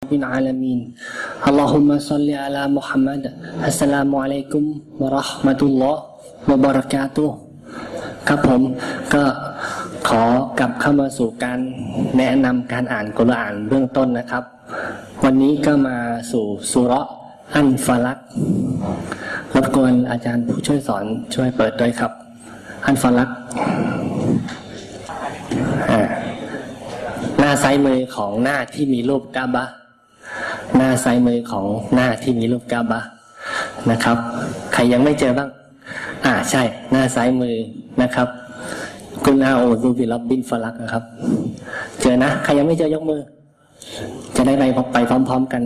رب العالمين اللهم صل على محمد السلام عليكم ورحمة الله وبركاته ครับผมก็ขอกลับเข้ามาสู่การแนะนำการอ่านกุรอานเบื้องต้นนะครับ วันนี้ก็มาสู่สุรอันฟาลักรบกวนอาจารย์ผู้ช่วยสอนช่วยเปิดด้วยครับ อันฟาลักหน้าซ้ายมือของหน้าที่มีรูปกาบะ หน้าซ้ายมือของหน้าที่มีรูปกาบะนะครับ ใครยังไม่เจอบ้าง อ่าใช่ หน้าซ้ายมือนะครับกุณอาโอซูบิรับบินฟลักนะครับ เจอนะ ใครยังไม่เจอยกมือ จะได้ไปไปพร้อม ๆกัน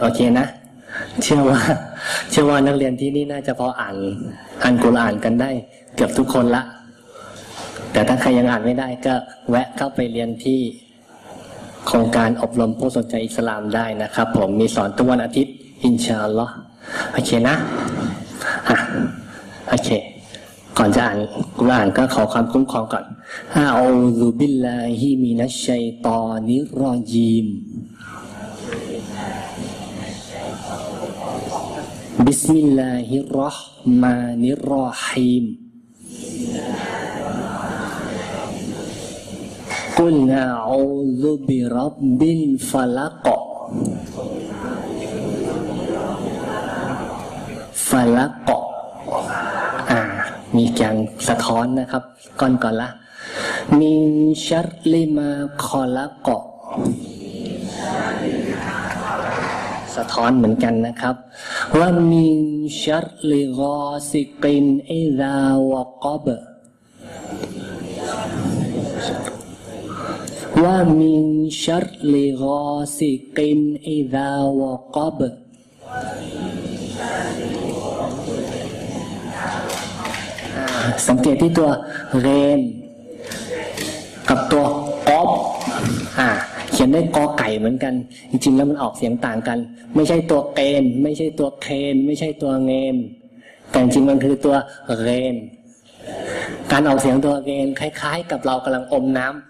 โอเคนะ เชื่อว่า เชื่อว่านักเรียนที่นี่น่าจะพออ่านอ่านกุรอ่านกันได้ เกือบทุกคนละ แต่ถ้าใครยังอ่านไม่ได้ก็แวะเข้าไปเรียนที่ โครงการอบรมผู้สนใจอิสลามได้นะครับ ผมมีสอนทุกวันอาทิตย์ อินชาอัลลอฮ์โอเคนะอะโอเค ก่อนจะอ่านกุรอานก็ขอความคุ้มครองก่อนอาอูซุบิลลาฮิมินัชชัยตอนิรอจีม บิสมิลลาฮิรราะห์มานิรราะฮีม กุลอาอูซุบิรับบิลฟลักฟะลักอ่ามีการสะท้อนนะครับ ก่อนก่อนละมินชัรลิมาคอลักสะท้อนเหมือนกันนะครับ ومن شر غاسق إذا وقب ومن شر غاسق إذا وقب สังเกตที่ตัวเรน กับตัวกอบอ่าเขียนได้กอไก่เหมือนกัน จริงๆ แล้วมันออกเสียงต่างกัน ไม่ใช่ตัวเกน ไม่ใช่ตัวเคนไม่ใช่ตัวเงน แต่จริงมันคือตัวเรน การออกเสียงตัวเรนคล้าย ๆ กับเรากำลังอมน้ำ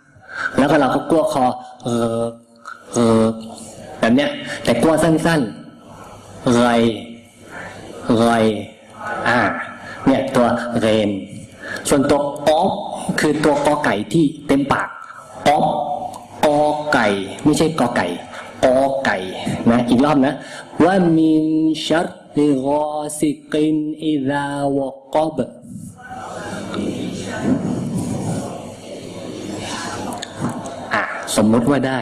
แล้วก็เราก็กลัวคอ เออเออแบบเนี้ย แต่กลัวสั้นๆไรไรอ่า เนี่ยตัวเรน ส่วนตัวออฟคือตัวกอไก่ที่เต็มปากออฟกอไก่ ไม่ใช่กอไก่ออไก่นะอีกรอบนะว่ามินชัรลิกอสิกินอิดาวกอบ สมมติว่าได้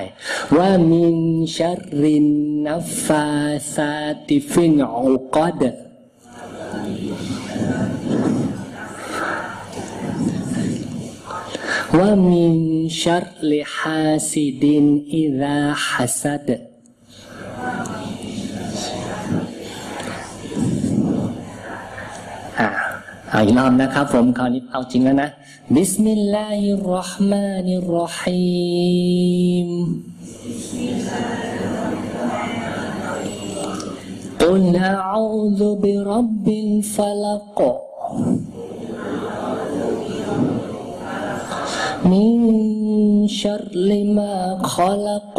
ว่ามินชัรินนัฟฟาซาติฟินอุกอดว่ามินชัรลิฮาซิดินอิดาฮัสัดอ่า เอาอีกรอบนะครับผมคราวนี้เอาจริงแล้วนะบิสมิลลาฮิรราะห์มานิรราะฮีมกุลอาอูซุบิรับบิลฟะลักมินชัรลิมาขลัก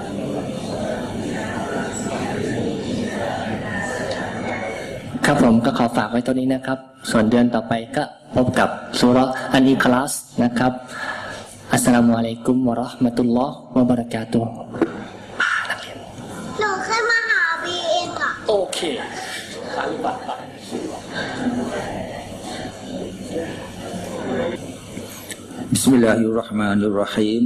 ครับผมก็ขอฝากไว้ตัวนี้นะครับ ส่วนเดือนต่อไปก็พบกับสุรอันอีคลาสนะครับอัสลามุอะลัยกุมวะราะห์มะตุลลอฮ์วะบะรากาตุหนูขึ้มาหาบีเองอะโอเคสาธุบัตรบิสมิลลาฮิรราะห์มานิรราะฮีม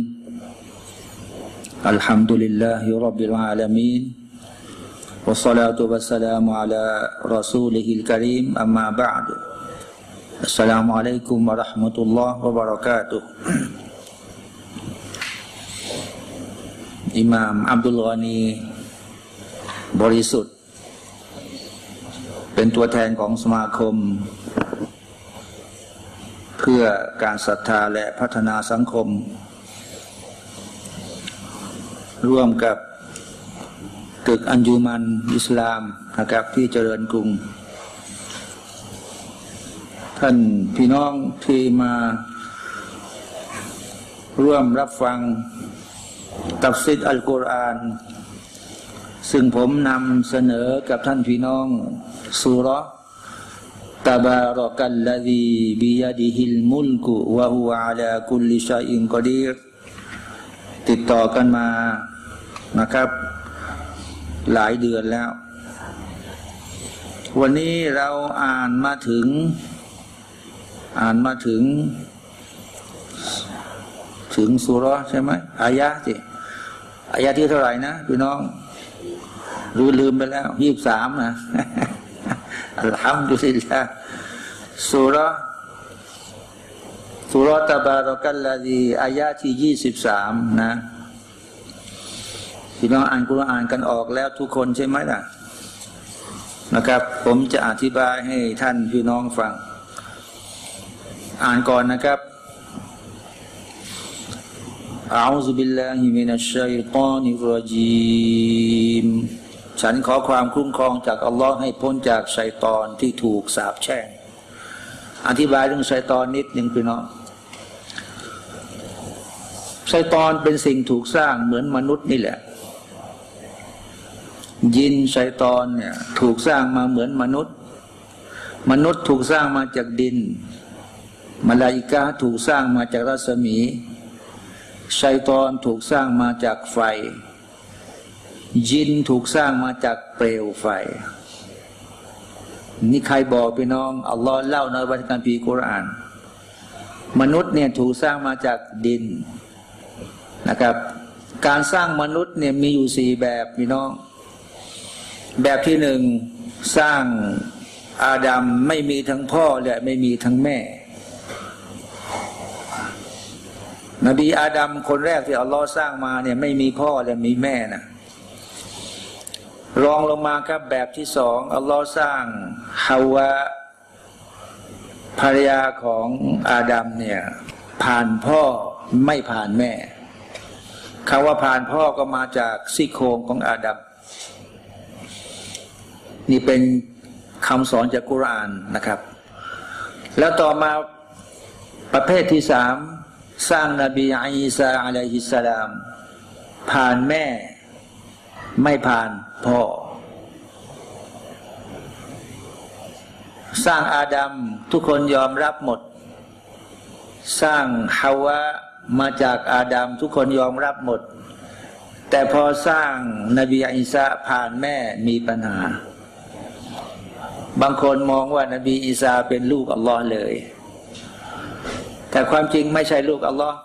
อัลฮัมดุลิลลาฮิร็บบิลอาลามีน والصلاة والسلام على رسوله الكريم أما بعد السلام عليكم ورحمة الله وبركاته إمام عبد الغني บริสุทธิ์ เป็นตัวแทนของสมาคม เพื่อการศรัทธาและพัฒนาสังคม ร่วมกับ ตึกอัญยุมันอิสลามนะครับที่เจริญกรุง ท่านพี่น้องที่มาร่วมรับฟังตัฟซิดอัลกุรอาน ซึ่งผมนำเสนอกับท่านพี่น้องสุรตบารกัลลดีบิยดิฮิลมุลกุวะฮุอาลาคุลิชัยอินกอดีรติดต่อกันมานะครับ หลายเดือนแล้ว วันนี้เราอ่านมาถึง อ่านมาถึง ถึงสุรใช่ไหมอายะสิอายะที่เท่าไหร่นะพี่น้องรู้ลืมไปแล้วยี่บสามนะอัลฮัมดุลิลลาห์สุรสุรตบารกัลลาดีอายะที่ยี่สิบสามนะ พี่น้องอ่านกุรอานกันออกแล้วทุกคนใช่ไหมล่ะ นะครับ ผมจะอธิบายให้ท่านพี่น้องฟัง อ่านก่อนนะครับ أعوذ بالله من الشيطان الرجيم ฉันขอความคุ้มครองจากอัลลอฮ์ให้พ้นจากชัยตอนที่ถูกสาปแช่ง อธิบายเรื่องชัยตอนนิดหนึ่งพี่น้องชัยตอนเป็นสิ่งถูกสร้างเหมือนมนุษย์นี่แหละ ยินชัยตอนเนี่ย ถูกสร้างมาเหมือนมนุษย์ มนุษย์ถูกสร้างมาจากดินมาลาอิกาถูกสร้างมาจากรัศมีชัยตอนถูกสร้างมาจากไฟ ยินถูกสร้างมาจากเปลวไฟ นี่ใครบอกพี่น้องอัลลอฮ์เล่าในวันการพีกุรอาน มนุษย์เนี่ยถูกสร้างมาจากดินนะครับ การสร้างมนุษย์เนี่ยมีอยู่สี่แบบพี่น้อง แบบที่หนึ่งสร้างอาดัมไม่มีทั้งพ่อและไม่มีทั้งแม่ นบีอาดัมคนแรกที่อัลลอฮ์สร้างมาเนี่ยไม่มีพ่อและมีแม่นะรองลงมาครับแบบที่สองอัลลอฮ์สร้างฮาวะภรรยาของอาดัมเนี่ยผ่านพ่อไม่ผ่านแม่คำว่าผ่านพ่อก็มาจากซี่โครงของอาดัม นี่เป็นคำสอนจากกุรานนะครับ แล้วต่อมาประเภทที่สามสร้างนบีอีสาอะลัยฮิสสลาม ผ่านแม่ ไม่ผ่านพ่อ สร้างอาดัมทุกคนยอมรับหมด สร้างฮาวะมาจากอาดัมทุกคนยอมรับหมด แต่พอสร้างนบีอิสาผ่านแม่มีปัญหา บางคนมองว่านบีอีสาเป็นลูกอัลลอฮ์เลย แต่ความจริงไม่ใช่ลูกอัลลอฮ์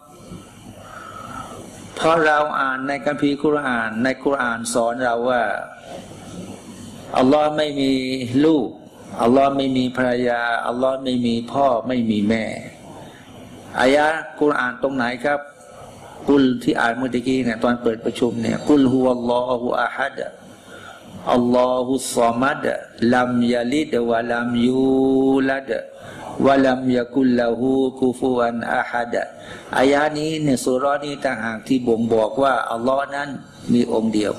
เพราะเราอ่านในคัมภีร์คุรานในคุรานสอนเราว่าอัลลอฮ์ไม่มีลูกอัลลอฮ์ไม่มีภรรยาอัลลอฮ์ไม่มีพ่อไม่มีแม่อายะคุรานตรงไหนครับกุลที่อ่านเมื่อกี้เนี่ยตอนเปิดประชุมเนี่ยกุลฮุวัลลอฮุอะฮัด อัลลอฮุสซามัดลัมยาลิดวะลัมยูลัดวะลัมยากุลละหูกุฟูอันอาฮัดอายานี้ในสุรานี้ต่างหากที่บ่งบอกว่า อัลลอฮ์นั้นมีองค์เดียว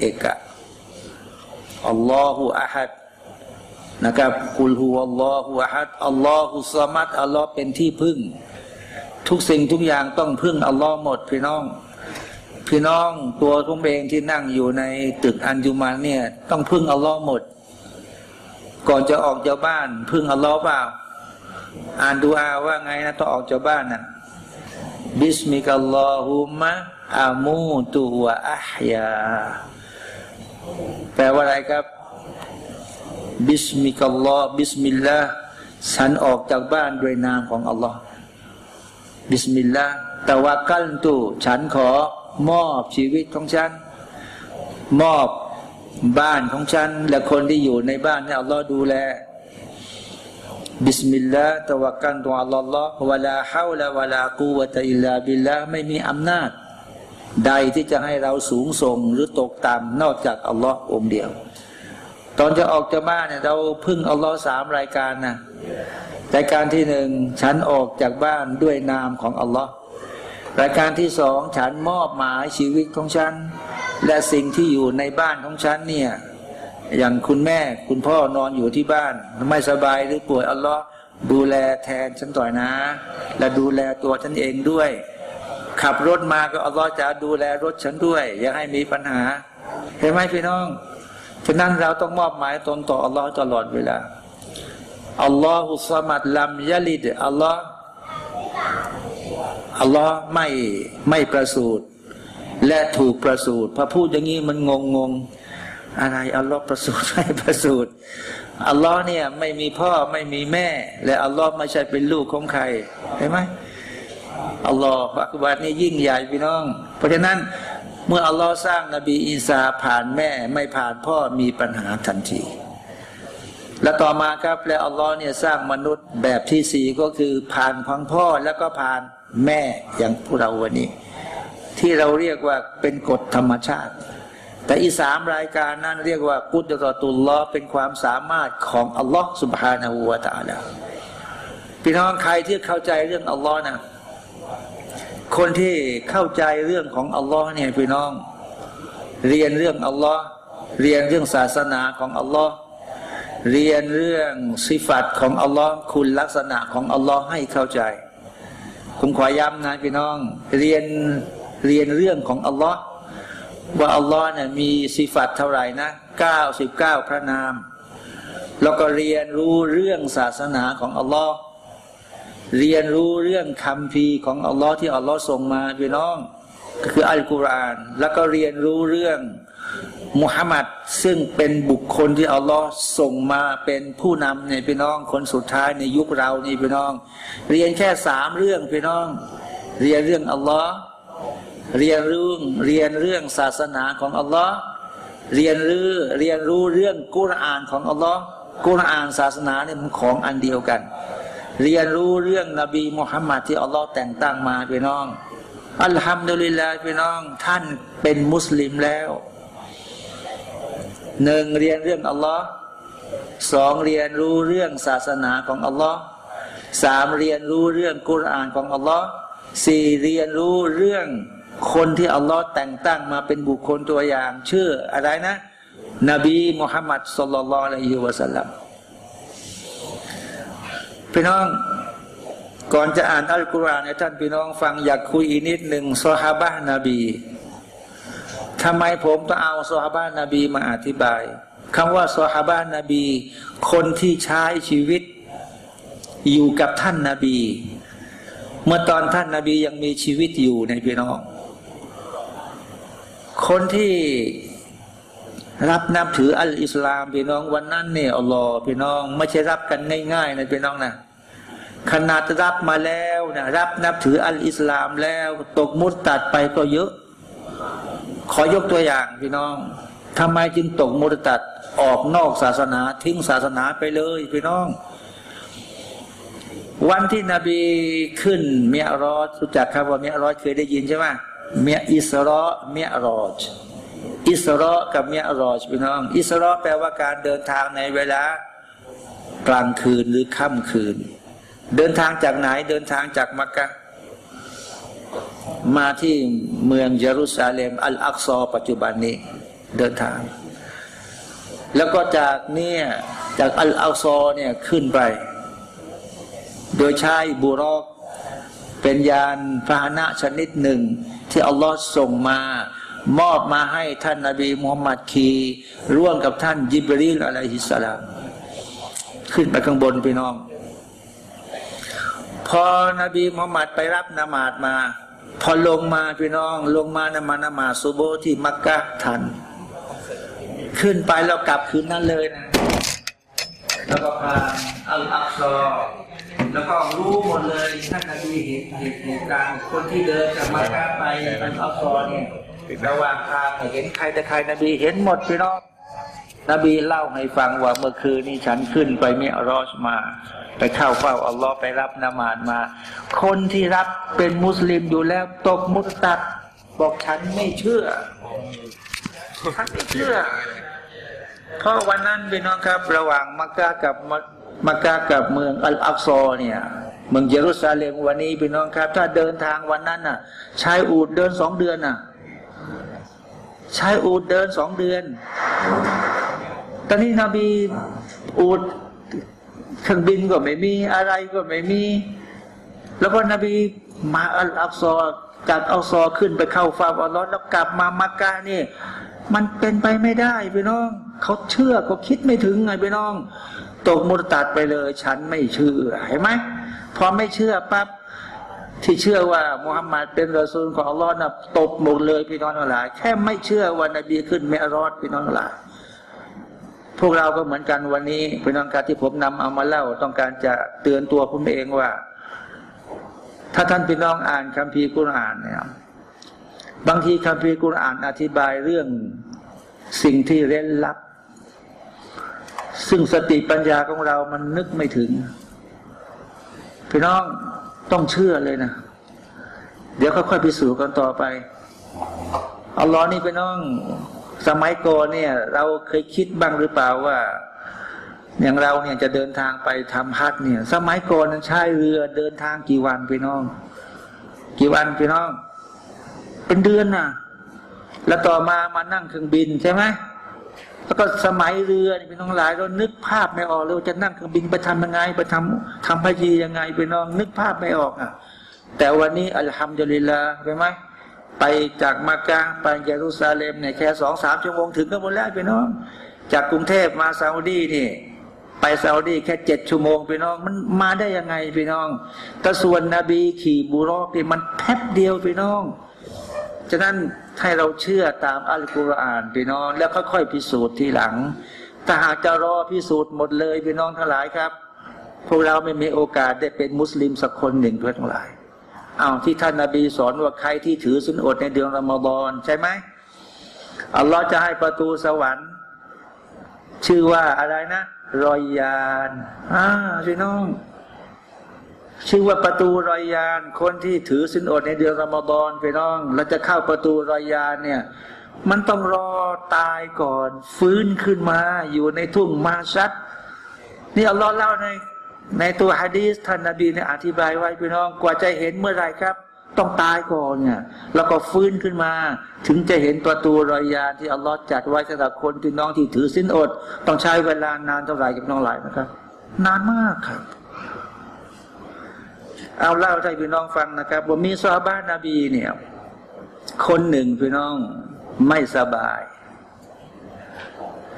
เอกะอัลลอฮุอะฮัดนะครับกุลฮุวัลลอฮุอะฮัดอัลลอฮุสซามัดอัลลอฮ์เป็นที่พึ่ง ทุกสิ่งทุกอย่างต้องพึ่งอัลลอฮ์หมดพี่น้อง พี่น้องตัวผมเองที่นั่งอยู่ในตึกอันยุมันเนี่ย ต้องพึ่งอัลลอฮ์หมด ก่อนจะออกจากบ้าน พึ่งอัลลอฮ์เปล่า อ่านดูอาว่าไงนะต้องออกจากบ้านนะبسمك اللهم أموت وأحيا แปลว่าอะไรครับ بسمك الله بسم الله ฉันออกจากบ้านด้วยนามของอัลลอฮ์بسم الله توكلت ฉันขอ มอบชีวิตของฉัน มอบบ้านของฉัน และคนที่อยู่ในบ้านให้อัลลอฮ์ดูแลبسم الله توكلت على الله ولا حول ولا قوة إلا بالله ไม่มีอำนาจ ใดที่จะให้เราสูงส่งหรือตกต่ำนอกจากอัลลอฮ์องเดียว ตอนจะออกจากบ้านเนี่ยเราพึ่งอัลลอฮ์สามรายการนะรายการที่หนึ่งฉันออกจากบ้านด้วยนามของอัลลอฮ์ รายการที่สองฉันมอบหมายชีวิตของฉัน และสิ่งที่อยู่ในบ้านของฉันเนี่ยอย่างคุณแม่คุณพ่อนอนอยู่ที่บ้าน ไม่สบายหรือป่วยอัลลอฮ์ดูแลแทนฉันต่อยนะ และดูแลตัวฉันเองด้วย ขับรถมาก็อัลลอฮ์จะดูแลรถฉันด้วย อย่าให้มีปัญหาเห็นไหมพี่น้องฉะนั้นเราต้องมอบหมายตนต่ออัลลอฮ์ตลอดเวลาอัลลอฮุสมัดลัมยะลิดอัลลอฮ์ อัลลอฮ์ไม่ไม่ประสูติและถูกประสูติพอพูดอย่างนี้มันงงงงอะไรอัลลอฮ์ประสูติไม่ประสูติอัลลอฮ์เนี่ยไม่มีพ่อไม่มีแม่ และอัลลอฮ์ไม่ใช่เป็นลูกของใครเห็นไหมอัลลอฮ์อักบารนี่ยิ่งใหญ่พี่น้อง เพราะฉะนั้นเมื่ออัลลอฮ์สร้างนบีอีสาผ่านแม่ไม่ผ่านพ่อมีปัญหาทันที และต่อมาครับและอัลลอฮ์เนี่ยสร้างมนุษย์แบบที่สี่ก็คือผ่านพังพ่อแล้วก็ผ่าน แม่อย่างพวกเราวันนี้ ที่เราเรียกว่าเป็นกฎธรรมชาติ แต่อีสามรายการนั้นเรียกว่ากุตรตุลลอเป็นความสามารถของอัลลอฮ์สุบฮานาหูวาตาลาพี่น้องใครที่เข้าใจเรื่องอัลลอฮ์นะคนที่เข้าใจเรื่องของอัลลอฮ์เนี่ยพี่น้อง เรียนเรื่องอัลลอฮ์เรียนเรื่องศาสนาของอัลลอฮ์เรียนเรื่องสิฟัตของอัลลอฮ์คุณลักษณะของอัลลอฮ์ให้เข้าใจ ผมขอย้ำนะพี่น้อง เรียนเรียนเรื่องของอัลลอฮ์ว่าอัลลอฮ์เนี่ยมีสิฟัตเท่าไหร่นะเก้าสิบเก้าพระนาม แล้วก็เรียนรู้เรื่องศาสนาของอัลลอฮ์เรียนรู้เรื่องคำพีของอัลลอฮ์ที่อัลลอฮ์ส่งมาพี่น้อง ก็คืออัลกุรอาน แล้วก็เรียนรู้เรื่อง มุฮัมมัดซึ่งเป็นบุคคลที่อัลลอฮ์ส่งมาเป็นผู้นำเนี่ยพี่น้องคนสุดท้ายในยุคเรานี่พี่น้อง เรียนแค่สามเรื่องพี่น้อง เรียนเรื่องอัลลอฮ์เรียนเรื่องเรียนเรื่องศาสนาของอัลลอฮ์เรียนรู้เรียนรู้เรื่องกุรอานของอัลลอฮ์กุรอานศาสนาเนี่ยมันของอันเดียวกัน เรียนรู้เรื่องนบีมุฮัมมัดที่อัลลอฮ์แต่งตั้งมาพี่น้อง อัลฮัมดุลิลลาห์พี่น้อง ท่านเป็นมุสลิมแล้ว หนึ่งเรียนเรื่องอัลลอฮ์สองเรียนรู้เรื่องศาสนาของอัลลอฮ์สามเรียนรู้เรื่องกุรอานของอัลลอฮ์สี่เรียนรู้เรื่องคนที่อัลลอฮ์แต่งตั้งมาเป็นบุคคลตัวอย่าง ชื่ออะไรนะ นบีมุฮัมมัดสุลลัลอะลัยฮิวะสัลลัมพี่น้องก่อนจะอ่านอัลกุรอานให้ท่านพี่น้องฟังอยากคุยอีกนิดหนึ่งซอฮาบะนบี ทำไมผมต้องเอาซอฮาบะนนบีมาอธิบายคำว่าซอฮาบะนบี คนที่ใช้ชีวิต อยู่กับท่านนาบี เมื่อตอนท่านนาบียังมีชีวิตอยู่ในพี่น้อง คนที่รับนับถืออัลอิสลามพี่น้องวันนั้นเนี่ยอัลลอฮ์พี่น้อง ไม่ใช่รับกันง่ายๆนะพี่น้องนะขนาดรับมาแล้วนะรับนับถืออัลอิสลามแล้ว ตกมุดตัดไปก็เยอะ ขอยกตัวอย่างพี่น้องทำไมจึงตกมุดตัดออกนอกศาสนาทิ้งศาสนาไปเลยพี่น้อง วันที่นบีขึ้น เมียรอดรู้จักครับว่าเมียรอดเคยได้ยินใช่ไหมเมียอิสรอเมียรอดอิสรอกับเมียรอดพี่น้อง อิสรอแปลว่าการเดินทางในเวลากลางคืนหรือค่ำคืน เดินทางจากไหนเดินทางจากมักกะ มาที่เมืองเยรูซาเล็มอัลอักซอปัจจุบันนี้เดินทาง แล้วก็จากเนี่ยจากอัลอักซอเนี่ยขึ้นไป โดยใช้บุรอกเป็นยานพาหนะชนิดหนึ่ง ที่อัลลอฮ์ส่งมามอบมาให้ท่านนาบีมุฮัมมัดคีร่วมกับท่านยิบรีลอะลัยฮิสสลามขึ้นไปข้างบนพี่น้อง พอนบีมุฮัมมัดไปรับนามาดมา พอลงมาพี่น้องลงมานมานามาซุโบที่มักกะทัน ขึ้นไปแล้วกลับคืนนั้นเลยนะแล้วก็พาอัลอักซอแล้วก็รู้หมดเลยท่านนบีเห็นเหตุเหตุการณ์คนที่เดินจากมักกะไปอัลอักซอเนี่ยระหว่างทางเห็นใครแต่ใครนบีเห็นหมดพี่น้อง นบีเล่าให้ฟังว่าเมื่อคืนนี้ฉันขึ้นไปเมียรอชมา ไปเข้าเฝ้าอัลลอฮ์ไปรับนามาดมา คนที่รับเป็นมุสลิมอยู่แล้วตกมุตตัดบอกฉันไม่เชื่อฉันไม่เชื่อเพราะวันนั้นพี่น้องครับ ระหว่างมักกะกับมักกะกับเมืองอัลอักซอเนี่ยเมืองเยรูซาเล็มวันนี้พี่น้องครับ ถ้าเดินทางวันนั้นน่ะใช้อูดเดินสองเดือนน่ะ ใช้อูดเดินสองเดือน ตอนนี้นบีอูดเครื่องบินก็ไม่มีอะไรก็ไม่มี แล้วก็นบีมาอัลอักซอจากอัลซอขึ้นไปเข้าฟาอัลลอฮ์แล้วกลับมามักกะนี่ มันเป็นไปไม่ได้พี่น้อง เขาเชื่อเขาคิดไม่ถึงไงพี่น้อง ตกมุตตัดไปเลย ฉันไม่เชื่อเห็นไหมพอไม่เชื่อปั๊บ ที่เชื่อว่ามุฮัมมัดเป็นรอซูลของอัลลอฮ์นะตบหมดเลยพี่น้องหลายแค่ไม่เชื่อว่านบีขึ้นเมรอดพี่น้องหลายพวกเราก็เหมือนกันวันนี้เป็นองการที่ผมนำเอามาเล่า ต้องการจะเตือนตัวผมเองว่า ถ้าท่านพี่น้องอ่านคัมภีร์กุรอานเนี่ยบางทีคัมภีร์กุรอานอธิบายเรื่องสิ่งที่เร้นลับ ซึ่งสติปัญญาของเรามันนึกไม่ถึงพี่น้อง ต้องเชื่อเลยนะ เดี๋ยวค่อยๆพิสูจน์กันต่อไปอัลลอฮ์นี่พี่น้องสมัยก่อนเนี่ย เราเคยคิดบ้างหรือเปล่าว่า อย่างเราเนี่ยจะเดินทางไปทำฮัทเนี่ย สมัยก่อนนั้นใช้เรือเดินทางกี่วันพี่น้อง กี่วันพี่น้อง เป็นเดือนน่ะแล้วต่อมามานั่งเครื่องบินใช่ไหม แล้วก็สมัยเรือนี่พี่น้องหลายเรานึกภาพไม่ออกเลยว่าจะนั่งเครื่องบินไปทำยังไงไปทำทำพยียังไงพี่น้อง นึกภาพไม่ออกอะ แต่วันนี้อัลฮัมดุลิลลาห์ใช่ไหมไปจากมักกะไปเยรูซาเล็มเนี่ยแค่สองสามชั่วโมงถึงก็หมดแล้วพี่น้อง จากกรุงเทพมาซาอุดีนี่ไปซาอุดีแค่เจ็ดชั่วโมงพี่น้อง มันมาได้ยังไงพี่น้อง แต่ส่วนนบีขี่บุรอกนี่มันแป๊บเดียวพี่น้อง ฉะนั้น ให้เราเชื่อตามอัลกุรอานพี่น้อง แล้วค่อยๆพิสูจน์ทีหลังถ้าหากจะรอพิสูจน์หมดเลยพี่น้องทั้งหลายครับ พวกเราไม่มีโอกาสได้เป็นมุสลิมสักคนหนึ่งเพื่อทั้งหลายเอาที่ท่านนาบีสอนว่าใครที่ถือสุนอดในเดือนรอมฎอนใช่ไหมอัลลอฮ์จะให้ประตูสวรรค์ ชื่อว่าอะไรนะ รอยยานอ่าพี่น้อง ชื่อว่าประตูรอยยาน คนที่ถือสินอดในเดือนรอมฎอนพี่น้อง เราจะเข้าประตูรอยยานเนี่ย มันต้องรอตายก่อน ฟื้นขึ้นมาอยู่ในทุ่งมาชัดนี่อัลลอฮ์เล่าในในตัวฮะดีสท่านนบีเนี่ยอธิบายไว้พี่น้องกว่าจะเห็นเมื่อไรครับ ต้องตายก่อนเนี่ยแล้วก็ฟื้นขึ้นมา ถึงจะเห็นประตูรอยยานที่อัลลอฮ์จัดไว้สำหรับคนที่น้องที่ถือสินอด ต้องใช้เวลานานเท่าไหร่กับน้องหลายนะครับ นานมากครับ เอาเล่าให้พี่น้องฟังนะครับว่ามีซาบ้านนบีเนี่ย คนหนึ่งพี่น้องไม่สบาย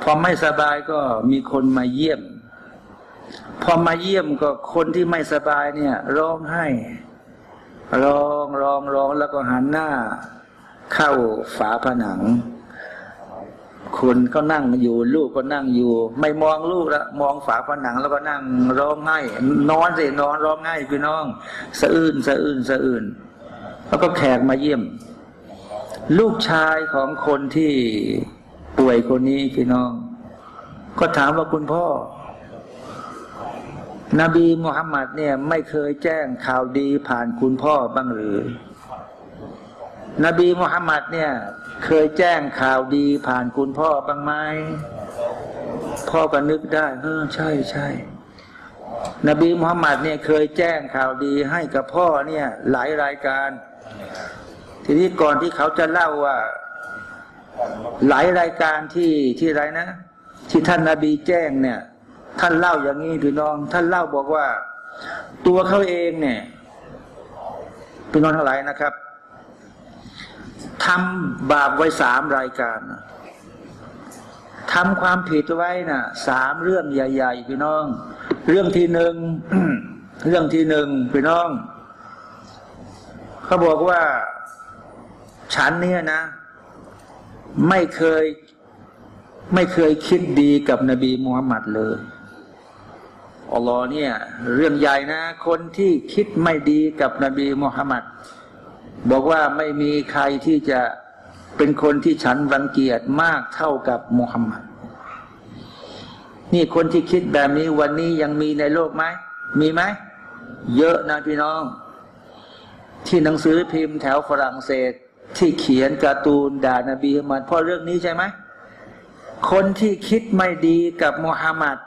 พอไม่สบายก็มีคนมาเยี่ยม พอมาเยี่ยมก็คนที่ไม่สบายเนี่ย ร้องไห้ ร้องร้องร้องแล้วก็หันหน้า เข้าฝาผนัง คนก็นั่งอยู่ ลูกก็นั่งอยู่ ไม่มองลูกละมองฝาผนังแล้วก็นั่งร้องไห้นอนสินอนร้องไห้พี่น้อง สะอื้นสะอื้นสะอื้นแล้วก็แขกมาเยี่ยม ลูกชายของคนที่ป่วยคนนี้พี่น้อง ก็ถามว่าคุณพ่อ นบีมุฮัมมัดเนี่ย ไม่เคยแจ้งข่าวดีผ่านคุณพ่อบ้างหรือ นบีมุฮัมมัดเนี่ย เคยแจ้งข่าวดีผ่านคุณพ่อบ้างไหมพ่อก็นึกได้เออใช่ใช่นบีมุฮัมมัดเนี่ยเคยแจ้งข่าวดีให้กับพ่อเนี่ย หลายรายการ ทีนี้ก่อนที่เขาจะเล่าว่า หลายรายการที่ที่ไรนะ ที่ท่านนาบีแจ้งเนี่ย ท่านเล่าอย่างนี้พี่น้อง ท่านเล่าบอกว่า ตัวเขาเองเนี่ยพี่น้องทั้งหลายนะครับ ทำบาปไว้สามรายการทำความผิดไว้น่ะสามเรื่องใหญ่ ๆ พี่น้อง เรื่องที่หนึ่งเรื่องที่หนึ่งพี่น้องเขาบอกว่า ฉันเนี่ยนะ ไม่เคย ไม่เคยคิดดีกับนบีมูฮัมมัดเลยอัลลอฮ์เนี่ย เรื่องใหญ่นะ คนที่คิดไม่ดีกับนบีมูฮัมมัด บอกว่าไม่มีใครที่จะเป็นคนที่ฉันรังเกียจมากเท่ากับมูฮัมมัดนี่คนที่คิดแบบนี้วันนี้ยังมีในโลกไหม มีไหม เยอะนะพี่น้อง ที่หนังสือพิมพ์แถวฝรั่งเศส ที่เขียนการ์ตูนด่านาบีมันเพราะเรื่องนี้ใช่ไหม คนที่คิดไม่ดีกับมุฮัมมัด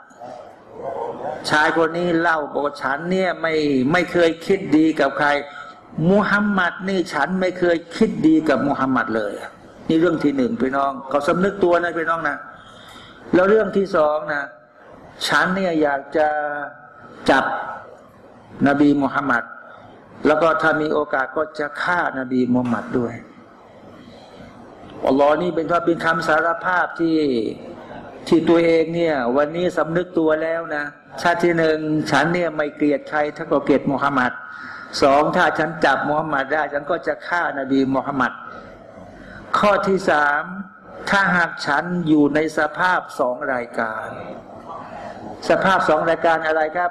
ชายคนนี้เล่าบอกฉันเนี่ยไม่ไม่เคยคิดดีกับใคร มุฮัมมัดนี่ฉันไม่เคยคิดดีกับมุฮัมมัดเลย นี่เรื่องที่หนึ่งพี่น้องเขาสำนึกตัวนะพี่น้องนะ แล้วเรื่องที่สองนะ ฉันเนี่ยอยากจะจับนบีมุฮัมมัดแล้วก็ถ้ามีโอกาสก็จะฆ่านาบีมุฮัมมัดด้วยอัลลอฮ์นี่เป็นว่าเป็นคำสารภาพที่ที่ตัวเองเนี่ย วันนี้สำนึกตัวแล้วนะ ชาติที่หนึ่งฉันเนี่ยไม่เกลียดใครถ้าก็เกลียดมุฮัมมัด สองถ้าฉันจับมุฮัมมัดได้ ฉันก็จะฆ่านาบีมุฮัมมัด ข้อที่สามถ้าหากฉันอยู่ในสภาพสองรายการ สภาพสองรายการอะไรครับ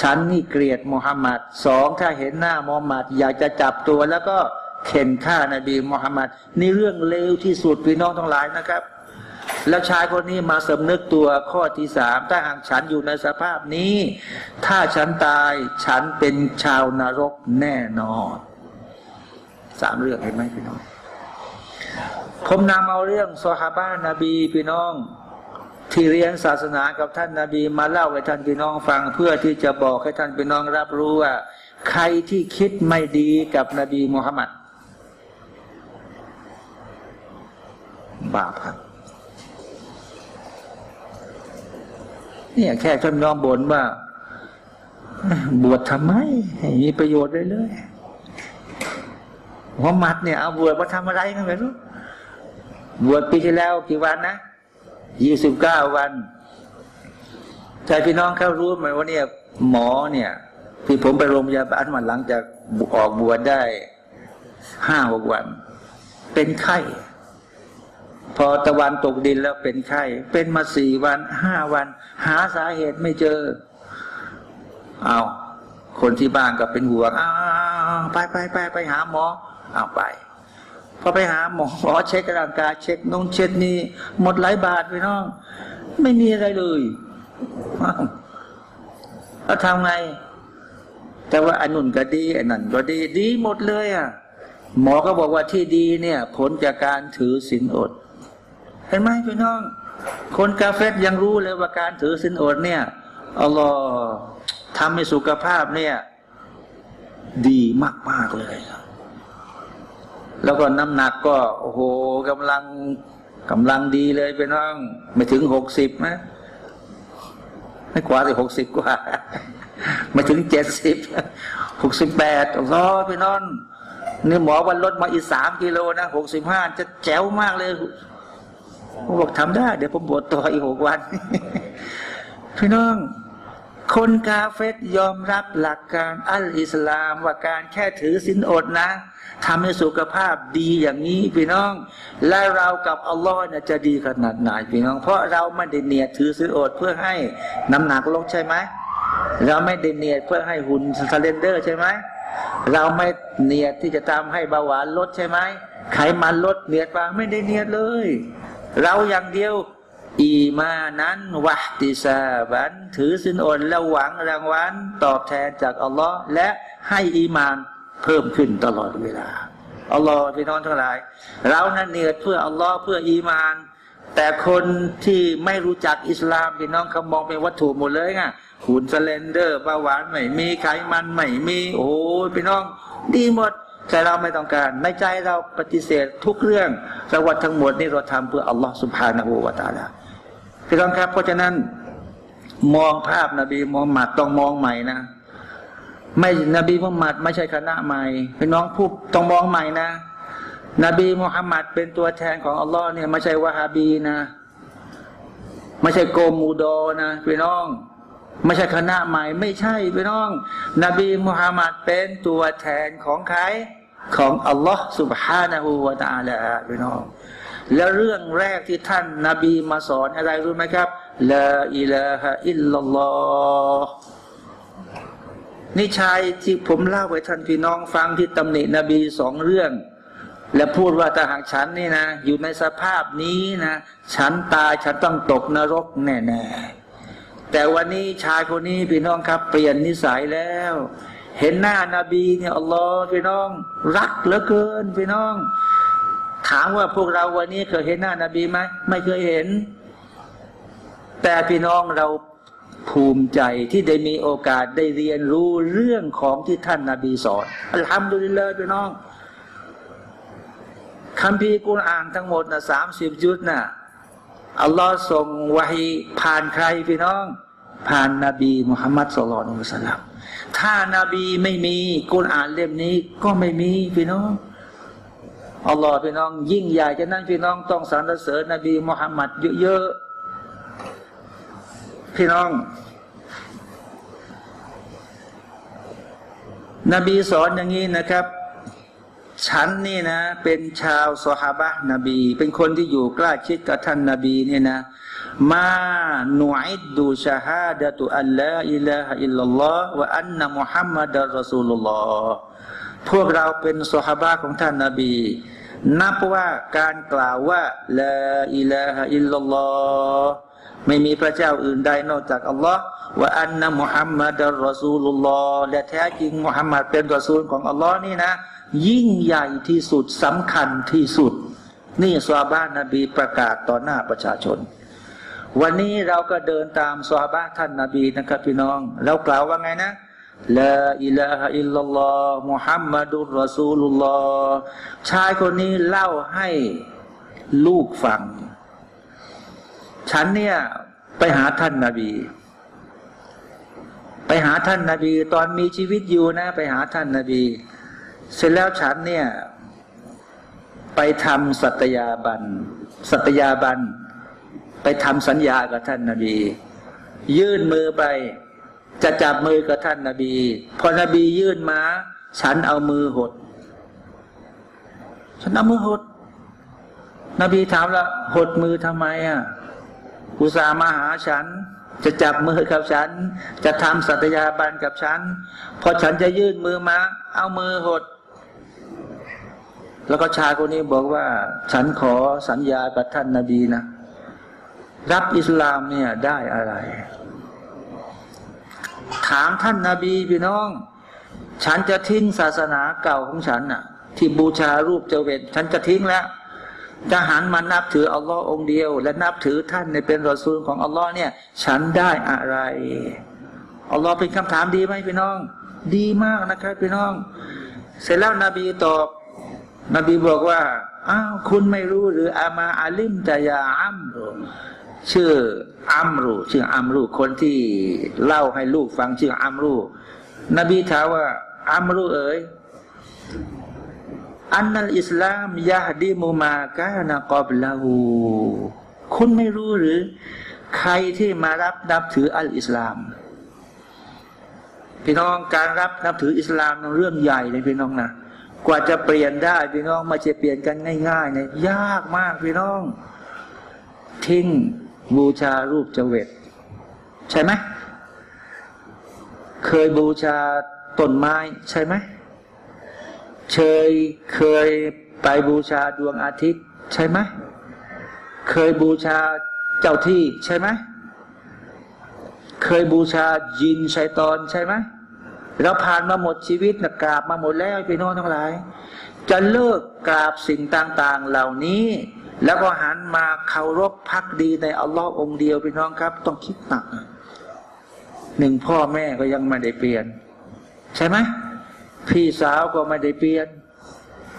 ฉันนี่เกลียดมุฮัมมัดสองถ้าเห็นหน้ามุฮัมมัดอยากจะจับตัวแล้วก็เข็นฆ่านาบีมุฮัมมัดนี่เรื่องเลวที่สุดพี่น้องทั้งหลายนะครับ แล้วชายคนนี้มาสำนึกตัวข้อที่สามถ้าหากฉันอยู่ในสภาพนี้ ถ้าฉันตายฉันเป็นชาวนรกแน่นอนสามเรื่องเห็นไหมพี่น้อง ผมนำเอาเรื่องซอฮาบานาบีพี่น้อง ที่เรียนศาสนากับท่านนาบีมาเล่าให้ท่านพี่น้องฟังเพื่อที่จะบอกให้ท่านพี่น้องรับรู้ว่า ใครที่คิดไม่ดีกับนบีมุฮัมมัดบาปครับ เนี่ย แค่ท่านน้องบ่นว่า บวชทำไมมีประโยชน์เลยเลยมุฮัมมัดเนี่ยเอาบวชมาทำอะไรกันไม่รู้บวชปีที่แล้วกี่วันนะยี่สิบเก้าวันใจพี่น้องเขารู้ไหมว่าเนี่ย หมอเนี่ยที่ผมไปโรงพยาบาลมาหลังจากออกบวชได้ห้าหกวัน เป็นไข้ พอตะวันตกดินแล้วเป็นไข้ เป็นมาสี่วันห้าวัน หาสาเหตุไม่เจอ เอาคนที่บ้านก็เป็นห่วงอ้าวไปไปไปไปหาหมอ เอาไป พอไปหาหมอหมอเช็คร่างกายเช็คนงเช็คนี่หมดหลายบาทไปน้อง ไม่มีอะไรเลยอ้าวแล้วทำไง แต่ว่าอันนุ่นก็ดีอันนั้นก็ดีดีหมดเลยอะหมอก็บอกว่าที่ดีเนี่ย ผลจากการถือศีลอด เห็นไหมพี่น้อง คนกาเฟตยังรู้เลยว่าการถือศีลอดเนี่ยอัลลอฮ์ทำให้สุขภาพเนี่ย ดีมาก ๆ เลยครับแล้วก็น้ำหนักก็ โอ้โหกำลังกำลังดีเลยไปน้อง ไม่ถึงหกสิบนะไม่กว่าสิหกสิบกว่า ไม่ถึงเจ็ดสิบหกสิบแปดรอไปนอนนี่หมอวันลดมาอีกสามกิโลนะหกสิบห้าจะแจ๋วมากเลย ผมบอกทำได้ เดี๋ยวผมบวชต่ออีกหกวัน พี่น้อง คนกาเฟตยอมรับหลักการอัลอิสลามว่าการแค่ถือสินอดนะทำให้สุขภาพดีอย่างนี้พี่น้อง และเรากับอัลลอฮ์เนี่ยจะดีขนาดไหนพี่น้อง เพราะเราไม่ได้เนียดถือสินอดเพื่อให้น้ำหนักลดใช่ไหมเราไม่ได้เนียดเพื่อให้หุ่น slender ใช่ไหมเราไม่เนียดที่จะทำให้เบาหวานลดใช่ไหมไขมันลดเนียดเปล่าไม่ได้เนียดเลย เราอย่างเดียว إيمانا واحتسابا ถือสินอดแล้วหวังรางวัลตอบแทนจากอัลลอฮ์และให้อีมานเพิ่มขึ้นตลอดเวลาอัลลอฮ์พี่น้องทั้งหลาย เรานั้นเนียดเพื่ออัลลอฮ์เพื่ออีมาน แต่คนที่ไม่รู้จักอิสลามพี่น้องเขามองเป็นวัตถุหมดเลยไงหุ่น slender เบาหวานไม่มีไขมันไม่มี โอ้พี่น้อง ดีหมด แต่เราไม่ต้องการในใจเราปฏิเสธทุกเรื่องสวัสดทั้งหมดนี่เราทำเพื่ออัลลอฮ์سبحانه وتعالىพี่น้องครับ เพราะฉะนั้น มองภาพนบีมุฮัมมัดต้องมองใหม่นะไม่นบีมุฮัมมัดไม่ใช่คณะใหม่พี่น้องพูดต้องมองใหม่นะนบีมุฮัมมัดเป็นตัวแทนของอัลลอฮ์เนี่ยไม่ใช่วะฮาบีนะไม่ใช่โกมูโดนะพี่น้อง ไม่ใช่คณะใหม่ ไม่ใช่พี่น้อง นบีมุฮัมมัดเป็นตัวแทนของใคร ของอัลลอฮ์สุบฮานาหูวาตาละพี่น้องและเรื่องแรกที่ท่านนาบีมาสอนอะไรรู้ไหมครับละอิลาฮะอิลลัลลอฮ์นี่ชายที่ผมเล่าไปท่านพี่น้องฟังที่ตำหนินบีสองเรื่อง และพูดว่าแต่หากฉันนี่นะ อยู่ในสภาพนี้นะฉันตายฉันต้องตกนรกแน่แต่วันนี้ชายคนนี้พี่น้องครับ เปลี่ยนนิสัยแล้ว เห็นหน้านาบีเนี่ยอัลลอฮ์พี่น้อง รักเหลือเกินพี่น้อง ถามว่าพวกเราวันนี้เคยเห็นหน้านาบีไหมไม่เคยเห็น แต่พี่น้องเราภูมิใจที่ได้มีโอกาสได้เรียนรู้เรื่องของที่ท่านนาบีสอนอัลฮัมดุลิลลาห์พี่น้องคำพีกุรอานทั้งหมดนะสามสิบยุดนะอัลลอฮ์ส่งวะฮีผ่านใครพี่น้อง ผ่านนาบีมุฮัมมัดสุลลัลมุสลัม ถ้านาบีไม่มีกุรอานเล่มนี้ก็ไม่มีพี่น้องอัลลอฮ์พี่น้อง ยิ่งใหญ่ฉะนั้นพี่น้องต้องสรรเสริญนบีมุฮัมมัดเยอะๆพี่น้อง นบีสอนอย่างนี้นะครับ ฉันนี่นะ เป็นชาวสหบะนบี เป็นคนที่อยู่ใกล้ชิดกับท่านนบีเนี่ยนะ มาหน่วยดูشهادة أن لا إله إلا الله وأن محمدا رسول الله พวกเราเป็นสหบะของท่านนบี นับว่าการกล่าวว่าلا إله إلا الله ไม่มีพระเจ้าอื่นใดนอกจากอัลลอฮ์وأن محمدا رسول الله และแท้จริงมุฮัมมัดเป็นรอซูลของอัลลอฮ์นี่นะ ยิ่งใหญ่ที่สุดสำคัญที่สุด นี่สวาบ้านนบีประกาศต่อหน้าประชาชน วันนี้เราก็เดินตามสวาบ้านท่านนบีนะครับพี่น้อง เรากล่าวว่าไงนะลาอิลาฮะอิลลัลลอฮ์มุฮัมมัดุลรอซูลุลลอฮ์ชายคนนี้เล่าให้ลูกฟัง ฉันเนี่ยไปหาท่านนาบี ไปหาท่านนาบี ตอนมีชีวิตอยู่นะ ไปหาท่านนาบี เสร็จแล้วฉันเนี่ย ไปทำสัตยาบัน สัตยาบัน ไปทำสัญญากับท่านนาบี ยื่นมือไป จะจับมือกับท่านนาบี พอนบียื่นมา ฉันเอามือหด ฉันเอามือหด นบีถามละหดมือทำไมอะอุตส่าห์มาหาฉันจะจับมือกับฉัน จะทำสัตยาบันกับฉัน พอฉันจะยื่นมือมา เอามือหด แล้วก็ชายคนนี้บอกว่า ฉันขอสัญญากับท่านนาบีนะรับอิสลามเนี่ยได้อะไร ถามท่านนาบีพี่น้อง ฉันจะทิ้งศาสนาเก่าของฉันน่ะ ที่บูชารูปเจเวตฉันจะทิ้งแล้วจะหันมานับถืออัลลอฮ์องเดียว และนับถือท่านในเป็นรอซูลของอัลลอฮ์เนี่ย ฉันได้อะไรอัลลอฮ์เป็นคำถามดีไหมพี่น้อง ดีมากนะครับพี่น้อง เสร็จแล้วนบีตอบ นบีบอกว่า อ้าว คุณไม่รู้หรืออามาอาลิมตายาอัมรุชื่ออัมรุชื่ออัมรุคนที่เล่าให้ลูกฟังชื่ออัมรุนบีถามว่า อัมรุเอ๋ยอันนัลอิสลามยาดีมุมากานากอบลาหูคุณไม่รู้หรือ ใครที่มารับนับถืออัลอิสลาม พี่น้องการรับนับถืออิสลามเป็นเรื่องใหญ่เลยพี่น้องนะ กว่าจะเปลี่ยนได้พี่น้องไมาจะเปลี่ยนกันง่ายๆเนี่ยยากมากพี่น้อง ทิ้งบูชารูปเจเวตใช่ไหมเคยบูชาต้นไม้ใช่ไหมเคยเคยไปบูชาดวงอาทิตย์ ใช่ไหมเคยบูชาเจ้าที่ใช่ไหมเคยบูชายินชัยตอนใช่ไหม เราผ่านมาหมดชีวิตนะกราบมาหมดแล้วพี่น้องทั้งหลาย จะเลิกกราบสิ่งต่างๆเหล่านี้ แล้วก็หันมาเคารพพักดีในอัลลอฮ์องเดียวพี่น้องครับ ต้องคิดหนักหนึ่งพ่อแม่ก็ยังไม่ได้เปลี่ยน ใช่ไหมพี่สาวก็ไม่ได้เปลี่ยน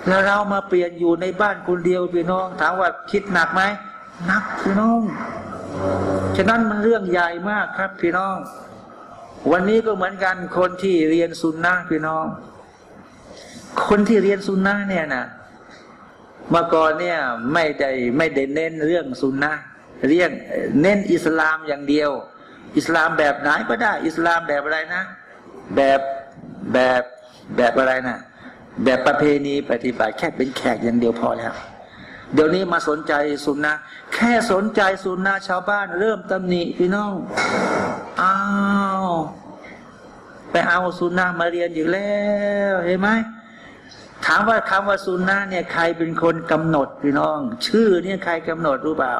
แล้วเรามาเปลี่ยนอยู่ในบ้านคนเดียวพี่น้อง ถามว่าคิดหนักไหมหนักพี่น้องฉะนั้นมันเรื่องใหญ่มากครับพี่น้อง วันนี้ก็เหมือนกันคนที่เรียนสุนนะพี่น้อง คนที่เรียนสุนนะเนี่ยนะเมื่อก่อนเนี่ยไม่ได้ไม่ได้เน้นเรื่องสุนนะเรียนเน้นอิสลามอย่างเดียว อิสลามแบบไหนก็ได้ อิสลามแบบอะไรนะ แบบแบบแบบอะไรนะแบบประเพณีปฏิบัติแค่เป็นแขกอย่างเดียวพอแล้ว เดี๋ยวนี้มาสนใจสุนนะแค่สนใจสุนนะชาวบ้าน เริ่มตำหนิพี่น้องอ้าวไปเอาสุนนะมาเรียนอีกแล้วเห็นไหมถามว่าคำว่าสุนนะเนี่ยใครเป็นคนกำหนดพี่น้อง ชื่อเนี่ยใครกำหนดรู้เปล่า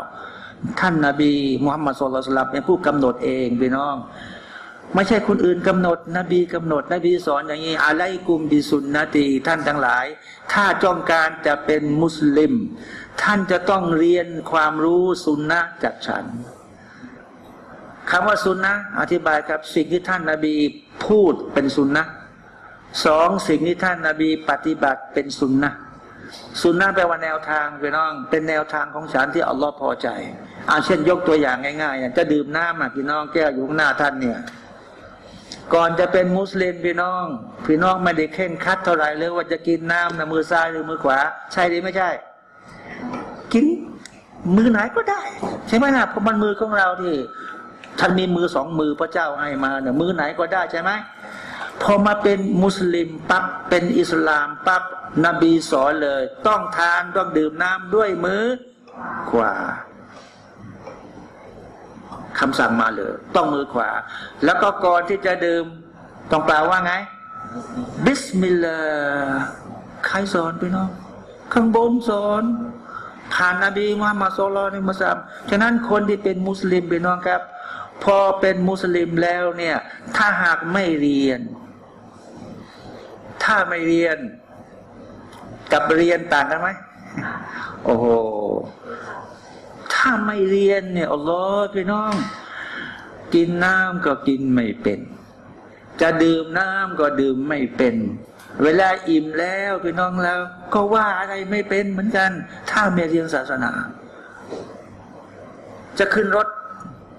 ท่านนาบีมุฮัมมัดสุลตัลลัมเป็นผู้กำหนดเองพี่น้องไม่ใช่คนอื่นกำหนด นบีกำหนด นบีสอนอย่างนี้อะไรกุมบิสุนนะตีท่านทั้งหลาย ถ้าจ้องการจะเป็นมุสลิม ท่านจะต้องเรียนความรู้สุนนะจากฉันคำว่าสุนนะอธิบายครับสิ่งที่ท่านนาบีพูดเป็นสุนนะสองสิ่งที่ท่านนาบีปฏิบัติเป็นสุนนะสุนนะแปลว่าแนวทางพี่น้อง เป็นแนวทางของฉันที่อัลลอฮ์พอใจอาเช่นยกตัวอย่างง่ายๆอย่างจะดื่มน้ำพี่น้องแก้วอยู่หน้าท่านเนี่ย ก่อนจะเป็นมุสลิมพี่น้อง พี่น้องไม่ได้เข่งคัดเท่าไหร่เลยว่าจะกินน้ำนะมือซ้ายหรือมือขวา ใช่หรือไม่ใช่ กินมือไหนก็ได้ ใช่ไหมนะเพราะมันมือของเราที่ท่านมีมือสองมือพระเจ้าให้มาเนี่ยมือไหนก็ได้ใช่ไหมพอมาเป็นมุสลิมปั๊บเป็นอิสลามปั๊บนบีสอนเลย ต้องทานต้องดื่มน้ำด้วยมือขวาคำสั่งมาเลย ต้องมือขวา แล้วก็ก่อนที่จะดื่มต้องกล่าวว่าไง บิสมิลลาห์ใครสอนพี่น้องข้างบนสอน ผ่านนบีมุฮัมมัดสุลลัลในมุสลิมฉะนั้นคนที่เป็นมุสลิมพี่น้องครับ พอเป็นมุสลิมแล้วเนี่ย ถ้าหากไม่เรียน ถ้าไม่เรียน กับเรียนต่างกันไหมโอ้โหถ้าไม่เรียนเนี่ยอัลลอฮ์พี่น้อง กินน้ำก็กินไม่เป็น จะดื่มน้ำก็ดื่มไม่เป็น เวลาอิ่มแล้วพี่น้องแล้ว ก็ว่าอะไรไม่เป็นเหมือนกัน ถ้าไม่เรียนศาสนา จะขึ้นรถ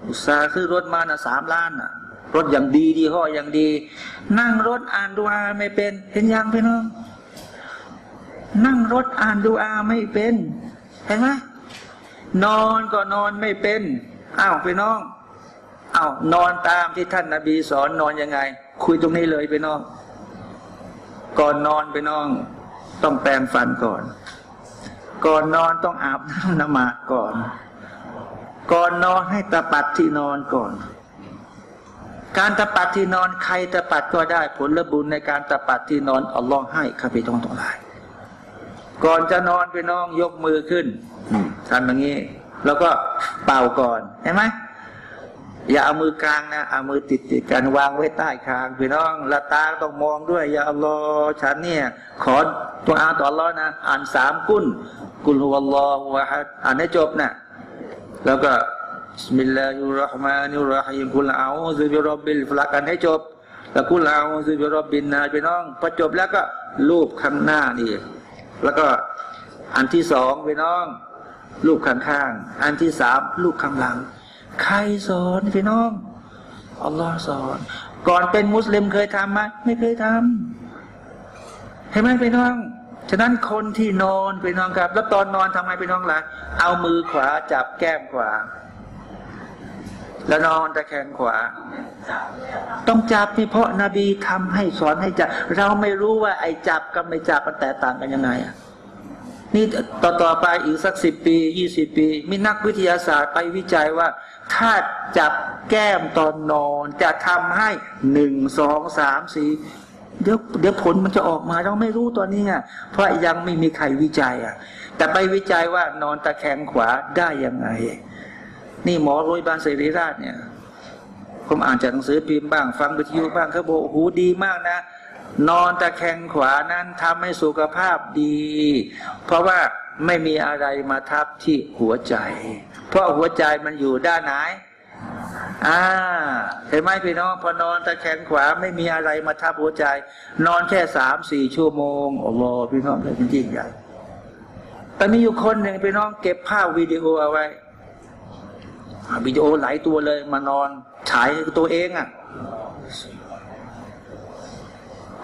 อุตสาห์ซื้อรถมานะสามล้านน่ะ รถอย่างดีดีห้ออย่างดี นั่งรถอ่านดูอาไม่เป็น เห็นยังพี่น้อง นั่งรถอ่านดูอาไม่เป็น เห็นไหมนอนก็นอนไม่เป็นอ้าวพี่น้องอ้าวนอนตามที่ท่านนาบีสอนนอนยังไง คุยตรงนี้เลยพี่น้อง ก่อนนอนพี่น้อง ต้องแปรงฟันก่อน ก่อนนอนต้องอาบน้ำนมาดก่อน ก่อนนอนให้ตะปัดที่นอนก่อน การตะปัดที่นอนใครตะปัดก็ได้ ผลบุญในการตะปัดที่นอนอัลลอฮ์ให้ข้าพเจ้าต้องหลายก่อนจะนอนพี่น้องยกมือขึ้นทำอย่างนี้ แล้วก็เป่าก่อนเห็นไหม อย่าเอามือกลางนะเอามือติดติดกันวางไว้ใต้คางพี่น้องละตาต้องมองด้วย อย่าอัลลอฮ์ฉันเนี่ย ขอดุอาต่ออัลลอฮ์นะ อ่านสามกุลقل هو الله أحد อ่านให้จบนะแล้วก็بسم الله الرحمن الرحيم قل أعوذ برب الفلق กันให้จบแล้ว قل أعوذ برب الناس พี่น้องพอจบแล้วก็ลูบข้างหน้านี่ แล้วก็อันที่สองพี่น้องลูบข้างข้างอันที่สามลูบข้างหลัง ใครสอนพี่น้อง อัลลอฮ์สอน ก่อนเป็นมุสลิมเคยทำไหมไม่เคยทำเห็นไหมพี่น้อง ฉะนั้นคนที่นอนพี่น้องครับ แล้วตอนนอนทำไงพี่น้องล่ะเอามือขวาจับแก้มขวา แล้วนอนตะแคงขวา ต้องจับนี่เพราะนาบีทำให้สอนให้จับ เราไม่รู้ว่าไอ้จับกับไม่จับมันแตกต่างกันยังไงอะนี่ต่อต่อไปอีกสักสิบปียี่สิบปี มีนักวิทยาศาสตร์ไปวิจัยว่า ถ้าจับแก้มตอนนอนจะทำให้หนึ่งสองสามสี่เดี๋ยวเดี๋ยวผลมันจะออกมาเราไม่รู้ตอนนี้อะเพราะยังไม่มีใครวิจัยอะ แต่ไปวิจัยว่านอนตะแคงขวาได้ยังไง นี่หมอโรยบาลศิริราชเนี่ย ผมอ่านจากหนังสือพิมพ์บ้าง ฟังวิทยุบ้างเขาบอกโอ้โหดีมากนะ นอนตะแคงขวานั้นทำให้สุขภาพดี เพราะว่าไม่มีอะไรมาทับที่หัวใจ เพราะหัวใจมันอยู่ด้านไหน อ่า เห็นไหมพี่น้องพอนอนตะแคงขวาไม่มีอะไรมาทับหัวใจ นอนแค่สามสี่ชั่วโมงโอ้โหพี่น้องเลยจริงใหญ่แต่มีอยู่คนหนึ่งพี่น้องเก็บภาพวิดีโอเอาไว้วิดีโอหลายตัวเลยมานอนฉายตัวเองอะ่ะ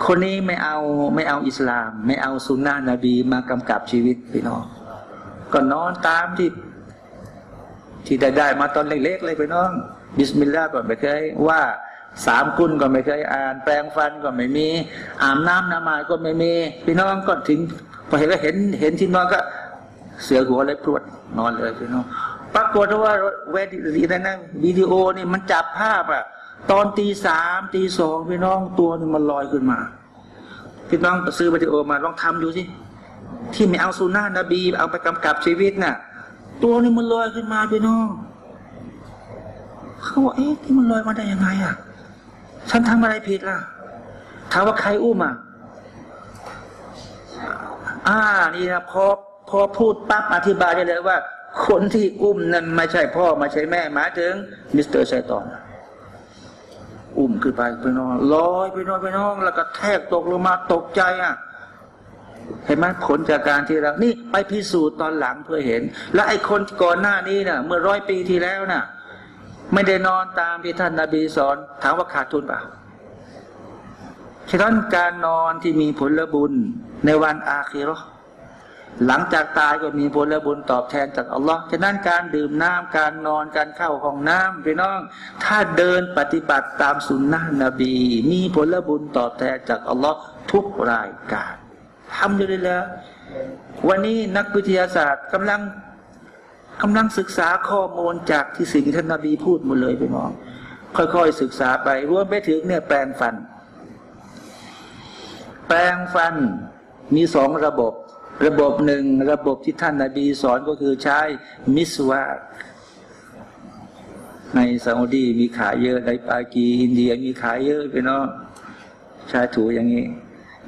คนนี้ไม่เอาไม่เอาอิสลาม ไม่เอาสุนนะนบีมากำกับชีวิตพี่น้องก็นอนตามที่ ที่ได้ได้มาตอนเล็กๆเลยพี่น้องบิสมิลลาห์ก็ไม่เคยว่าสามกุลก็ไม่เคยอ่าน แปลงฟันก็ไม่มีอาบน้ำน้ำมาก็ไม่มี พี่น้องก็ถึงพอเห็นก็เห็นเห็นที่นอนก็เสือหัวเลยพรวดนอนเลยพี่น้องปรากฏว่าเวทีนั้นวิดีโอนี่มันจับภาพอะตอนตีสามตีสองพี่น้องตัวนึงมันลอยขึ้นมาพี่น้องซื้อวิดีโอมาลองทำดูสิที่ไม่เอาสุนานะบีเอาไปกำกับชีวิตน่ะ ตัวนี้มันลอยขึ้นมาพี่น้องเขาบอกเอ๊ะที่มันลอยมาได้ยังไงอะ ฉันทำอะไรผิดล่ะถามว่าใครอุ้มอะอ่านี่นะพอพอพูดปั๊บอธิบายได้เลยว่า คนที่อุ้มนั้นไม่ใช่พ่อไม่ใช่แม่หมายถึง มิสเตอร์ไซตอนอุ้มขึ้นไปไปนอนลอยไปนอนไปนอนแล้วก็แทกตกลงมาตกใจอะ เห็นไหมผลจากการที่เรา นี่ไปพิสูจน์ตอนหลังเพื่อเห็น และไอ้คนก่อนหน้านี้นะ่ะ เมื่อร้อยปีที่แล้วน่ะ ไม่ได้นอนตามที่ท่านนาบีสอน ถามว่าขาดทุนเปล่าฉะนั้นการนอนที่มีผลบุญในวันอาคีรอหลังจากตายก็มีผลบุญตอบแทนจากอัลลอฮ์ฉะนั้นการดื่มน้ำการนอนการเข้าห้องน้ำพี่น้อง ถ้าเดินปฏิบัติตามสุนนะนบี มีผลบุญตอบแทนจากอัลลอฮ์ทุกรายการ ทำอยู่เลยแล้ววันนี้นักวิทยาศาสตร์กำลังกำลังศึกษาข้อมูลจากที่สิ่งที่ท่านนาบีพูดหมดเลยพี่น้อง ค่อยๆศึกษาไปรวมไปถึงเนี่ยแปลงฟัน แปลงฟันมีสองระบบ ระบบหนึ่งระบบที่ท่านนาบีสอนก็คือใช้มิสวาในซาอุดีมีขายเยอะในปากีอินเดียมีขายเยอะพี่น้องใช้ถูอย่างนี้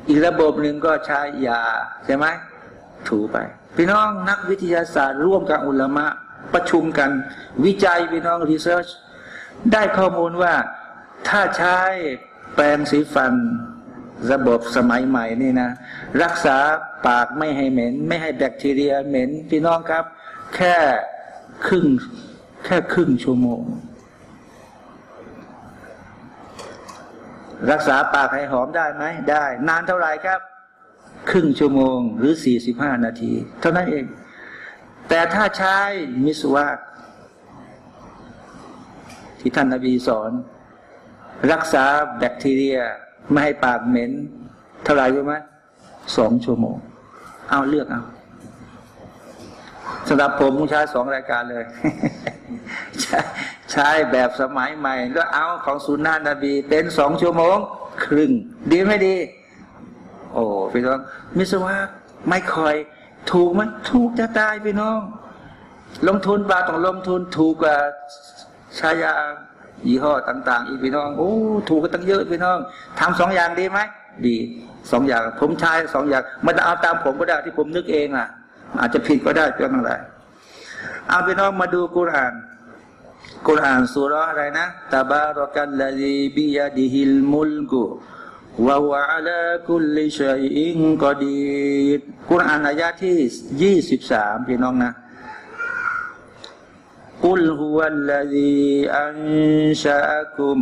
อีกระบบหนึ่งก็ใช้ยาใช่ไหมถูไป พี่น้องนักวิทยาศาสตร์ร่วมกับอุลมะประชุมกัน วิจัยพี่น้องรีเสิร์ชได้ข้อมูลว่าถ้าใช้แปรงสีฟันระบบสมัยใหม่นี่นะ รักษาปากไม่ให้เหม็น ไม่ให้แบคทีเรียเหม็น พี่น้องครับ แค่ครึ่งแค่ครึ่งชั่วโมง รักษาปากให้หอมได้ไหมได้ นานเท่าไหร่ครับ ครึ่งชั่วโมงหรือสี่สิบห้านาที เท่านั้นเอง แต่ถ้าใช้มิสวาที่ท่านนาบีสอน รักษาแบคทีเรีย ไม่ให้ปากเหม็น เท่าไหร่รู้ไหมสองชั่วโมง เอาเลือกเอาสำหรับผมใช้สองรายการเลย ใช้แบบสมัยใหม่ แล้วเอาของสุนนะนบี เป็นสองชั่วโมง ครึ่ง ดีไม่ดี โอ้พี่น้องมิสวาไม่คอย ถูกไหมถูกจะตายพี่น้อง ลงทุนบาต้องลงทุนถูกกว่าชายายี่ห้อต่างๆ อีกพี่น้องโอ้ถูกกันตั้งเยอะพี่น้องทำสองอย่างดีไหมดีสองอย่าง ผมใช้สองอย่างมันเอาตามผมก็ได้ที่ผมนึกเองอะ อาจจะผิดก็ได้เรื่องอะไรเอาพี่น้องมาดูกุรอาน กุรอานสุราอะไรนะตาบารักัลลดีบิยาดิฮิลมุลกุวะวะอัลาคุลิชัยอิงกอดีดกุรอานอายะที่ยี่สิบสามพี่น้องนะ قل هو الذي أنشأكم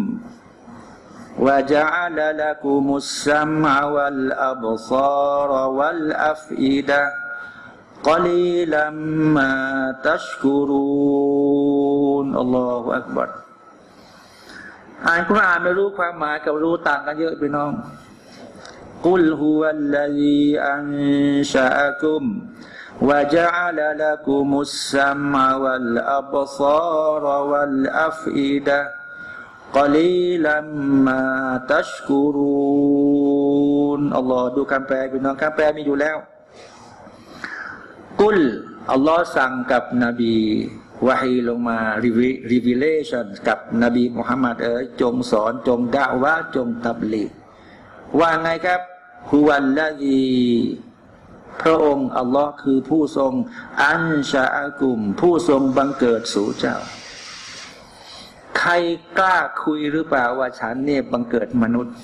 وجعل لكم السمع والأبصار والأفئدة قليلا ما تشكرون الله أكبر อ่านคุรานไม่รู้ความหมายกับรู้ต่างกันเยอะพี่น้อง قل هو الذي أنشأكم وجعل لكم السمع والأبصار والأفئدة قليلا ما تشكرون อัลลอฮ์ดูคำแปลพี่น้องคำแปลมีอยู่แล้ว กุลอัลลอฮ์สั่งกับนบี วะฮีลงมารีวิเลชันกับนบีมุฮัมมัดเอ๋ยจงสอนจงด่าว่าจงตับลีว่าไงครับฮุวัลลาดีพระองค์อัลลอฮ์คือผู้ทรง อันชาอากุม ผู้ทรงบังเกิดสู่เจ้า ใครกล้าคุยหรือเปล่าว่าฉันเนี่ยบังเกิดมนุษย์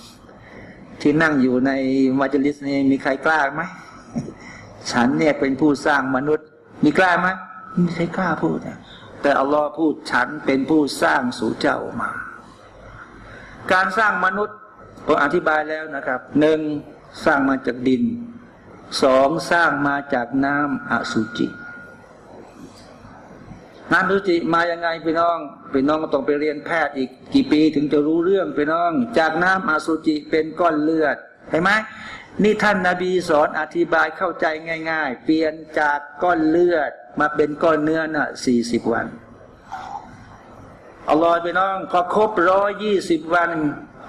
ที่นั่งอยู่ในมัจลิสนี่มีใครกล้าไหมฉันเนี่ยเป็นผู้สร้างมนุษย์ มีกล้าไหมไม่ใช่กล้าพูดนะ แต่อัลลอฮ์พูดฉันเป็นผู้สร้างสู่เจ้ามา การสร้างมนุษย์ผมอธิบายแล้วนะครับหนึ่งสร้างมาจากดินสองสร้างมาจากน้ำอสุจิ น้ำอสุจิมายังไงพี่น้องพี่น้องก็ต้องไปเรียนแพทย์อีกกี่ปีถึงจะรู้เรื่องพี่น้อง จากน้ำอสุจิเป็นก้อนเลือดเห็นไหมนี่ท่านนาบีสอนอธิบายเข้าใจง่าย ๆ เปลี่ยนจากก้อนเลือด มาเป็นก้อนเนื้อน่ะสี่สิบวันอัลลอฮ์พี่น้องพอครบร้อยยี่สิบวัน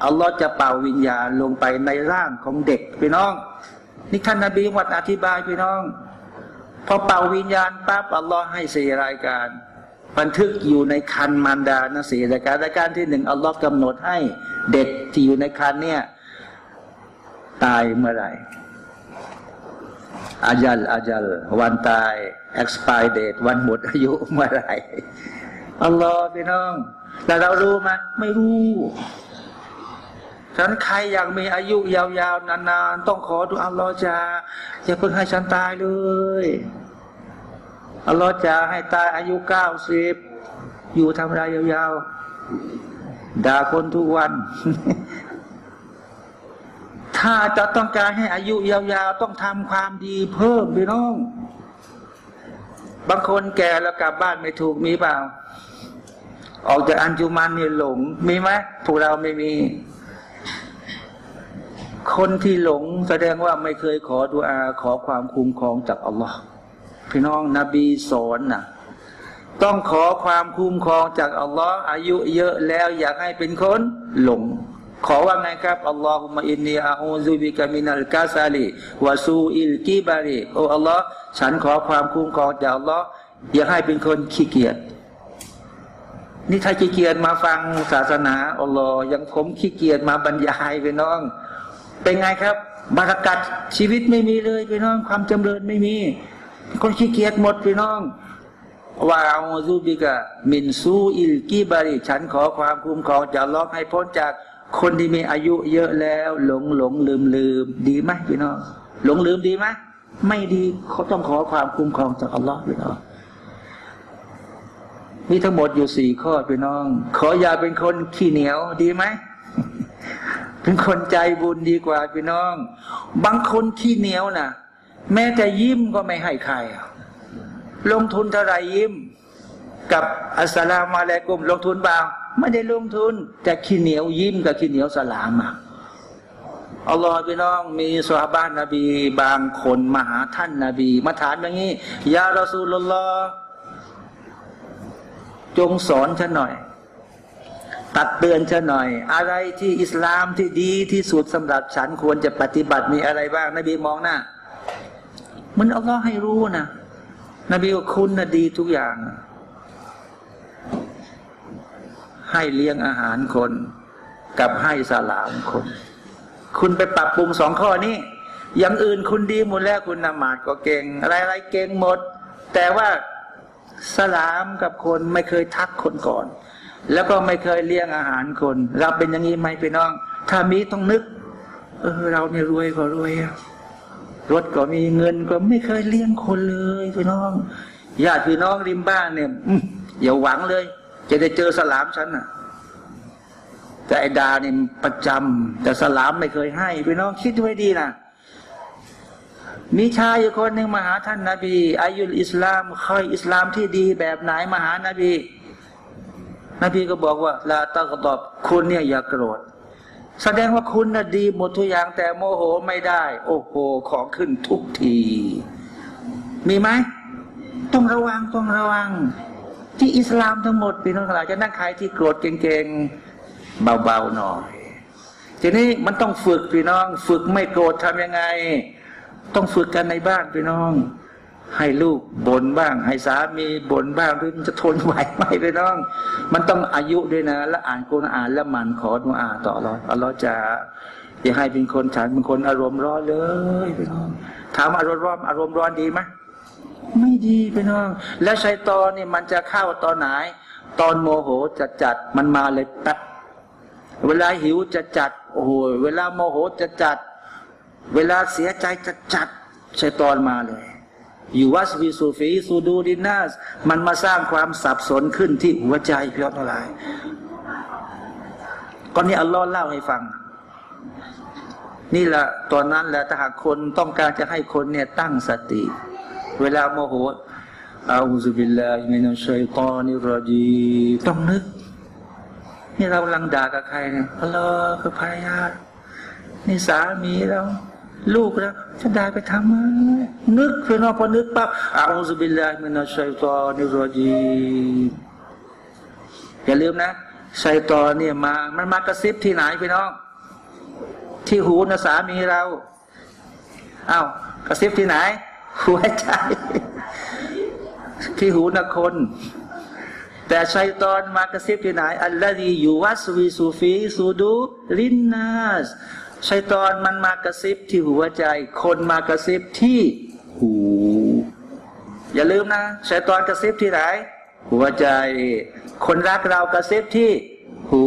อัลลอฮ์จะเป่าวิญญาณลงไปในร่างของเด็กพี่น้อง นี่ท่านนาบีวัดอธิบายพี่น้อง พอเป่าวิญญาณปั๊บอัลลอฮ์ให้สี่รายการ บันทึกอยู่ในคันมารดานะสี่รายการรายการที่หนึ่งอัลลอฮ์กำหนดให้เด็กที่อยู่ในคันเนี่ย ตายเมื่อไหร่ อาจัลอาจัลวันตาย expire date วันหมดอายุเมื่อไหร่อัลลอฮ์พี่น้องแล้วเรารู้ไหมไม่รู้ฉะนั้นใครอยากมีอายุยาวๆ นานๆ ต้องขอดูอัลลอฮ์จะอย่าเพิ่งให้ฉันตายเลยอัลลอฮ์จะให้ตายอายุเก้าสิบอยู่ทำอะไรยาวๆด่าคนทุกวัน ถ้าจะต้องการให้อายุยาวๆ ต้องทำความดีเพิ่มพี่น้อง บางคนแก่แล้วกลับบ้านไม่ถูกมีเปล่า ออกจากอันจุมันเนี่ยหลง มีไหมพวกเราไม่มี คนที่หลงแสดงว่าไม่เคยขอดุอาขอความคุ้มครองจากอัลลอฮ์พี่น้องนบีสอนนะต้องขอความคุ้มครองจากอัลลอฮ์อายุเยอะแล้วอยากให้เป็นคนหลง ขอว่าไงครับอัลลอฮุมะอินนีอาอูซุบิกามินัลกาซาลีวาซูอิลกีบารีโอ้อัลลอฮ์ฉันขอความคุ้มครองจากอัลลอฮ์อย่าให้เป็นคนขี้เกียจนี่ถ้าขี้เกียจมาฟังศาสนาอัลลอฮ์ยังผมขี้เกียจมาบรรยายไปน้อง เป็นไงครับบารักัดชีวิตไม่มีเลยพี่น้องความจำเริญไม่มี คนขี้เกียจหมดพี่น้องว่าอูซูบิกะมินซูอิลกีบารีฉันขอความคุ้มครองจากล็อกให้พ้นจาก คนที่มีอายุเยอะแล้ว หลงหลงลืมลืมดีไหมพี่น้องหลงลืมดีไหมไม่ดีเขาต้องขอความคุ้มครองจากอัลลอฮ์พี่น้องมีทั้งหมดอยู่สี่ข้อพี่น้อง ขออย่าเป็นคนขี้เหนียวดีไหมเป็นคนใจบุญดีกว่าพี่น้อง บางคนขี้เหนียวนะ่ะ แม้แต่ยิ้มก็ไม่ให้ใคร ลงทุนเท่าไรยิ้ม กับอัสสลามุอะลัยกุมลงทุนเปล่า ไม่ได้ลงทุนแต่ขี้เหนียวยิ้มกับขี้เหนียวสลามอะอัลลอฮฺพี่น้องมีสวาบ้านนบีบางคนมาหาท่านนาบี มาถามอย่างนี้ยารอซูลุลลอจงสอนฉันหน่อย ตักเตือนฉันหน่อย อะไรที่อิสลามที่ดีที่สุดสำหรับฉันควรจะปฏิบัติมีอะไรบ้าง นบีมองหน้ามันอัลลอฮ์ให้รู้นะนบีว่าคุณนะดีทุกอย่าง ให้เลี้ยงอาหารคน กับให้สลามคน คุณไปปรับปรุงสองข้อนี้อย่างอื่นคุณดีหมดแล้วคุณนมาดก็เก่ง อะไรอะไรเก่งหมด แต่ว่าสลามกับคนไม่เคยทักคนก่อน แล้วก็ไม่เคยเลี้ยงอาหารคน เราเป็นอย่างนี้ไหมพี่น้อง ถ้ามีต้องนึก เออ เราเนี่ยรวยก็รวยรถก็มีเงินก็ไม่เคยเลี้ยงคนเลยพี่น้องญาติพี่น้องริมบ้านเนี่ยอย่าหวังเลย จะได้เจอสลามฉันน่ะ แต่ไอ้ดาเนี่ยประจำแต่สลามไม่เคยให้พี่น้องคิดไว้ดีนะมีชายอยู่คนหนึ่งมาหาท่านนาบีอายุอิสลามค่อยอิสลามที่ดีแบบไหนมาหานาบีนบีก็บอกว่าลาตะกตอบคุณเนี่ยอย่าโกรธ แสดงว่าคุณน่ะดีหมดทุกอย่างแต่โมโหไม่ได้ โอ้โหของขึ้นทุกที มีไหมต้องระวังต้องระวัง ที่อิสลามทั้งหมดพี่น้องทั้งหลายจะนั่งใครที่โกรธเก่งๆเบาๆหน่อยทีนี้มันต้องฝึกพี่น้อง ฝึกไม่โกรธทำยังไง ต้องฝึกกันในบ้านพี่น้อง ให้ลูกบ่นบ้าง ให้สามีบ่นบ้างหรือมันจะทนไหวไหมพี่น้อง มันต้องอายุด้วยนะ แล้วอ่านกุณอ่านแล้วมันขอดุอาต่อรออัลลอฮ์จะอย่าให้เป็นคนฉันเป็นคนอารมณ์ร้อนเลยพี่น้องถามอารมณ์ร้อนอารมณ์ร้อนดีไหม ไม่ดีพี่น้องแล้วชัยตอนนี่มันจะเข้าตอนไหน ตอนโมโหจะจัดมันมาเลยแป๊บเวลาหิวจะจัด โอ้โหเวลาโมโหจะจัด เวลาเสียใจจะจัดชัยตอนมาเลยอยู่วัสวีสูฟีสูดูดินาสมันมาสร้างความสับสนขึ้นที่หัวใจพี่น้องทั้งหลายก่อนนี้อัลลอฮ์เล่าให้ฟัง นี่แหละตอนนั้นแหละถ้าหากคนต้องการจะให้คนเนี่ยตั้งสติ เวลาโมโหอาอุซุบิลลาฮิมินัชัยตอนิรจีต้องนึก นี่เรากำลังด่ากับใครเนี่ยอัลอคือภรรยานี่สามีเราลูกแล้วจะได้ไปทำไมนึกเพื่อนพอนึกปั๊บอาอุบิลลาฮิมินัชชัยตอนิรจีอย่าลืมนะชัยตอนเนี่ยมา มันมากระซิบที่ไหนพี่น้อง ที่หูนะสามีเราอา้าวกระซิบที่ไหน หัวใจที่หูนะคน แต่ชัยตอนมากระซิบที่ไหน อัลลอฮีอยู่วัสวีสูฟีสูดูลินนัสชัยตอนมันมากระซิบที่หัวใจ คนมากระซิบที่หู อย่าลืมนะชัยตอนกระซิบที่ไหน หัวใจ คนรักเรากระซิบที่หู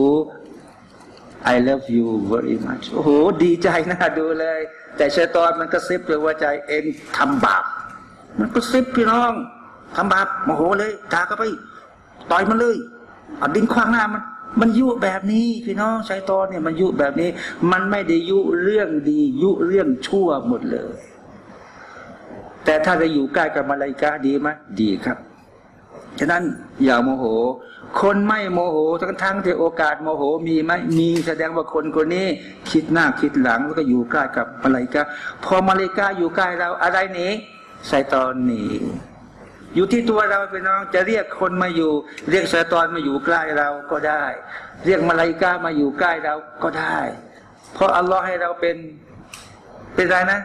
I love you very much โอ้โห ดีใจนะดูเลย แต่ชัยตอนมันกระซิบเลยหัวใจเองทำบาป มันกระซิบพี่น้องทำบาปโมโหเลยด่าก็ไป ต่อยมันเลยเอาดินขว้างหน้ามัน มันยุแบบนี้ พี่น้องชัยตอนเนี่ยมันยุแบบนี้ มันไม่ได้ยุเรื่องดียุเรื่องชั่วหมดเลย แต่ถ้าจะอยู่ใกล้กับมาลายกาดีไหมดีครับ ฉะนั้นอย่าโมโห คนไม่โมโหทั้งทั้งที่โอกาสโมโหมีไหมมีแสดงว่าคนคนนี้ คิดหน้าคิดหลังแล้วก็อยู่ใกล้กับมาลกาพอมาเลกาอยู่ใกล้เราอะไรหนี้ไซตอนหนี้อยู่ที่ตัวเราพี่น้องจะเรียกคนมาอยู่ เรียกไซตอนมาอยู่ใกล้เราก็ได้ เรียกมาเลกามาอยู่ใกล้เราก็ได้ เพราะอัลลอฮ์ให้เราเป็นเป็นอะไรนะ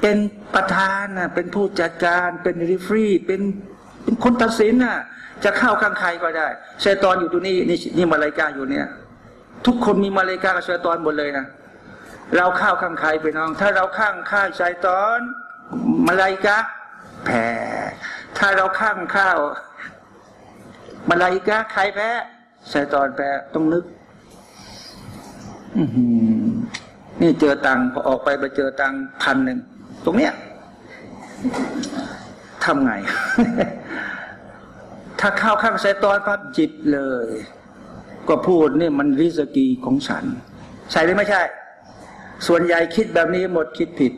เป็นประธานนะเป็นผู้จัดการเป็นรีฟรีเป็นเป็นคนตัดสินน่ะ จะเข้าข้างใครก็ได้ชัยตอนอยู่ตรงนี้นี่นี่มาลายกาอยู่เนี่ย ทุกคนมีมาลายกากับชัยตอนหมดเลยนะเราเข้าข้างใครไปน้อง ถ้าเราข้างข้าชัยตอนมาลายกาแพ้ถ้าเราข้างข้าวมาลายกาใครแพ้ชัยตอนแพ้ต้องนึกนี่เจอตังค์พอออกไปไปเจอตังค์พันหนึ่งตรงเนี้ยทำไง ถ้าเข้าข้างไซตอนปั๊บจิตเลย ก็พูดนี่มันริสกีของฉัน ใช่หรือไม่ใช่ ส่วนใหญ่คิดแบบนี้หมดคิดผิด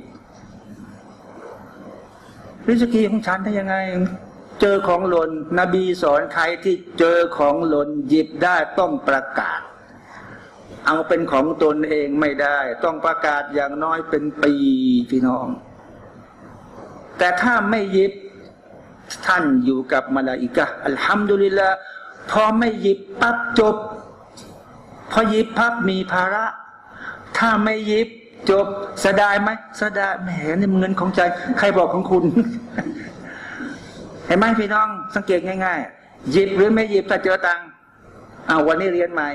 ริสกีของฉันได้ยังไง เจอของหล่นนบีสอนใครที่เจอของหล่นหยิบได้ต้องประกาศ เอาเป็นของตนเองไม่ได้ ต้องประกาศอย่างน้อยเป็นปีพี่น้อง แต่ถ้าไม่หยิบ ท่านอยู่กับมาลาอิกะอัลฮัมดุลิลละพอไม่หยิบปั๊บจบ พอหยิบปั๊บมีภาระ ถ้าไม่หยิบจบสดายไหมสดายแหมนี่เงินของใจ ใครบอกของคุณเห็นไหมพี่น้องสังเกตง่ายๆหยิบหรือไม่หยิบถ้าเจอตังค์เอาวันนี้เรียนใหม่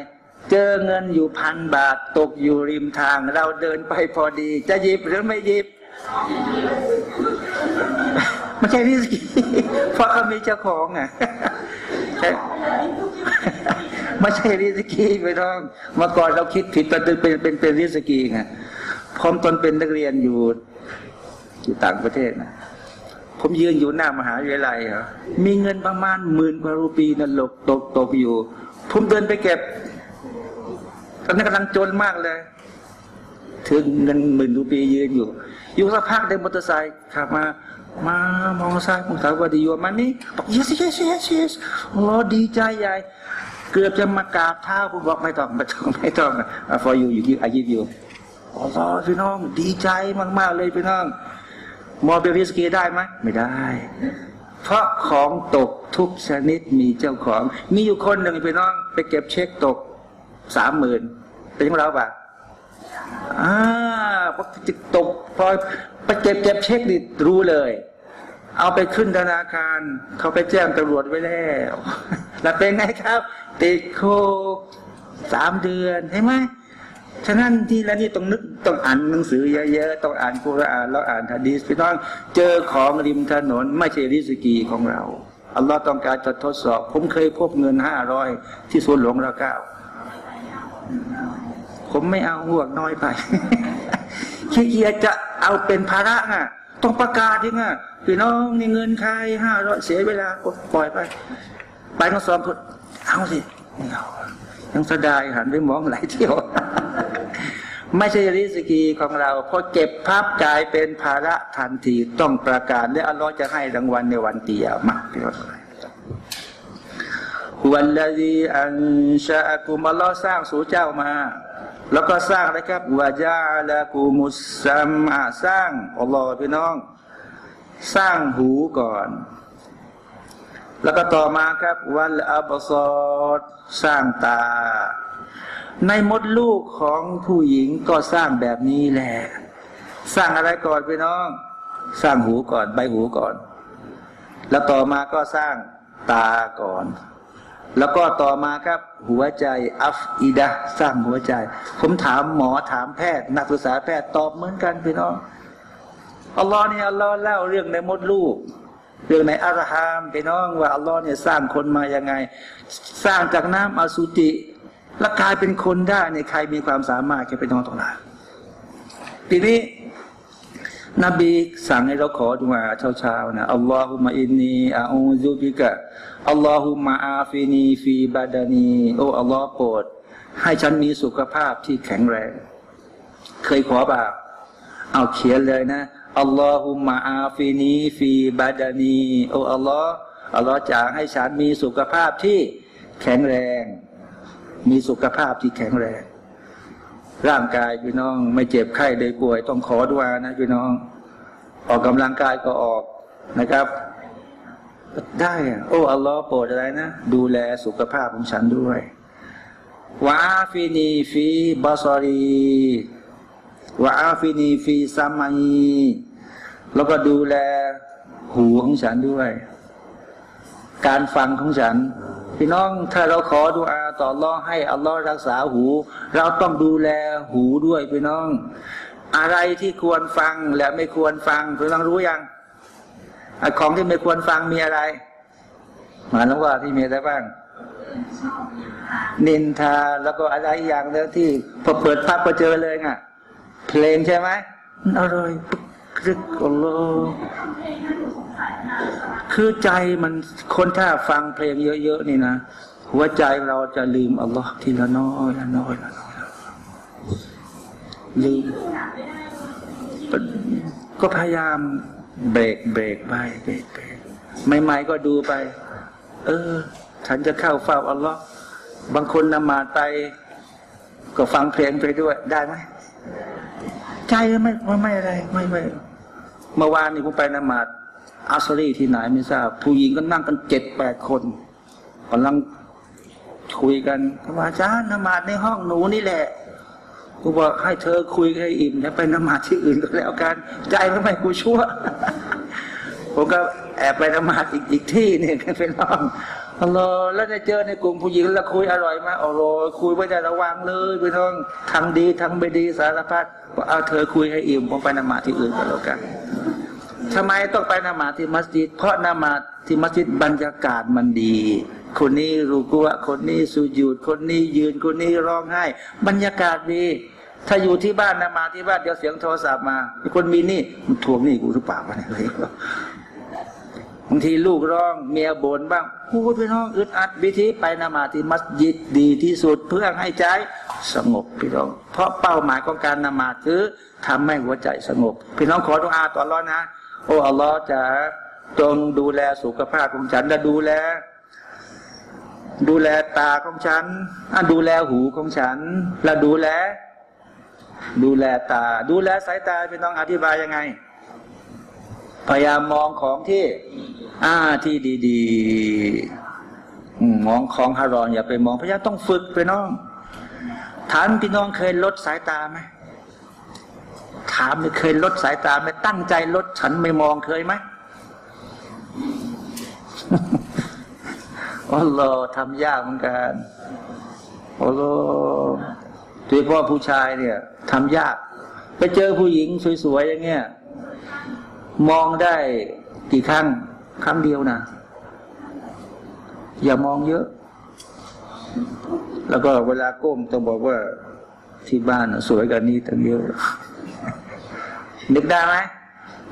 เจอเงินอยู่พันบาทตกอยู่ริมทาง เราเดินไปพอดี จะหยิบหรือไม่หยิบ ไม่ใช่ริสกี้เพราะเขามีเจ้าของอะไม่ใช่ริสกี้ไปน้องเมื่อก่อนเราคิดผิดเป็นเป็นเป็นเป็นริสกี้ไงพร้อมตอนเป็นนักเรียนอยู่อยู่ต่างประเทศนะผมยืนอยู่หน้ามหาวิทยาลัยเหรอมีเงินประมาณหมื่นกว่ารูปีนั่นหลบตกตกอยู่ ผมเดินไปเก็บตอนนั้นกำลังจนมากเลย ถึงเงินหมื่นรูปียืนอยู่ อยู่สักพักเดินมอเตอร์ไซค์ขับมา มามองซ้ายมองขวาว่าดีอยู่มันนี่บอก yes yes yes yes โอ้ดีใจใหญ่ เกือบจะมากราบเท้าผมบอกไม่ต้องไม่ต้องไม่ต้อง for you อยู่ที่อายิบอยู่อ๋อพี่น้อง ดีใจมากๆเลยพี่น้องมอเบริสกีได้ไหมไม่ได้ เพราะของตกทุกชนิดมีเจ้าของ มีอยู่คนหนึ่งพี่น้อง ไปเก็บเช็คตกสามหมื่นเป็นของเราปะอ่าพอตกพอ ไปเก็บเก็บเช็คนี่รู้เลย เอาไปขึ้นธนาคาร เขาไปแจ้งตำรวจไว้แล้ว แล้วเป็นไงครับ ติดโคสามเดือนใช่ไหมฉะนั้นที่แล้วนี่ต้องนึกต้องอ่านหนังสือเยอะๆต้องอ่านกุรอานแล้วอ่านฮะดีษพี่น้องเจอของริมถนนไม่ใช่ริสกีของเราอัลลอฮ์ต้องการจะทดสอบ ผมเคยพบเงินห้าร้อยที่สวนหลวงราเก้าผมไม่เอาหวกน้อยไปขี้เกียจจะ เอาเป็นภาระอะ ต้องประกาศยังอะพี่น้องนี่เงินใครห้าร้อยเสียเวลาก็ปล่อยไป ไปมาสอบคนเอาสิไม่เอายังสดายหันไปมองหลายเที่ยวไม่ใช่ริสกีของเราพอเก็บพับกายเป็นภาระทันทีต้องประกาศและอัลลอฮ์จะให้รางวัลในวันเตียมากพี่น้อง วันละดีอันชากุมอัลลอฮ์สร้างสู่เจ้ามา แล้วก็สร้างอะครับวาจาละกูมุสซัมอาสร้างอัลลอฮ์พี่น้อง สร้างหูก่อน แล้วก็ต่อมาครับวันอับซอดสร้างตา ในมดลูกของผู้หญิงก็สร้างแบบนี้แหละ สร้างอะไรก่อนพี่น้อง สร้างหูก่อนใบหูก่อน แล้วต่อมาก็สร้างตาก่อน แล้วก็ต่อมาครับ หัวใจอัฟอิดะสร้างหัวใจ ผมถามหมอถามแพทย์ นักศึกษาแพทย์ตอบเหมือนกันพี่น้องอัลลอฮ์เนี่ยอัลลอฮ์เล่าเรื่องในมดลูก เรื่องในอารฮามพี่น้องว่าอัลลอฮ์เนี่ยสร้างคนมายังไง สร้างจากน้ำอสุจิแล้วกลายเป็นคนได้เนี่ยใครมีความสามารถแค่เป็นน้องตรงนั้นทีนี้นบีสั่งให้เราขอดุอาเช้าๆนะاللهم إني أعوذ بك اللهم عافني في بدني โอ้อัลลอฮ์โปรด ให้ฉันมีสุขภาพที่แข็งแรง เคยขอป่ะเอาเขียนเลยนะاللهم عافني في بدني โอ้อัลลอฮ์อัลลอฮ์จะให้ฉันมีสุขภาพที่แข็งแรง มีสุขภาพที่แข็งแรง ร่างกายพี่น้อง ไม่เจ็บไข้ได้ป่วย ต้องขอดุอานะพี่น้อง ออกกำลังกายก็ออกนะครับ ได้อะโอ้อัลลอฮ์โปรดอะไรนะ ดูแลสุขภาพของฉันด้วยوعافني في بصري وعافني في سمعي แล้วก็ดูแลหูของฉันด้วย การฟังของฉัน พี่น้องถ้าเราขอดุอาต่ออัลลอให้อัลลอฮ์รักษาหู เราต้องดูแลหูด้วยพี่น้อง อะไรที่ควรฟังและไม่ควรฟังพี่น้องรู้ยัง อ้ของที่ไม่ควรฟังมีอะไรหมายถึงว่าที่มีอะไรบ้าง นินทาแล้วก็อะไรอย่างแล้วที่พอเปิดภาพก็เจอเลยไงเพลงใช่ไหมอร่อยปึ๊กรึกอัลลอฮ์คือใจมันคนถ้าฟังเพลงเยอะๆนี่นะหัวใจเราจะลืมอัลลอฮ์ทีละน้อยละน้อยละน้อยลืมก็พยายาม เบรกเบรกไปเบรกเบรกใหม่ๆก็ดูไป เออ ฉันจะเข้าเฝ้าอัลลอฮ์บางคนนมาไป ก็ฟังเพลงไปด้วย ได้ไหมใจไม่ไม่ไม่อะไร ไม่ไม่เมื่อวานนี้ผมไปนมาดอัสรีที่ไหนไม่ทราบ ผู้หญิงก็นั่งกันเจ็ดแปดคนกำลังคุยกันว่าอาจารย์นมาดในห้องหนูนี่แหละ กูบอกให้เธอคุยให้อิ่มแล้วไปนมาที่อื่นก็แล้วกัน ใจไม่ไม่กูชั่ว ผมก็แอบไปนมาอีกอีกที่หนึ่งเป็นน้องอัลลอแล้วได้เจอในกลุ่มผู้หญิงแล้วคุยอร่อยมากอัลลอฮ์คุยไม่ได้ระวังเลยพี่น้องทั้งดีทั้งไม่ดีสารพัดก็เอาเธอคุยให้อิ่มผมไปนมาที่อื่นก็แล้วกันทำไมต้องไปนมาที่มัสยิด เพราะนมาที่มัสยิดบรรยากาศมันดี คนนี้รูกุะคนนี้สุญูดคนนี้ยืนคนนี้ร้องไห้ บรรยากาศดีถ้าอยู่ที่บ้านนะมาที่บ้านเดี๋ยวเสียงโทรศัพท์มาคนมีนี่มันทวงนี่กูหรือเปล่าวะเนี่ยบางทีลูกร้องเมียบ่นบ้างพูดพี่น้องอึดอัดวิธีไปนมาที่มัสยิดดีที่สุดเพื่อให้ใจสงบพี่น้อง เพราะเป้าหมายของการนมาคือทำให้หัวใจสงบ พี่น้องขอดุอาต่อรอนะ โอ้อัลลอฮ์จะจงดูแลสุขภาพของฉันและดูแล ดูแลตาของฉันดูแลหูของฉัน และดูแล ดูแลตา ดูแลสายตาพี่น้องอธิบายยังไง พยายามมองของที่ อ่าที่ดีๆมองของฮารอน อย่าไปมองพยายามต้องฝึกไปน้อง ถามพี่น้องเคยลดสายตาไหมถามเคยลดสายตาไหมตั้งใจลดฉันไม่มองเคยไหม อัลลอฮ์ทำยากเหมือนกันอัลลอฮ์โดยเฉพาะผู้ชายเนี่ยทำยาก ไปเจอผู้หญิงสวยๆอย่างเงี้ยมองได้กี่ครั้งครั้งเดียวนะอย่ามองเยอะ แล้วก็เวลาก้มต้องบอกว่าที่บ้านสวยกันนี้ตั้งเยอะนึกได้ไหม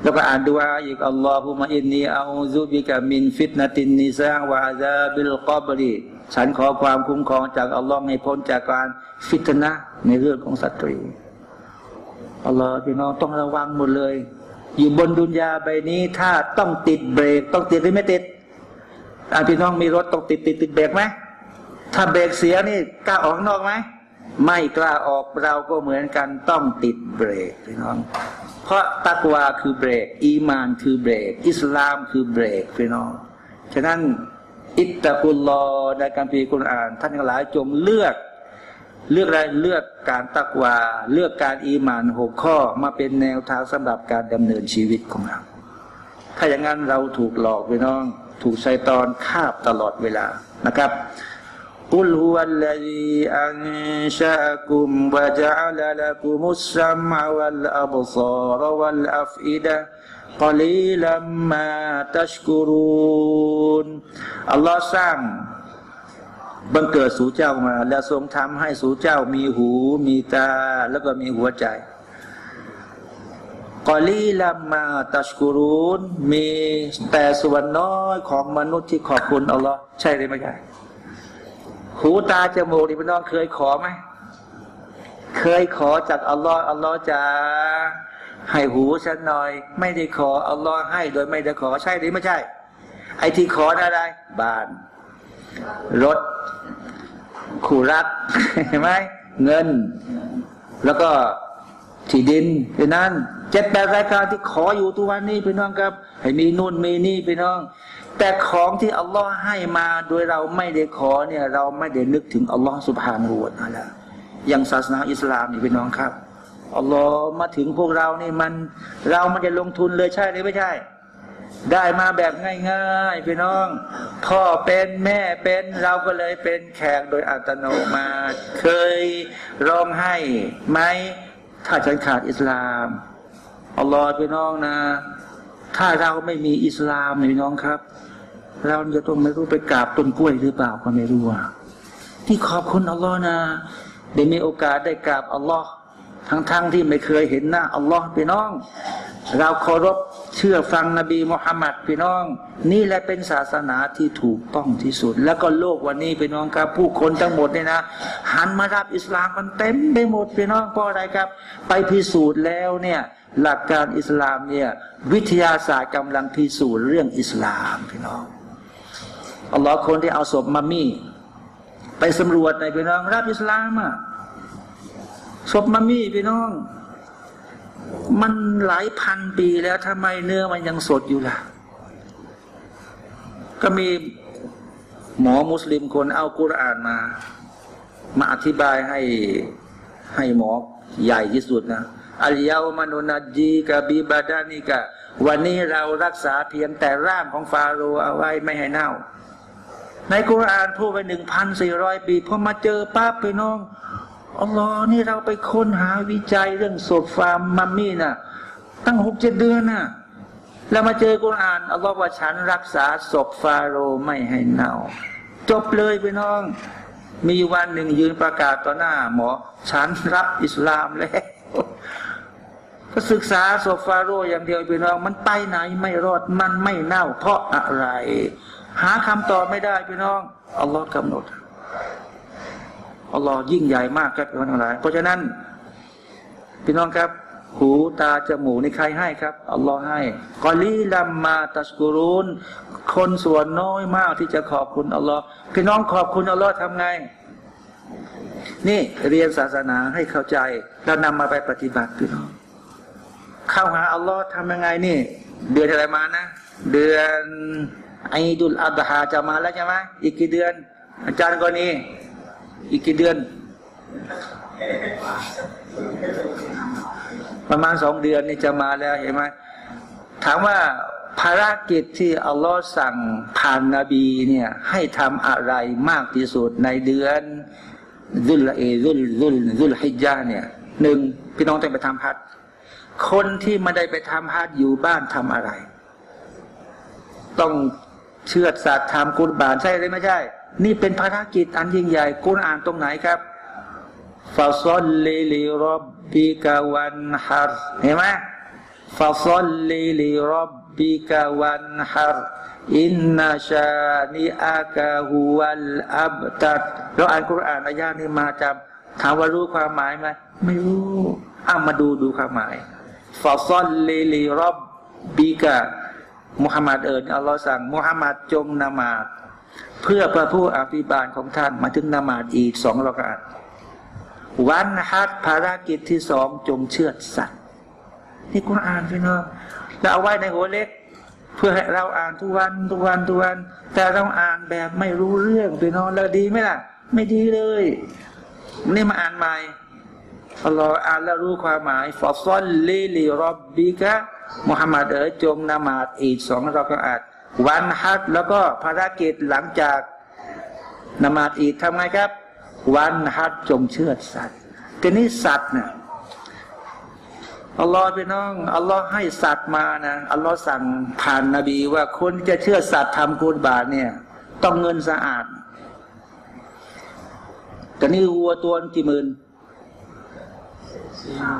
แล้วก็อ่านดูอาอีกاللهم إني أعوذ بك من فتنة النساء وعذاب القبر ฉันขอความคุ้มครองจากอัลลอฮ์ให้พ้นจากการฟิตนะในเรื่องของสตรีอัลลอฮ์พี่น้องต้องระวังหมดเลย อยู่บนดุนยาใบนี้ถ้าต้องติดเบรก ต้องติดหรือไม่ติดอาพี่น้องมีรถต้องติดติดติดเบรกไหมถ้าเบรกเสียนี่กล้าออกนอกไหมไม่กล้าออกเราก็เหมือนกันต้องติดเบรกพี่น้อง เพราะตักวาคือเบรก อีมานคือเบรก อิสลามคือเบรกพี่น้อง ฉะนั้นอิตตะกุลลอในการพิคุรอ่าน ท่านทั้งหลายจงเลือก เลือกอะไรเลือกการตักวา เลือกการอีมานหกข้อมาเป็นแนวทางสำหรับการดำเนินชีวิตของเรา ถ้าอย่างนั้นเราถูกหลอกไปน้อง ถูกชัยตอนคาบตลอดเวลานะครับ قل هو الذي أنشأكم وجعل لكم السمع والأبصار والأفئدة قليلا ما تشكرون อัลลอฮ์สร้างบังเกิดสู่เจ้ามา และทรงทำให้สู่เจ้ามีหู มีตา แล้วก็มีหัวใจกอลีลามาตัชกุรุนมีแต่ส่วนน้อยของมนุษย์ที่ขอบคุณอัลลอฮ์ใช่หรือไม่ใช่ หูตาจมูกนี่พี่น้องเคยขอไหมเคยขอจากอัลลอฮ์อัลลอฮ์จะให้หูฉันหน่อย ไม่ได้ขออัลลอฮ์ให้โดยไม่ได้ขอใช่หรือไม่ใช่ ไอ้ที่ขออะไร บ้าน รถ คู่รักเห็นไหมเงิน แล้วก็ที่ดินเป็นนั้นเจ็ดแปดรายการที่ขออยู่ทุกวันนี้พี่น้องครับ ให้มีนู่นมีนี่พี่น้อง แต่ของที่อัลลอฮ์ให้มาโดยเราไม่ได้ขอเนี่ย เราไม่ได้นึกถึงอัลลอฮ์สุบฮานาหูวาละอย่างศาสนาอิสลามนี่พี่น้องครับอัลลอฮ์มาถึงพวกเรานี่มัน เรามันจะลงทุนเลยใช่หรือไม่ใช่ ได้มาแบบง่ายๆพี่น้อง พ่อเป็นแม่เป็นเราก็เลยเป็นแขกโดยอัตโนมัติเคยร้องไห้ไหมถ้าฉันขาดอิสลามอัลลอฮ์พี่น้องนะ ถ้าเราไม่มีอิสลามพี่น้องครับ เราจะต้องไม่รู้ไปกราบต้นกล้วยหรือเปล่าก็ไม่รู้อะที่ขอบคุณอัลลอฮ์นะได้มีโอกาสได้กราบอัลลอฮ์ทั้งๆทที่ไม่เคยเห็นหน้าอัลลอฮ์พี่น้อง เราเคารพเชื่อฟังนบีมุฮัมมัดพี่น้อง นี่แหละเป็นศาสนาที่ถูกต้องที่สุด แล้วก็โลกวันนี้พี่น้องครับ ผู้คนทั้งหมดเนี่ยนะหันมารับอิสลามมันเต็มไปหมดพี่น้องเพราะอะไรครับ ไปพิสูจน์แล้วเนี่ยหลักการอิสลามเนี่ยวิทยาศาสตร์กำลังพิสูจน์เรื่องอิสลามพี่น้อง อัลลอฮ์คนที่เอาศพมามีไปสำรวจในพี่น้องรับอิสลามอะศพมามีพี่น้อง มันหลายพันปีแล้วทำไมเนื้อมันยังสดอยู่ล่ะ ก็มีหมอมุสลิมคนเอากุรอานมา มาอธิบายให้ให้หมอใหญ่ที่สุดนะอัลยาวมานุนัจีกะบีบาดานิกะ วันนี้เรารักษาเพียงแต่ร่างของฟาโรห์เอาไว้ไม่ให้เน่า ในกุรอานพูดไปหนึ่งพันสี่ร้อยปีพอมาเจอปั๊บไปน้องอัลลอฮ์นี่เราไปค้นหาวิจัยเรื่องศพฟาร์มมัมมี่น่ะ ตั้งหกเจ็ดเดือนน่ะ แล้วมาเจอกุรอานอัลลอฮ์ว่าฉันรักษาศพฟาโรห์ไม่ให้เน่า จบเลยไปน้อง มีวันหนึ่งยืนประกาศต่อหน้า หมอ ฉันรับอิสลามแล้วก็ศึกษาโซฟาโรอย่างเดียวพี่น้อง มันไปไหนไม่รอดมันไม่เน่า เพราะอะไร หาคำตอบไม่ได้พี่น้องอัลลอฮ์กำหนดอัลลอฮ์ยิ่งใหญ่มากครับพี่น้องทั้งหลายเพราะฉะนั้น พี่น้องครับ หูตาจมูกนี่ใครให้ครับอัลลอฮ์ให้กอลีลัมมาตัสกุรุนคนส่วนน้อยมากที่จะขอบคุณอัลลอฮ์พี่น้องขอบคุณอัลลอฮ์ทำไง นี่เรียนศาสนาให้เข้าใจ แล้วนำมาไปปฏิบัติพี่น้องเข้าหาอัลลอฮ์ทำยังไงนี่ เดือนอะไรมานะ เดือน ไอดุลอัฎฮาจะมาแล้วใช่ไหมอีกกี่เดือน อาจารย์ก็นี่อีกกี่เดือน ประมาณสองเดือนนี่จะมาแล้วเห็นไหมถามว่าภารกิจที่อัลลอฮ์สั่งผ่านนาบีเนี่ยให้ทำอะไรมากที่สุดในเดือนซุลเอซุลซุลซุลฮิจญะฮ์เนี่ยหนึ่งพี่น้องต้องไปทำฮัจญ์คนที่ไม่ได้ไปทำฮัจอยู่บ้านทำอะไร ต้อง เชือดสัตว์ทำกุรบานใช่หรือไม่ใช่ นี่เป็นภารกิจอันยิ่งใหญ่กุรอ่านตรงไหนครับفصل لربك وانحرเห็นไหมفصل لربك وانحرฮัรอินนาชานิอากาฮุวัลอับตัดเราอ่านกุรอ่านอายานี้มาจำถามว่ารู้ความหมายไหมไม่รู้อ้ามาดูดูความหมายฟาซอลลิลิรับบิกา มุฮัมมัดเอิญอัลลอฮ์สั่งมุฮัมมัดจงนมาดเพื่อพระผู้อภิบาลของท่านมาถึงนมาดอีกสองรากาศวันฮัดภารกิจที่สองจงเชื่อสัตว์นี่คุณอ่านพี่น้องเราเอาไว้ในหัวเล็ก เพื่อให้เราอ่านทุกวันทุกวันทุกวัน แต่เราอ่านแบบไม่รู้เรื่องพี่น้องแล้วดีไหมล่ะ ไม่ดีเลย นี่มาอ่านใหม่อัลลอฮ์อ่านแล้วรู้ความหมายฟอซอลลีลีรอบบิกะ มุฮัมมัดเอ๋ยจงนมาดอีดสองรอกอาดวันฮัจญ์แล้วก็ภารกิจหลังจากนมาดอีดทำไงครับ วันฮัจญ์จงเชือดสัตว์ทีนี้สัตว์เนี่ยอัลลอฮ์พี่น้องอัลลอฮ์ให้สัตว์มานะอัลลอฮ์สั่งผ่านนบีว่าคนจะเชื่อสัตว์ทำกุรบาตเนี่ย ต้องเงินสะอาดแต่นี่วัวตัวกี่หมื่น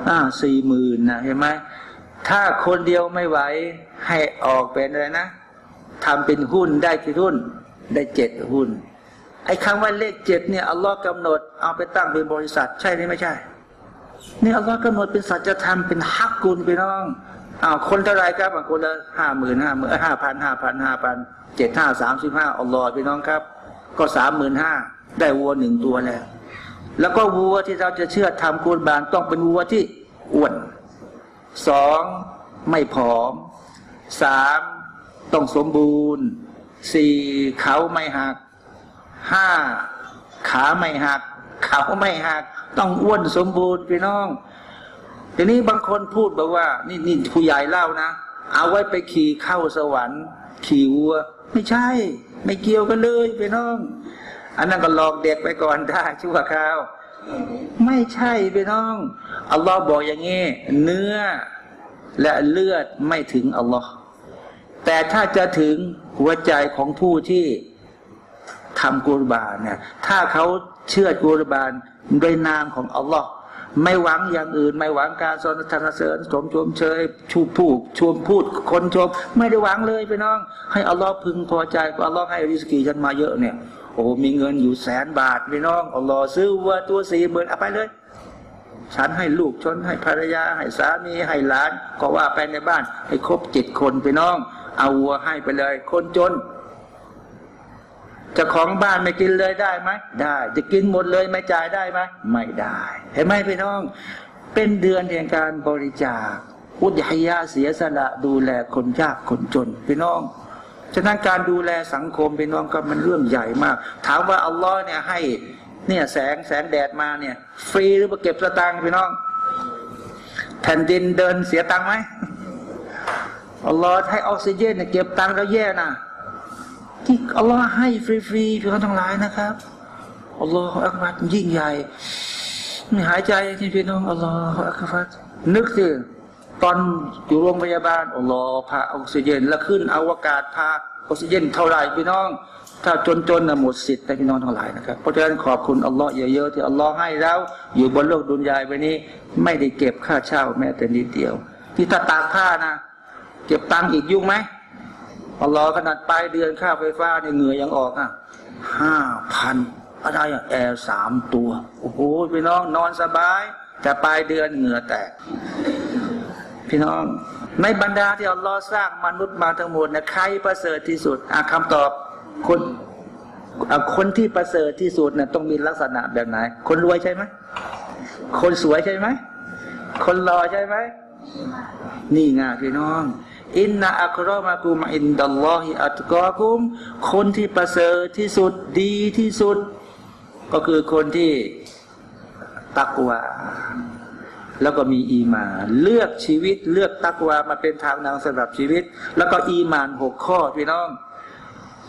อ่าสี่หมื่นนะเห็นไหม ถ้าคนเดียวไม่ไหวให้ออกเป็นอะไรนะทำเป็นหุ้นได้กี่หุ้น ได้เจ็ดหุ้น ไอ้คำว่าเลขเจ็ดเนี่ยอัลลอฮ์กำหนดเอาไปตั้งเป็นบริษัท ใช่หรือไม่ใช่ นี่อัลลอฮ์กำหนดเป็นสัจธรรมเป็นฮักกุลพี่น้องอ้าวคนเท่าไรครับบางคนละห้าหมื่นห้าหมื่นห้าพันห้าพันห้าพันเจ็ดห้าสามสิบห้าอัลลอฮ์พี่น้องครับ ก็สามหมื่นห้าได้วัวหนึ่งตัวแล้ว แล้วก็วัวที่เราจะเชื่อทำกุรบานต้องเป็นวัวที่อ้วน สองไม่ผอมสามต้องสมบูรณ์สี่เขาไม่หักห้าขาไม่หัก เขาไม่หัก ต้องอ้วนสมบูรณ์พี่น้องทีนี้บางคนพูดบอกว่า นี่นี่ผู้ใหญ่เล่านะเอาไว้ไปขี่เข้าสวรรค์ ขี่วัว ไม่ใช่ ไม่เกี่ยวกันเลยพี่น้อง อันนั้นก็หลอกเด็กไปก่อนได้ชั่วคราว ไม่ใช่พี่น้องอัลลอฮ์บอกอย่างนี้เนื้อและเลือดไม่ถึงอัลลอฮ์แต่ถ้าจะถึงหัวใจของผู้ที่ทำกุรบานเนี่ยถ้าเขาเชื่อกุรบานโดยนามของอัลลอฮ์ไม่หวังอย่างอื่น ไม่หวังการสนทนาเสริญชมชมเชยชูพูดชมพูดคนชม ไม่ได้หวังเลยพี่น้อง ให้อัลลอฮ์พึงพอใจอัลลอฮ์ให้ริสกีฉันมาเยอะเนี่ย อ้มีเงินอยู่แสนบาทพี่น้องอัลลอฮ์ซื้อวัวตัวสี่หมื่นเอาไปเลย ฉันให้ลูกชนให้ภรรยา ให้สามีให้หลาน ก็ว่าไปในบ้าน ให้ครบเจ็ดคนพี่น้อง เอาวัวให้ไปเลย คนจนจะของบ้านไม่กินเลยได้ไหมได้ จะกินหมดเลยไม่จ่ายได้ไหมไม่ได้เห็นไหมพี่น้อง เป็นเดือนแห่งการบริจาคอุทยาเสียสละดูแลคนยากคนจนพี่น้อง ฉะนั้นการดูแลสังคมพี่น้องก็มันเรื่องใหญ่มาก ถามว่าอัลลอฮ์เนี่ยให้เนี่ยแสงแสงแดดมาเนี่ย ฟรีหรือเก็บสตางค์พี่น้อง แผ่นดินเดินเสียตังค์ไหมอัลลอฮ์ให้ออกซิเจนเนี่ยเก็บตังค์แล้วแย่นะที่อัลลอฮ์ให้ฟรีๆพี่น้องทั้งหลายนะครับอัลลอฮ์อักบัดยิ่งใหญ่ไม่หายใจที่พี่น้องอัลลอฮ์อักบัดนึกสิ ตอนอยู่โรงพยาบาลอัลลอฮ์พาออกซิเจน แล้วขึ้นอวกาศพาออกซิเจนเท่าไหร่พี่น้อง ถ้าจนๆนะหมดสิทธิ์แต่พี่น้องทั้งหลายนะครับ เพราะฉะนั้นขอบคุณอัลลอฮ์เยอะๆที่อัลลอฮ์ให้เราอยู่บนโลกดุนยายไปนี้ ไม่ได้เก็บค่าเช่าแม้แต่นิดเดียวที่ถ้าตากผ้านะเก็บตังค์อีกยุ่งไหมอัลลอฮ์ขนาดปลายเดือนค่าไฟฟ้าเนี่ยเหงื่อยังออกอะห้าพันอะไรอะแอร์สามตัว โอ้โหพี่น้องนอนสบาย แต่ปลายเดือนเหงื่อแตก พี่น้อง ในบรรดาที่อัลลอฮ์สร้างมนุษย์มาทั้งหมดนะใครประเสริฐที่สุดอะคำตอบคนคนที่ประเสริฐที่สุดนะต้องมีลักษณะแบบไหน คนรวยใช่ไหมคนสวยใช่ไหมคนหล่อใช่ไหมนี่ไงพี่น้องอินนาอัครมากุมอินดัลลอฮิอัตกอกุม คนที่ประเสริฐที่สุดดีที่สุด ก็คือคนที่ตักวา แล้วก็มีอีมาน เลือกชีวิตเลือกตักวามาเป็นทางนางสำหรับชีวิต แล้วก็อีมานหกข้อพี่น้อง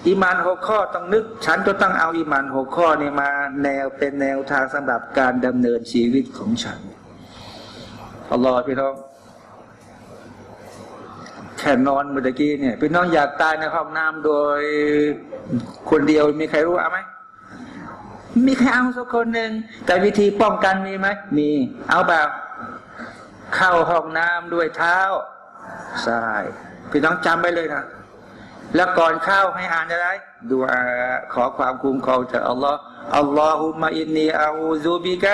อีมานหกข้อต้องนึก ฉันจะต้องเอาอีมานหกข้อนี้มา แนวเป็นแนวทางสำหรับการดำเนินชีวิตของฉันอัลลอฮ์พี่น้องแค่นอนเมื่อกี้เนี่ยพี่น้องอยากตายในห้องน้ำโดยคนเดียวมีใครรู้เอาไหมมีใครเอาสักคนหนึ่งแต่วิธีป้องกันมีไหมมีเอาแบบ เข้าห้องน้ำด้วยเท้าใช่พี่น้องจำไปเลยนะ แล้วก่อนเข้าให้อ่านอะไรดูอาขอความคุ้มครองจากอัลลอฮ์อัลลอฮุมะอินนีอาอูซูบิกะ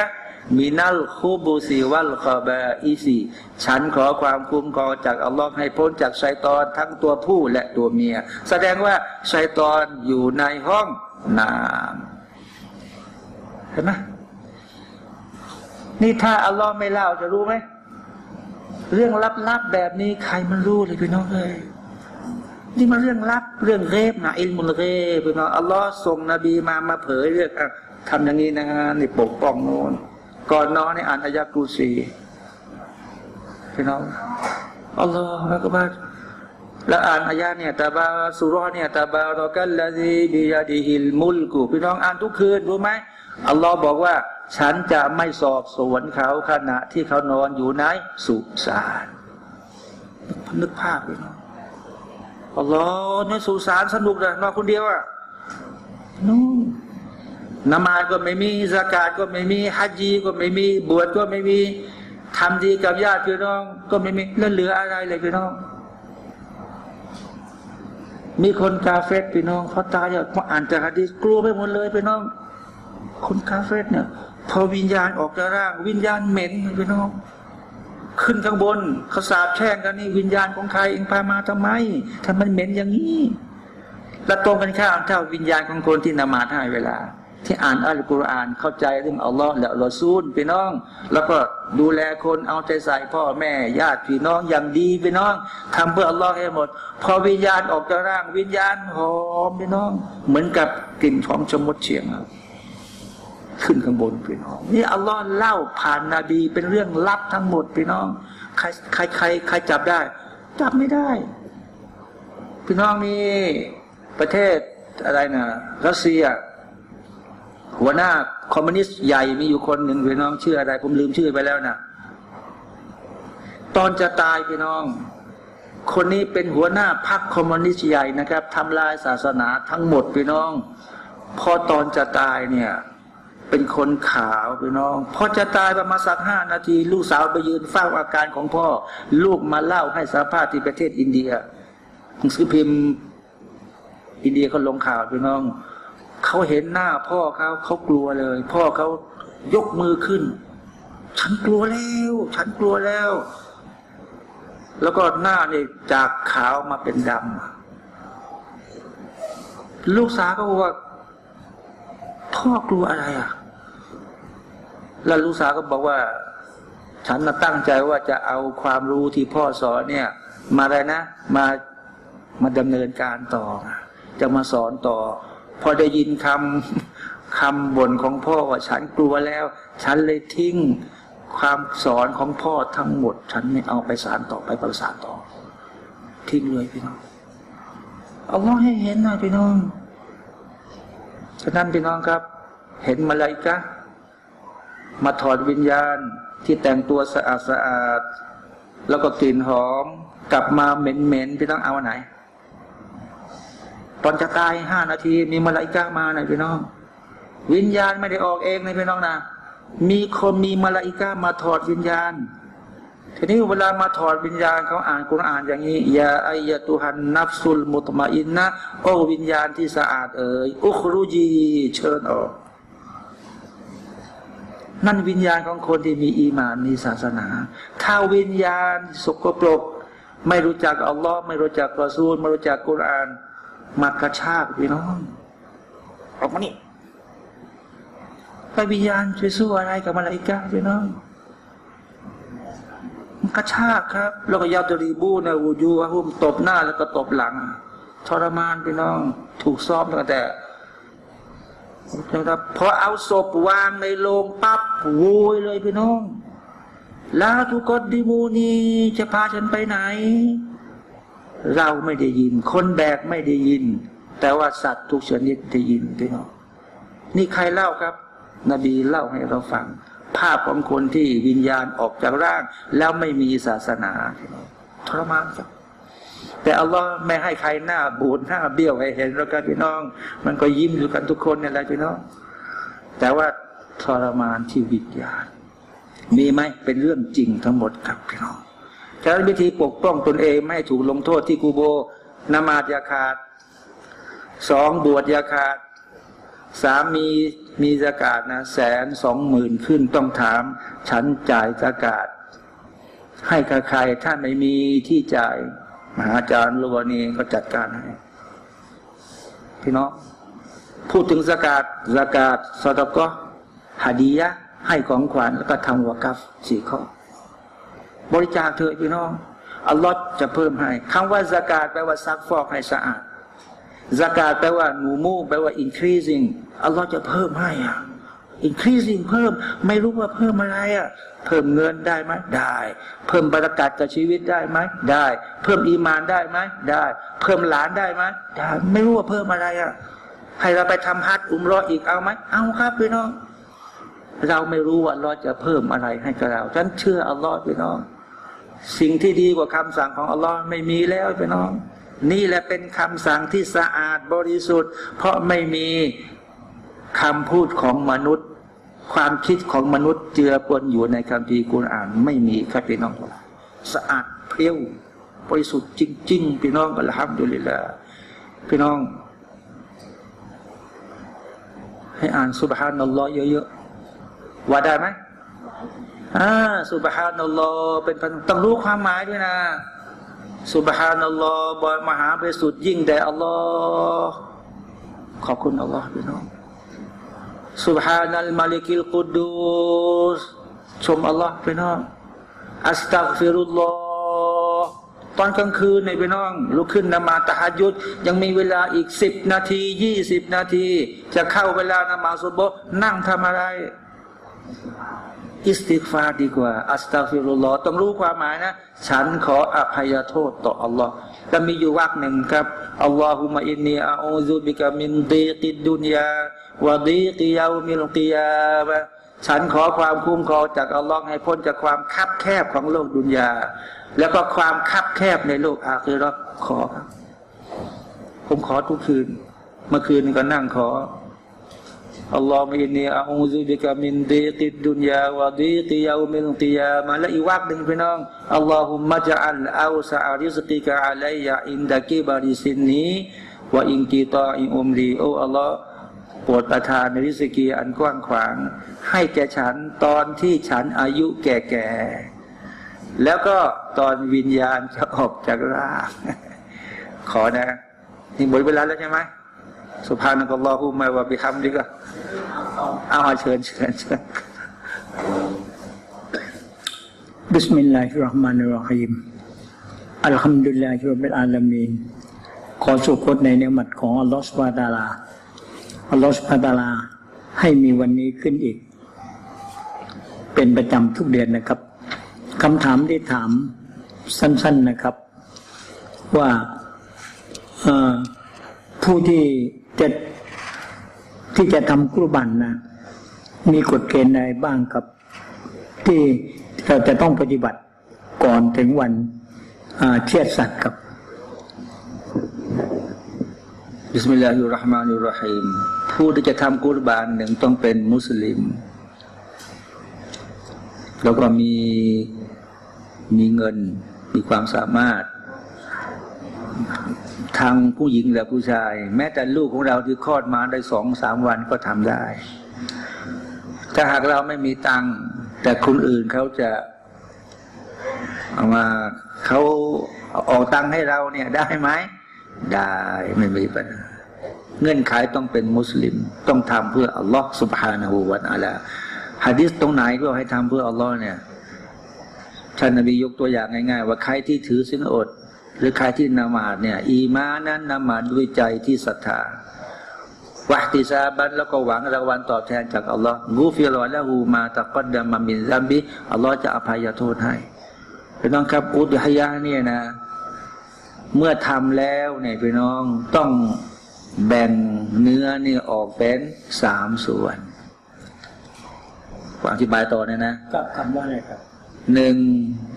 มินัลคูบูซีวัลคอบาอิซีฉันขอความคุ้มครองจากอัลลอฮ์ให้พ้นจากชัยตอนทั้งตัวผู้และตัวเมีย แสดงว่าชัยตอนอยู่ในห้องน้ำเห็นไหมนี่ถ้าอัลลอฮ์ไม่เล่าจะรู้ไหม เรื่องลับๆแบบนี้ใครมันรู้เลยพี่น้องเลยนี่มันเรื่องลับเรื่องเรบนะอิลมุลเรบพี่น้องอัลลอฮ์ส่งนบีมามาเผยเรื่องอะทำอย่างนี้นะนี่ปกป้องโน้นก่อนนอนในอ่านอายะกูซีพี่น้องอัลลอฮฺอักบัรแล้วอ่านอายะเนี่ยตาบาสุรอเนี่ยตาบารอกัลลาซีบิยาดิฮิลมุลกุพี่น้องอ่านทุกคืนรู้ไหมอัลลอฮ์บอกว่า ฉันจะไม่สอบสวนเขาขณะที่เขานอนอยู่ในสุสานนึกภาพพี่น้องอัลลอฮ์ในสุสานสนุกเลยนอนคนเดียวอะนู่นนมาดก็ไม่มีสกาดก็ไม่มีฮัจญีก็ไม่มี บวชก็ไม่มีทำดีกับญาติพี่น้อง ก็ไม่มีแล้วเหลืออะไรเลยพี่น้อง มีคนกาเฟสพี่น้องเขาตายอะพออ่านจากฮะดีกลัวไปหมดเลยพี่น้อง คนกาเฟสเนี่ย พอวิญญาณออกจากร่าง วิญญาณเหม็นพี่น้องขึ้นข้างบนเขาสาบแช่งกันนี่วิญญาณของใครเองพามาทำไมทำมันเหม็นอย่างนี้และตรงกันข้ามถ้าวิญญาณของคนที่นมาท่ให้เวลา ที่อ่านอัลกุรอานเข้าใจเรื่องอัลลอฮ์และรอซูลพี่น้อง แล้วก็ดูแลคนเอาใจใส่พ่อแม่ญาติพี่น้องอย่างดีพี่น้องทำเพื่ออัลลอฮ์ให้หมด พอวิญญาณออกจากร่างวิญญาณหอมพี่น้อง เหมือนกับกลิ่นของชมดเฉียง ขึ้นข้างบนพี่น้องนี่อัลลอฮ์เล่าผ่านนาบีเป็นเรื่องลับทั้งหมดพี่น้อง ใครใครใครใครจับได้ จับไม่ได้ พี่น้องนี่ประเทศอะไรนะรัสเซีย หัวหน้าคอมมิวนิสต์ใหญ่มีอยู่คนหนึ่งพี่น้องชื่ออะไร ผมลืมชื่อไปแล้วนะตอนจะตายพี่น้อง คนนี้เป็นหัวหน้าพรรคคอมมิวนิสต์ใหญ่นะครับทำลายศาสนาทั้งหมดพี่น้อง พอตอนจะตายเนี่ย เป็นคนขาวพี่น้อง พอจะตายประมาณสักห้านาที ลูกสาวไปยืนเฝ้าอาการของพ่อ ลูกมาเล่าให้สาภาพที่ประเทศอินเดียหนังสือพิมพ์ อินเดียเขาลงข่าวพี่น้องเขาเห็นหน้าพ่อเขาเขากลัวเลย พ่อเขายกมือขึ้น ฉันกลัวแล้ว ฉันกลัวแล้ว แล้วก็หน้าเนี่ยจากขาวมาเป็นดำลูกสาวก็บอกว่า พ่อกลัวอะไรอะ แล้วลูกสาวก็บอกว่า ฉันน่ะตั้งใจว่าจะเอาความรู้ที่พ่อสอนเนี่ย มาอะไรนะ มามาดำเนินการต่อ จะมาสอนต่อ พอได้ยินคำคำบ่นของพ่อว่าฉันกลัวแล้ว ฉันเลยทิ้งความสอนของพ่อทั้งหมด ฉันไม่เอาไปสารต่อไปประสานต่อ ทิ้งเลยพี่น้องเอาล้อให้เห็นหน่อยพี่น้อง ฉะนั้นพี่น้องครับ เห็นมาลายกะมาถอดวิญญาณที่แต่งตัวสะอาดสะอาด แล้วก็กลิ่นหอม กลับมาเหม็นเหม็นพี่น้องเอาไหน ตอนจะตายห้านาทีมีมาลายกะมาหน่อยพี่น้อง วิญญาณไม่ได้ออกเองนะพี่น้องนะมีคนมีมาลาอิกามาถอดวิญญาณ ทีนี้เวลามาถอดวิญญาณเขาอ่านกุรอานอย่างนี้ยาอายะตุฮันนับสุลมุตมาอินนะโอ้วิญญาณที่สะอาดเอ่ยอุครุจีเชิญออก นั่นวิญญาณของคนที่มีอีมานมีศาสนา ถ้าวิญญาณสกปรก ไม่รู้จักอัลลอฮ์ไม่รู้จักกรอซูลไม่รู้จักกุรอานมากระชากพี่น้องออกมานี่ไปวิญญาณจะสู้อะไรกับมาลาอิกะพี่น้อง กระชากครับ แล้วก็ยาตรีบูนะวูยูฮุมตบหน้าแล้วก็ตบหลัง ทรมานพี่น้อง ถูกซ้อมตั้งแต่นะครับพอเอาศพวางในโลงปั๊บโวยเลยพี่น้องลาทุกอดีมูนีจะพาฉันไปไหน เราไม่ได้ยิน คนแบกไม่ได้ยิน แต่ว่าสัตว์ทุกชนิดได้ยินพี่น้องนี่ใครเล่าครับ นบีเล่าให้เราฟัง ภาพของคนที่วิญญาณออกจากร่าง แล้วไม่มีศาสนาทรมานครับแต่อัลลอฮ์ไม่ให้ใครหน้าบูดหน้าเบี้ยวให้เห็นแล้วกันพี่น้อง มันก็ยิ้มอยู่กันทุกคนนี่แหละพี่น้อง แต่ว่าทรมานที่วิญญาณ มีไหมเป็นเรื่องจริงทั้งหมดครับพี่น้องฉะนั้นวิธีปกป้องตนเองไม่ให้ถูกลงโทษที่กูโบนมาดยาขาดสองบวชยาขาด สามีมีสกาดนะแสนสองหมื่นขึ้นต้องถาม ฉันจ่ายสกาดให้กับใครถ้าไม่มีที่จ่าย มหาจารย์ลูกนีก็จัดการให้พี่น้องพูดถึงสกาดสกาดสตก็ฮาดียะให้ของขวัญแล้วก็ทำวากัฟสี่ข้อ บริจาคเถอะพี่น้องอัลลอฮ์จะเพิ่มให้คำว่าสกาดแปลว่าซักฟอกให้สะอาด สกาแปลว่าหนูมูแปลว่า increasing อัลลอฮ์จะเพิ่มให้อะ increasing เพิ่ม ไม่รู้ว่าเพิ่มอะไรอะ เพิ่มเงินได้ไหมได้ เพิ่มบรรยากาศกับชีวิตได้ไหมได้ เพิ่มอีมานได้ไหมได้ เพิ่มหลานได้ไหมได้ไม่รู้ว่าเพิ่มอะไรอะให้เราไปทำฮัทอุมรออีกเอาไหมเอาครับพี่น้อง เราไม่รู้ว่าเราจะเพิ่มอะไรให้กับเราฉันเชื่ออัลลอฮ์พี่น้อง สิ่งที่ดีกว่าคำสั่งของอัลลอฮ์ไม่มีแล้วพี่น้อง นี่แหละเป็นคำสั่งที่สะอาดบริสุทธิ์ เพราะไม่มีคำพูดของมนุษย์ ความคิดของมนุษย์เจือปนอยู่ในคัมภีกุรอาน ไม่มีครับพี่น้องสะอาดเพียวบริสุทธิ์จริง ๆ พี่น้องอัลฮัมดุลิลละพี่น้อง ให้อ่านสุบฮานัลลอฮ์เยอะๆว่าได้ไหมอ่าสุบฮานัลลอฮ์เป็นต้องรู้ความหมายด้วยนะ สุบฮานัลลอฮ์บอมหาบริสุทธิ์ยิ่งแด่อัลลอฮ์ขอบคุณอัลลอฮ์พี่น้องสุบฮานัลมาลิกิลกุดูสชมอัลลอฮ์พี่น้องอัสตัฆฟิรุลลอฮ์ตอนกลางคืนในพี่น้อง ลุกขึ้นนมาตะฮัดยุดยังมีเวลาอีกสิบนาทียี่สิบนาที จะเข้าเวลานมาสุโบนั่งทำอะไร อิสติฆฟารดีกว่า أستغفر اللهต้องรู้ความหมายนะ ฉันขออภัยโทษต่ออัลลอฮ์แล้วมีอยู่วรรคหนึ่งครับاللهم إني أعوذ بك من ضيق الدنيا وضيق يوم القيامةฉันขอความคุ้มครองจากอัลลอฮ์ให้พ้นจากความคับแคบของโลกดุนยา แล้วก็ความคับแคบในโลกอาคิเราะฮ์เราขอครับผมขอทุกคืน เมื่อคืนก็นั่งขอ اللهم إني أعوذ بك من ضيق الدنيا وضيق يوم القيامةและอีกวรรคหนึ่งพี่น้องاللهم اجعل أوسع رزقك علي عند كبر سني وانقطاع عمريโออัลลอฮ์โปรดประทานในริสกีอันกว้างขวาง ให้แก่ฉันตอนที่ฉันอายุแก่ๆแล้วก็ตอนวิญญาณจะออกจากร่างขอนะนี่หมดเวลาแล้วใช่ไหม سبحانك اللهم وبحمدكเอาเชิญเชิญเชิญبسم الله الرحمن الرحيم الحمد لله رب العالمينขอชุโกรในเนียะมัตของอัลลอฮฺسبحانه وتعالىอัลลอฮฺسبحانه وتعالى ให้มีวันนี้ขึ้นอีก เป็นประจำทุกเดือนนะครับคำถามที่ถามสั้น ๆนะครับ ว่าผู้ที่ จะที่จะทำกุรบันนะมีกฎเกณฑ์ใดบ้างครับ ที่เราจะต้องปฏิบัติก่อนถึงวันเชือดสัตว์ครับ بسم الله الرحمن الرحيمผู้ที่จะทำกุรบานหนึ่งต้องเป็นมุสลิม แล้วก็มีมีเงินมีความสามารถ ทางผู้หญิงและผู้ชาย แม้แต่ลูกของเราที่คลอดมาได้สองสามวันก็ทำได้ ถ้าหากเราไม่มีตังค์แต่คนอื่นเขาจะเอามาเขาออกตังค์ให้เราเนี่ยได้ไหม ได้ไม่มีปัญหาเงื่อนไขต้องเป็นมุสลิม ต้องทำเพื่ออัลลอฮ์ سبحانه และ تعالى ฮะดิษตรงไหนก็ให้ทำเพื่ออัลลอฮ์เนี่ยท่านนบียกตัวอย่างง่าย ๆ ว่าใครที่ถือสินอด หรือใครที่นมาดเนี่ย อีมานั้นนมาดด้วยใจที่ศรัทธาวะติซาบันแล้วก็หวังรางวัลตอบแทนจากอัลลอฮ์กูฟิรอและหูมาตะกอดดามามินซัมบิอัลลอฮ์จะอภัยโทษให้พี่น้องครับอุดฮยะเนี่ยนะ เมื่อทำแล้วเนี่ยพี่น้องต้องแบ่งเนื้อนี่ออกเป็นสามส่วนอธิบายต่อเนี่ยนะก็คำว่าอะไรครับ หนึ่ง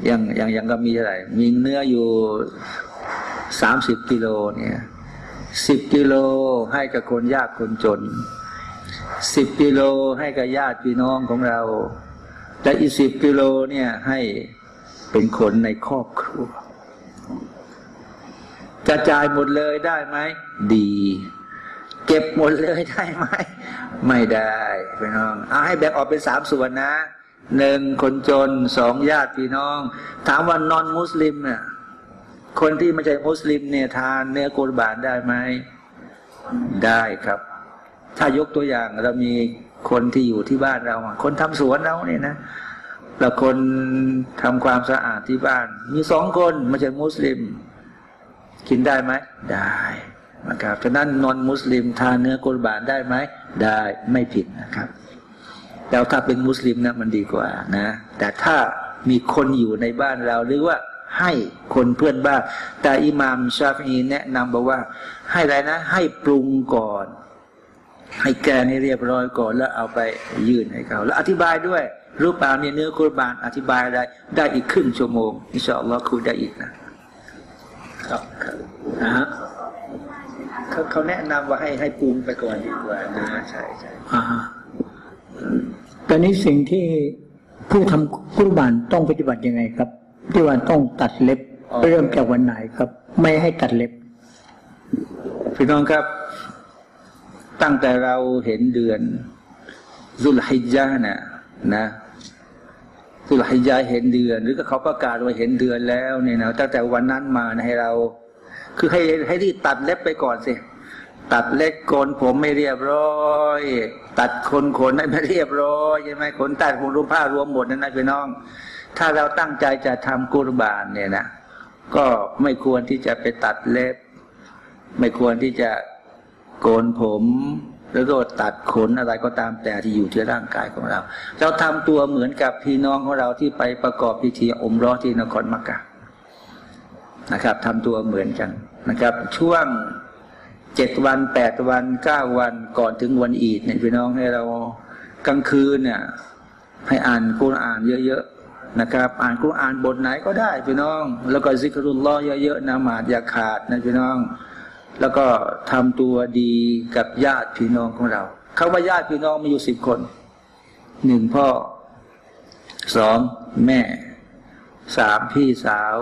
อย่างอย่างอย่างก็มีอะไรมีเนื้ออยู่สามสิบกิโลเนี่ยสิบกิโลให้กับคนยากคนจนสิบกิโลให้กับญาติพี่น้องของเราแต่อีกสิบกิโลเนี่ยให้เป็นคนในครอบครัวจะจายหมดเลยได้ไหม ดี เก็บหมดเลยได้ไหม ไม่ได้พี่น้อง เอาให้แบ่งออกเป็นสามส่วนนะ หนึ่งคนจนสองญาติพี่น้อง ถามว่านอนมุสลิมเนี่ยคนที่ไม่ใช่มุสลิมเนี่ยทานเนื้อกุรบานได้ไหมได้ครับ ถ้ายกตัวอย่างเรามีคนที่อยู่ที่บ้านเรา คนทำสวนเราเนี่ยนะแล้วคนทำความสะอาดที่บ้าน มีสองคนไม่ใช่มุสลิม กินได้ไหมได้นะครับฉะนั้นนอนมุสลิมทานเนื้อกุรบานได้ไหมได้ไม่ผิดนะครับ แล้วถ้าเป็นมุสลิมนะมันดีกว่านะ แต่ถ้ามีคนอยู่ในบ้านเราหรือว่าให้คนเพื่อนบ้าน แต่อิหมามชาฟีแนะนำบอกว่า ให้อะไรนะ ให้ปรุงก่อน ให้แกให้เรียบร้อยก่อนแล้วเอาไปยื่นให้เขา แล้วอธิบายด้วย รูปเปล่าเนี่ยเนื้อคุรบานอธิบายอะได้ได้อีกครึ่งชั่วโมงอินชาอัลลอฮ์คุยได้อีกนะครับนะฮะเขาเขาแนะนำว่าให้ให้ปรุงไปก่อนดีกว่านะใช่ใช่อ่า ตอนนี้สิ่งที่ผู้ทำกุรบานต้องปฏิบัติยังไงครับ ที่ว่าต้องตัดเล็บเริ่มจากวันไหนครับ ไม่ให้ตัดเล็บพี่น้องครับ ตั้งแต่เราเห็นเดือนซุลฮิจญาห์นะนะซุลฮิจญาห์เห็นเดือน หรือก็เขาประกาศว่าเห็นเดือนแล้วเนี่ยนะตั้งแต่วันนั้นมานะให้เรา คือให้ให้รีบตัดเล็บไปก่อนสิ ตัดเล็กโกนผมไม่เรียบร้อย ตัดขนขนไม่เรียบร้อยใช่ไหมขนตัดผมรูปผ้ารวมหมดนั่นนะพี่น้อง ถ้าเราตั้งใจจะทำกุรบานเนี่ยนะก็ไม่ควรที่จะไปตัดเล็บ ไม่ควรที่จะโกนผมแล้วก็ตัดขนอะไรก็ตามแต่ที่อยู่ที่ร่างกายของเรา เราทำตัวเหมือนกับพี่น้องของเราที่ไปประกอบพิธีอมรอที่นครมักกะนะครับทำตัวเหมือนกันนะครับ ช่วง เจ็ดวันแปดวันเก้าวันก่อนถึงวันอีดเนี่ยพี่น้องให้เรากลางคืนเนี่ยให้อ่านกุรอ่านเยอะๆนะครับ อ่านกุรอ่านบทไหนก็ได้พี่น้อง แล้วก็ซิกรุลลอเยอะๆนะมาดอย่าขาดนะพี่น้อง แล้วก็ทำตัวดีกับญาติพี่น้องของเราคาว่าญาติพี่น้องมีอยู่สิบคนหนึ่งพ่อสองแม่สามพี่สาว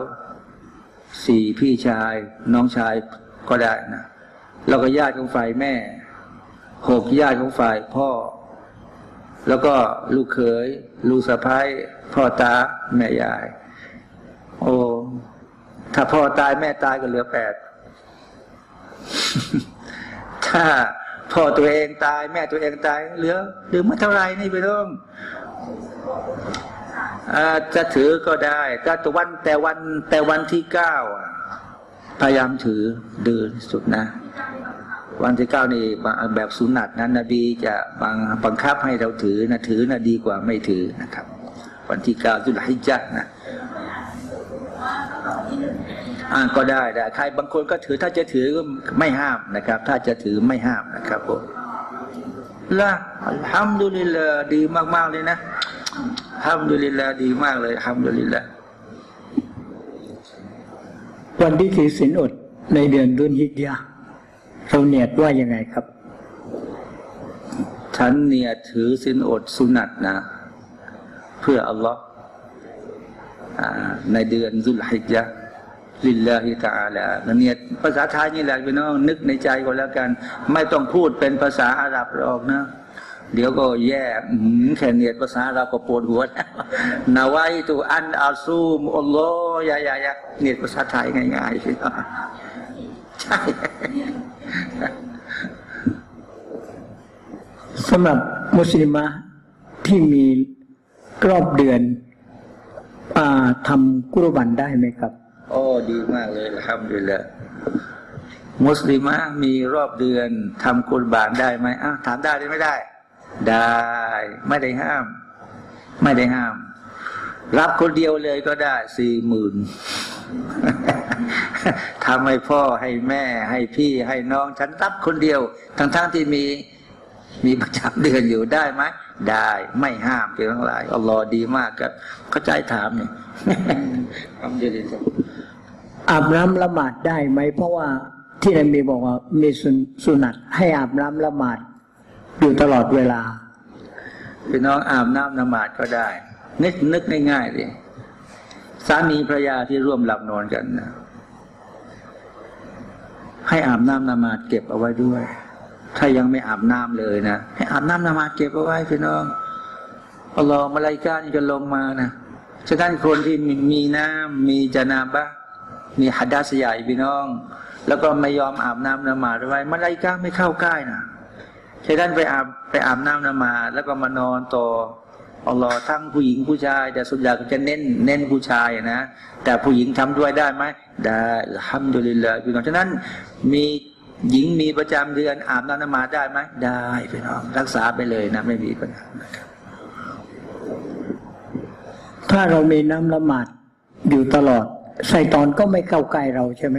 สี่พี่ชาย น้องชายก็ได้นะ แล้วก็ญาติของฝ่ายแม่หกญาติของฝ่ายพ่อ แล้วก็ลูกเขย ลูกสะพ้ายพ่อตาแม่ยาย โอ้ถ้าพ่อตายแม่ตายก็เหลือแปดถ้าพ่อตัวเองตาย แม่ตัวเองตายเหลือเหลือมาเท่าไหรนี่พี่น้องจะถือก็ได้ก็แต่วันแต่วันแต่วันที่เก้าพยายามถือดืนสุดนะ วันที่เก้านี่แบบสุนัตนั้นนบีจะบังบังคับให้เราถือนะถือนะดีกว่าไม่ถือนะครับ วันที่เก้าจุลฮิจญะห์นะอ่าก็ได้แต่ใครบางคนก็ถือถ้าจะถือก็ไม่ห้ามนะครับ ถ้าจะถือไม่ห้ามนะครับผมละอัลฮัมดุลิลลาดีมากๆเลยนะอัลฮัมดุลิลลาดีมากเลยอัลฮัมดุลิลลาวันที่ถือศีลอดในเดือนดุลฮิจญา เราเนียดว่ายังไงครับ ฉันเนี่ยถือสินอดสุนัตนะ เพื่ออัลลอฮ์ในเดือนซุลฮิจญะลิลลาฮิตาลาเนี่ยภาษาไทยนี่แหละพี่น้องนึกในใจก็แล้วกัน ไม่ต้องพูดเป็นภาษาอาหรับหรอกนะ เดี๋ยวก็แย่หือแค่เนียดภาษาเราก็ปวดหัวแล้วนาไวตุอันอาซูมอัลลอฮ์ยายายาเนียดภาษาไทยง่ายๆใช่ สำหรับมุสลิมะที่มีรอบเดือนอาทำกุรบันได้ไหมครับโอ้ดีมากเลยครับดีเลยมุสลิมะมีรอบเดือนทำกุรบานได้ไหมอ้าวถามได้หรือไม่ได้ ได้ ไม่ได้ห้าม ไม่ได้ห้าม รับคนเดียวเลยก็ได้สี่หมื่นทำให้พ่อให้แม่ให้พี่ให้น้อง ฉันรับคนเดียว ทั้งๆทที่มี มีประจำเดือนอยู่ได้ไหมได้ไม่ห้ามเป็นทั้งหลายอัลลอฮ์ดีมากครับเข้าใจถามเนี่ยทำเดียวอาบน้ำละหมาดได้ไหม เพราะว่าที่นบีบอกว่ามีสุนสุนัตให้อาบน้ำละหมาดอยู่ตลอดเวลาพี่น้องอาบน้ำนมาดก็ได้ นึกนึกง่ายๆเลยสามีภรรยาที่ร่วมหลับนอนกันนะให้อาบน้ำนมาดเก็บเอาไว้ด้วย ถ้ายังไม่อาบน้ำเลยนะให้อาบน้ำนมาเก็บเอาไว้พี่น้องอัลลอฮ์มาลายกานี่จะลงมานะฉะนั้นคนที่มีน้ำมีจนาบะมีฮัดดัสใหญ่พี่น้อง แล้วก็ไม่ยอมอาบน้ำนมาไว้มาลายกาไม่เข้าใกล้นะฉะนั้นไปอาบไปอาบน้ำนมา แล้วก็มานอนต่ออัลลอฮ์ทั้งผู้หญิงผู้ชาย แต่ส่วนใหญ่ก็จะเน้นเน้นผู้ชายนะแต่ผู้หญิงทำด้วยได้ไหมได้อัลฮัมดุลิลลาห์พี่น้องฉะนั้นมี หญิงมีประจำเดือนอาบน้ำนมาได้ไหมได้พี่น้องรักษาไปเลยนะไม่มีปัญหานะครับถ้าเรามีน้ำละหมาดอยู่ตลอดไซตอนก็ไม่เข้าใกล้เราใช่ไหม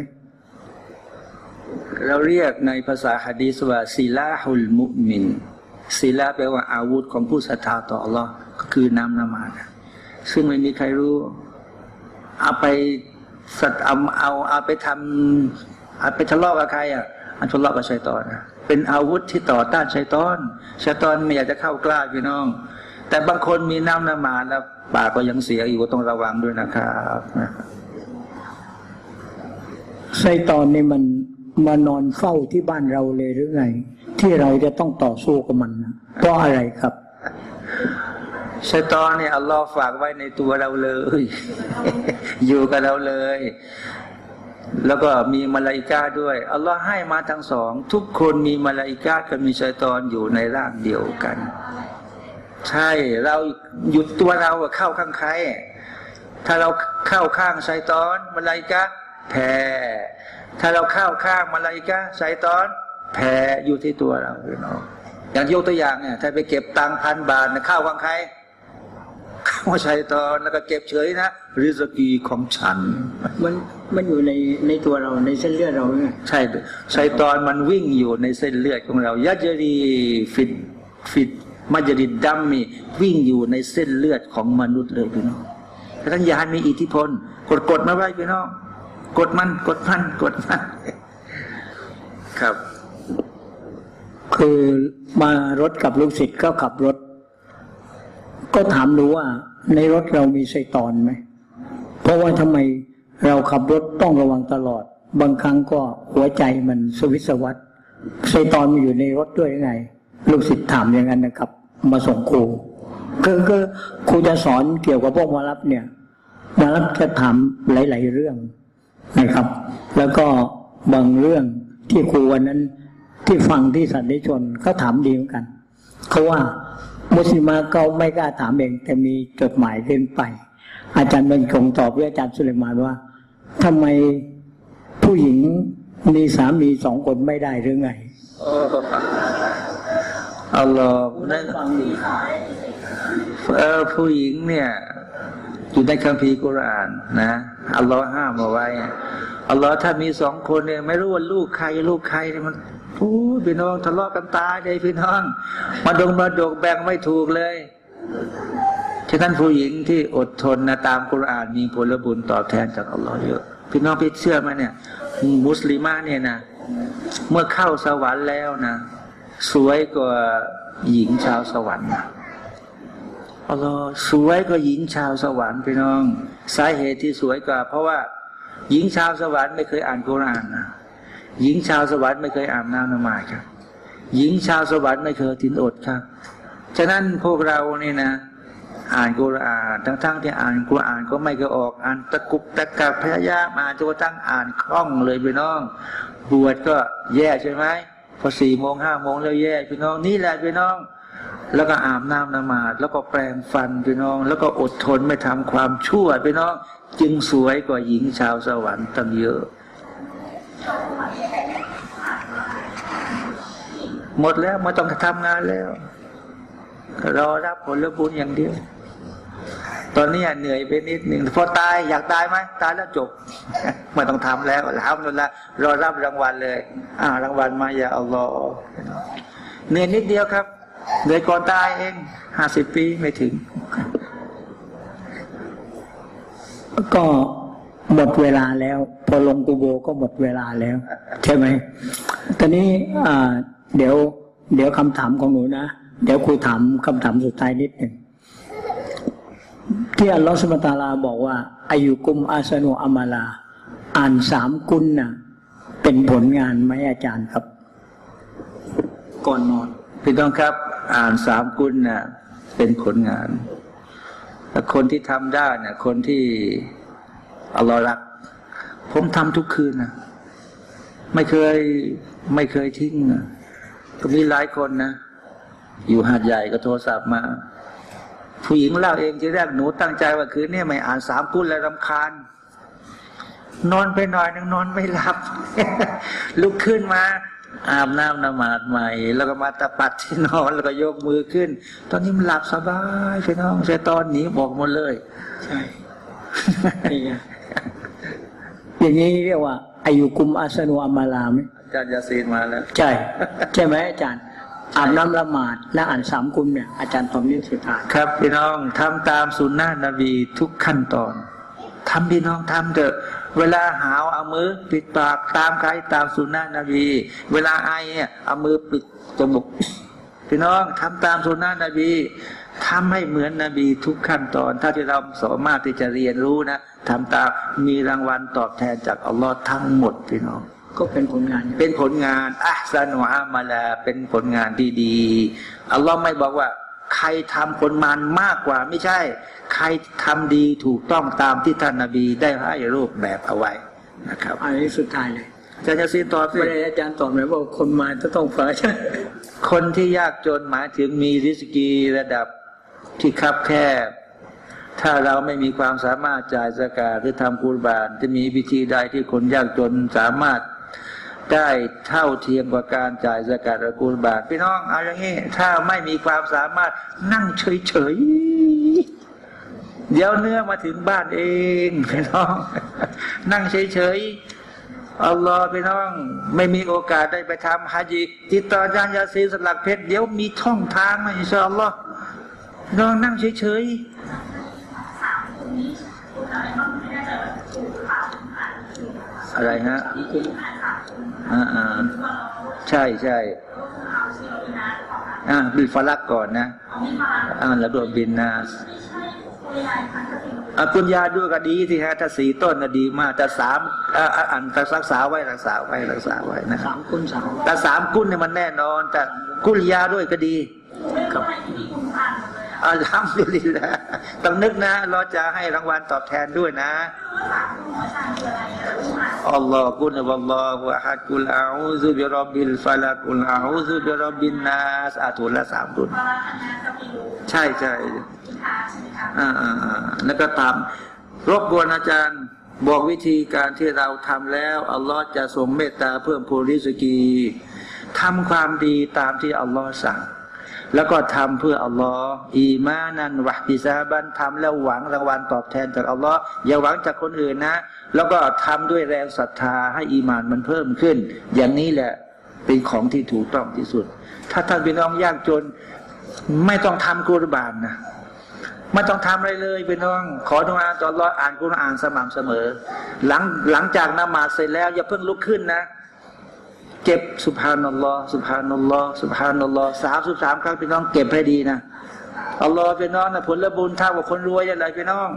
เราเรียกในภาษาฮะดีษว่าศิลาฮุลมุมินศิลาแปลว่าอาวุธของผู้ศรัทธาต่อ Allah ก็คือน้ำละหมาดซึ่งไม่มีใครรู้ เอาไปสัตเอาเอาเอาไปทำเอาไปทะเลาะกับใครอะ อันทะเลาะกับชัยตอนนะเป็นอาวุธที่ต่อต้านชัยตอนชัยตอนไม่อยากจะเข้ากล้าพี่น้อง แต่บางคนมีน้ำละหมาดแล้วปากก็ยังเสียอยู่ก็ต้องระวังด้วยนะครับนะไซตอนนี่มันมานอนเฝ้าที่บ้านเราเลยหรือไง ที่เราจะต้องต่อสู้กับมันนะเพราะอะไรครับชัยตอนเนี่ยอัลลอฮ์ฝากไว้ในตัวเราเลย อยู่กับเราเลย แล้วก็มีมาลาอิกาด้วย อัลลอฮ์ให้มาทั้งสอง ทุกคนมีมาลาอิกากับมีชัยตอนอยู่ในร่างเดียวกัน ใช่เราหยุดตัวเราเข้าข้างใคร ถ้าเราเข้าข้างชัยตอนมาลาอิกาแพ้ถ้าเราเข้าข้างมาลาอิกาชัยตอน แพ้อยู่ที่ตัวเราพี่น้องอย่างยกตัวอย่างเนี่ยถ้าไปเก็บตังค์พันบาทเนี่ยเข้าข้างใครเข้าชัยตอนแล้วก็เก็บเฉยนะริสกีของฉันมัน มันอยู่ในในตัวเราในเส้นเลือดเราไงใช่ชัยตอนมันวิ่งอยู่ในเส้นเลือดของเรายัจรีฟิดฟิดมัจริดดัมมีวิ่งอยู่ในเส้นเลือดของมนุษย์เลยพี่น้องแต่ท่านยานมีอิทธิพล กดกดมาไว้พี่น้องกดมันกดมันกดมันครับ คือมารถกับลูกศิษย์ก็ขับรถ ก็ถามดูว่าในรถเรามีไซตอนไหมเพราะว่าทำไม เราขับรถต้องระวังตลอด บางครั้งก็หัวใจมันสวิสวัตไซตอนมันอยู่ในรถด้วยยังไง ลูกศิษย์ถามอย่างนั้นนะครับ มาส่งครูคือคือครูจะสอนเกี่ยวกับพวกมารับเนี่ย มารับจะถามหลาย ๆ เรื่องนะครับ แล้วก็บางเรื่องที่ครูวันนั้นที่ฟังที่สันติชนเขาถามดีเหมือนกันเขาว่ามุสลิมาก็ไม่กล้าถามเองแต่มีจดหมายเล่นไป อาจารย์เป็นคงตอบด้วยอาจารย์สุเลมานว่า ทำไมผู้หญิงมีสามีสองคนไม่ได้หรือไงอ้อัลอฮ์นั่นเออผู้หญิงเนี่ยอยู่ในคัมภีร์กุรอานนะอัลลอฮ์ห้ามเอาไว้อัลลอฮ์ถ้ามีสองคนเนี่ยไม่รู้ว่าลูกใครลูกใครเนี่ยมันโอ้พี่น้องทะเลาะกันตายเลยพี่น้องมาดงมาดกแบ่งไม่ถูกเลย ฉะนั้นผู้หญิงที่อดทนนะตามกุรอานมีผลบุญตอบแทนจากอัลลอฮ์เยอะ พี่น้องพี่เชื่อไหมเนี่ย มุสลิมาเนี่ยนะ เมื่อเข้าสวรรค์แล้วนะ สวยกว่าหญิงชาวสวรรค์นะอัลลอฮ์สวยกว่าหญิงชาวสวรรค์พี่น้อง สาเหตุที่สวยกว่า เพราะว่าหญิงชาวสวรรค์ไม่เคยอ่านกุรอานนะหญิงชาวสวรรค์ไม่เคยอ่านน้ำนมาครับ หญิงชาวสวรรค์ไม่เคยตินอดครับ ฉะนั้นพวกเราเนี่นะ อ่านกุรอานทั้งๆที่อ่านกุรอานก็ไม่เคยออกอ่านตะกุกตะกักพยายามอ่านจนกระทั่งอ่านคล่องเลยพี่น้องบวชก็แย่ใช่ไหมพอสี่โมงห้าโมงแล้วแย่พี่น้องนี่แหละพี่น้อง แล้วก็อาบน้ำนมาดแล้วก็แปรงฟันพี่น้อง แล้วก็อดทนไม่ทำความชั่วพี่น้อง จึงสวยกว่าหญิงชาวสวรรค์ตั้งเยอะ หมดแล้วไม่ต้องทำงานแล้วรอรับผลบุญอย่างเดียว ตอนนี้เหนื่อยไปนิดหนึ่งพอตายอยากตายไหมตายแล้วจบไม่ต้องทำแล้วทำนั่นละรอรับรางวัลเลยอ่ารางวัลมาอย่าเอัลลอเหนื่อยนิดเดียวครับเหนื่อยก่อนตายเองห้าสิบปีไม่ถึง ก็หมดเวลาแล้ว พอลงกูโบก็หมดเวลาแล้ว ใช่ไหมตอนนี้อ่าเดี๋ยว เดี๋ยวคำถามของหนูนะ เดี๋ยวครูถามคำถามสุดท้ายนิดหนึ่ง ที่อัลลอฮฺสุบตาลาบอกว่าอายุกุมอาสนุอามาลา อ่านสามกุลน่ะ เป็นผลงานไหมอาจารย์ครับ ก่อนนอนพี่น้องครับ อ่านสามกุลน่ะ เป็นผลงานแต่คนที่ทำได้น่ะ คนที่อัลลอฮ์รัก ผมทำทุกคืนนะไม่เคยไม่เคยทิ้งนะก็มีหลายคนนะอยู่หาดใหญ่ก็โทรศัพท์มา ผู้หญิงเล่าเองทีแรกหนูตั้งใจว่าคืนนี้ไม่อ่านสามกุลแล้วรำคาญ นอนไปหน่อยนึงนอนไม่หลับ ลุกขึ้นมา อาบน้ำนมาดใหม่ แล้วก็มาตะปัดที่นอนแล้วก็ยกมือขึ้น ตอนนี้มันหลับสบายพี่น้องใช่ตอนนี้บอกหมดเลย ใช่นี่ไงอย่างนี้เรียกว่าอายุกุมอาสนุอามาลาไหมอาจารย์ยาซีนมาแล้ว ใช่ ใช่ไหมอาจารย์ อาบน้ำละหมาดและอ่านสามกุมเนี่ยอาจารย์ตอมนิสิทาครับพี่น้องทำตามสุนนะนบีทุกขั้นตอนทำพี่น้องทำเถอะ เวลาหาวเอามือปิดปากตามใครตามสุนนะนบี เวลาไอเนี่ยเอามือปิดจมูกพี่น้องทำตามสุนนะนบีทำให้เหมือนนบีทุกขั้นตอน ถ้าที่เราสามารถที่จะเรียนรู้นะทำตามมีรางวัลตอบแทนจากอัลลอฮ์ทั้งหมดพี่น้อง ก็เป็นผลงานอยู่เป็นผลงานอัสนุอามาลาเป็นผลงานดีๆอัลลอฮ์ไม่บอกว่า ใครทำผลมานมากกว่าไม่ใช่ ใครทำดีถูกต้องตามที่ท่านนาบีได้ให้รูปแบบเอาไว้นะครับ อันนี้สุดท้ายเลยอาจารย์จะซีนตอบสิไม่ได้อาจารย์ตอบไหมว่าคนมาจะต้องฟ้าใช่คนที่ยากจนหมายถึงมีริสกีระดับที่คับแคบถ้าเราไม่มีความสามารถจ่ายสกาตหรือทำกุรบาน จะมีวิธีใดที่คนยากจนสามารถ ได้เท่าเทียมกับการจ่ายสกาตหรือกุรบานพี่น้องเอาอย่างนี้ ถ้าไม่มีความสามารถนั่งเฉยๆ เดี๋ยวเนื้อมาถึงบ้านเอง พี่น้อง นั่งเฉยๆอัลลอฮ์พี่น้อง ไม่มีโอกาสได้ไปทำฮัจญ์ติดต่อจารย์ยาซีสลักเพชรเดี๋ยวมีช่องทางอินชาอัลลอฮ์นองนั่งเฉยๆอะไรฮะ อ่าอ่าใช่ใช่อ่าบิลฟาลักก่อนนะอ่าแล้วโดนบินนาสอะคุณยาด้วยก็ดีสิฮะถ้าสี่ต้นก็ดีมากแต่สามอ่าอ่าอ่านแต่รักษาไว้รักษาไว้รักษาไว้นะครัสาบมกุมสามแต่สามกุ้นเนี่ยมันแน่นอน แต่กุลยาด้วยก็ดีครับ อัลฮัมดุลิลละต้องนึกนะเราจะให้รางวัลตอบแทนด้วยนะอัลลอฮ์กุลวัลลอฮุอะฮัดกุลอาอูซุบิรับบิลฟาลักุลอาอูซุบิรับบินนัสอาทุลละสามกุลใช่ใช่อ่าแล้วก็ตามรบกวนอาจารย์บอกวิธีการที่เราทำแล้ว อัลลอฮ์จะทรงเมตตาเพิ่มพูนริสกีทำความดีตามที่อัลลอฮ์สั่ง แล้วก็ทำเพื่ออัลลอฮ์อีมานันวะฮิซาบันทำแล้วหวังรางวัลตอบแทนจากอัลลอฮ์อย่าหวังจากคนอื่นนะ แล้วก็ทำด้วยแรงศรัทธาให้อีมานมันเพิ่มขึ้น อย่างนี้แหละเป็นของที่ถูกต้องที่สุด ถ้าท่านพี่น้องยากจน ไม่ต้องทำกุรบานนะไม่ต้องทำอะไรเลยพี่น้อง ขอดุอาต่ออัลลอฮ์อ่านกุรอานสม่ำเสมอ หลังหลังจากนมาศเสร็จแล้วอย่าเพิ่งลุกขึ้นนะ เก็บสุภานุลลอฮ์สุภานุลลอฮ์สุภานุลลอฮ์สามสุสามครั้งพี่น้องเก็บให้ดีนะอัลลอฮ์พี่น้องนะผลบุญเท่ากับคนรวยอะไรพี่น้อง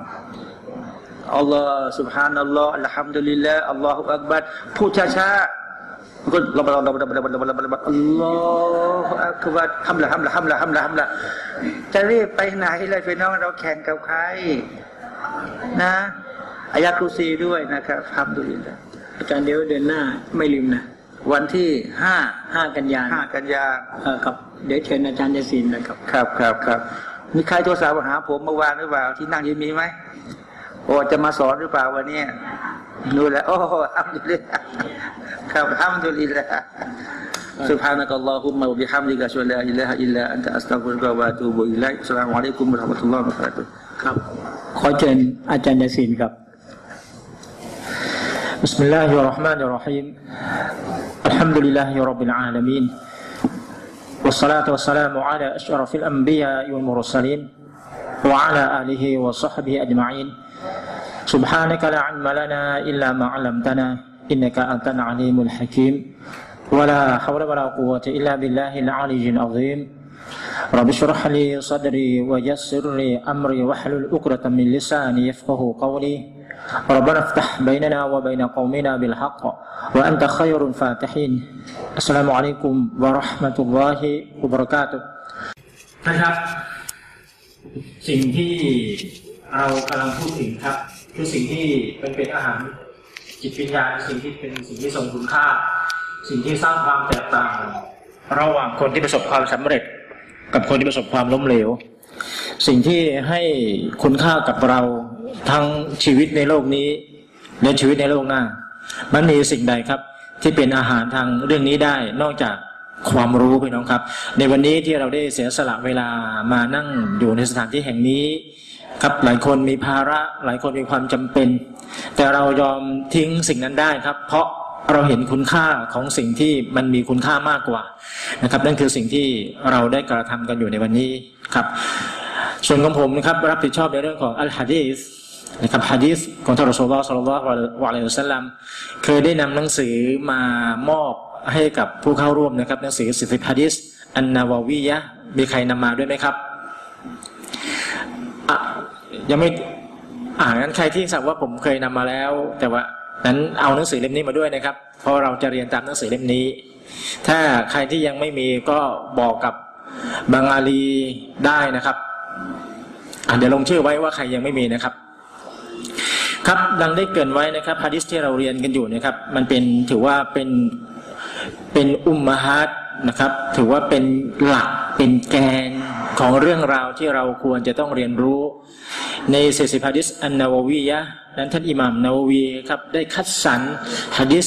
อัลลอฮ์สุภานุลลอฮ์อัลฮัมดุลิลลาห์อัลลอฮฺอักบัดพูดช้าช้าก็ละบัดละบัดละบัดละบัดละบัดละบัดละบัดอัลลอฮฺอักบัดฮัมละฮัมละฮัมละฮัมละฮัมละจะรีบไปไหนเลยพี่น้องเราแข่งกับใคร นะอายะคุซีด้วยนะครับฮัมดุลิลละอาจารย์เดี๋ยวเดือนหน้าไม่ลืมนะ วันที่ห้า ห้ากันยา ห้ากันยา เออครับ เดี๋ยวเชิญอาจารย์ยาซีนนะครับ ครับครับครับมีใครโทรศัพท์มาหาผมเมื่อวานหรือเปล่าที่นั่งอยืนมีไหมโอ้จะมาสอนหรือเปล่าวันนี้นู่นแหละโอ้ทำดุลิลละครับทำดุลิลละ سبحانك اللهم وبحمدك أشهد أن لا إله إلا أنت أستغفرك وأتوب إليك السلام عليكم ورحمة الله وبركاته ครับ ขอเชิญอาจารย์ยาซีนครับ بسم الله الرحمن الرحيم الحمد لله رب العالمين والصلاة والسلام على أشرف الأنبياء والمرسلين وعلى آله وصحبه أجمعين سبحانك لا علم لنا إلا ما علمتنا إنك أنت العليم الحكيم ولا حول ولا قوة إلا بالله العلي العظيم رب اشرح لي صدري ويسر لي أمري واحلل عقدة من لساني يفقه قولي ربنا افتح بيننا وبين قومنا بالحق وأنت خير الفاتحين السلام عليكم ورحمة الله وبركاته นะครับ สิ่งที่เรากำลังพูดถึงครับ คือสิ่งที่เป็นเป็นอาหารจิตวิญญาณสิ่งที่เป็นสิ่งที่ทรงคุณค่า สิ่งที่สร้างความแตกต่าง ระหว่างคนที่ประสบความสำเร็จ กับคนที่ประสบความล้มเหลว สิ่งที่ให้คุณค่ากับเรา ทั้งชีวิตในโลกนี้และชีวิตในโลกหน้า มันมีสิ่งใดครับ ที่เป็นอาหารทางเรื่องนี้ได้นอกจากความรู้พี่น้องครับ ในวันนี้ที่เราได้เสียสละเวลามานั่งอยู่ในสถานที่แห่งนี้ ครับหลายคนมีภาระหลายคนมีความจำเป็น แต่เรายอมทิ้งสิ่งนั้นได้ครับ เพราะเราเห็นคุณค่าของสิ่งที่มันมีคุณค่ามากกว่านะครับนั่นคือสิ่งที่เราได้กระทำกันอยู่ในวันนี้ครับ ส่วนของผมนะครับรับผิดชอบในเรื่องของอัลฮะดีษ นะครับฮะดีษของท่านรอสูลลอฮ์สัลลัลลอฮุอะลัยฮิวะสัลลัมเคยได้นำหนังสือมามอบให้กับผู้เข้าร่วมนะครับ หนังสือสิทธิฮะดีษอันนาววียะมีใครนำมาด้วยไหมครับอะยังไม่อ่างั้นใครที่ทราบว่าผมเคยนำมาแล้ว แต่ว่านั้นเอาหนังสือเล่มนี้มาด้วยนะครับ เพราะเราจะเรียนตามหนังสือเล่มนี้ ถ้าใครที่ยังไม่มีก็บอกกับบางอาลีได้นะครับเดี๋ยวลงชื่อไว้ว่าใครยังไม่มีนะครับ ครับดังได้เกินไว้นะครับฮะดิษที่เราเรียนกันอยู่นะครับ มันเป็นถือว่าเป็นเป็นอุมมะฮัดนะครับ ถือว่าเป็นหลักเป็นแกนของเรื่องราวที่เราควรจะต้องเรียนรู้ ในเศษฮะดิษอันนาววียะ นั้นท่านอิหม่ามนาวีครับได้คัดสรรฮะดิษ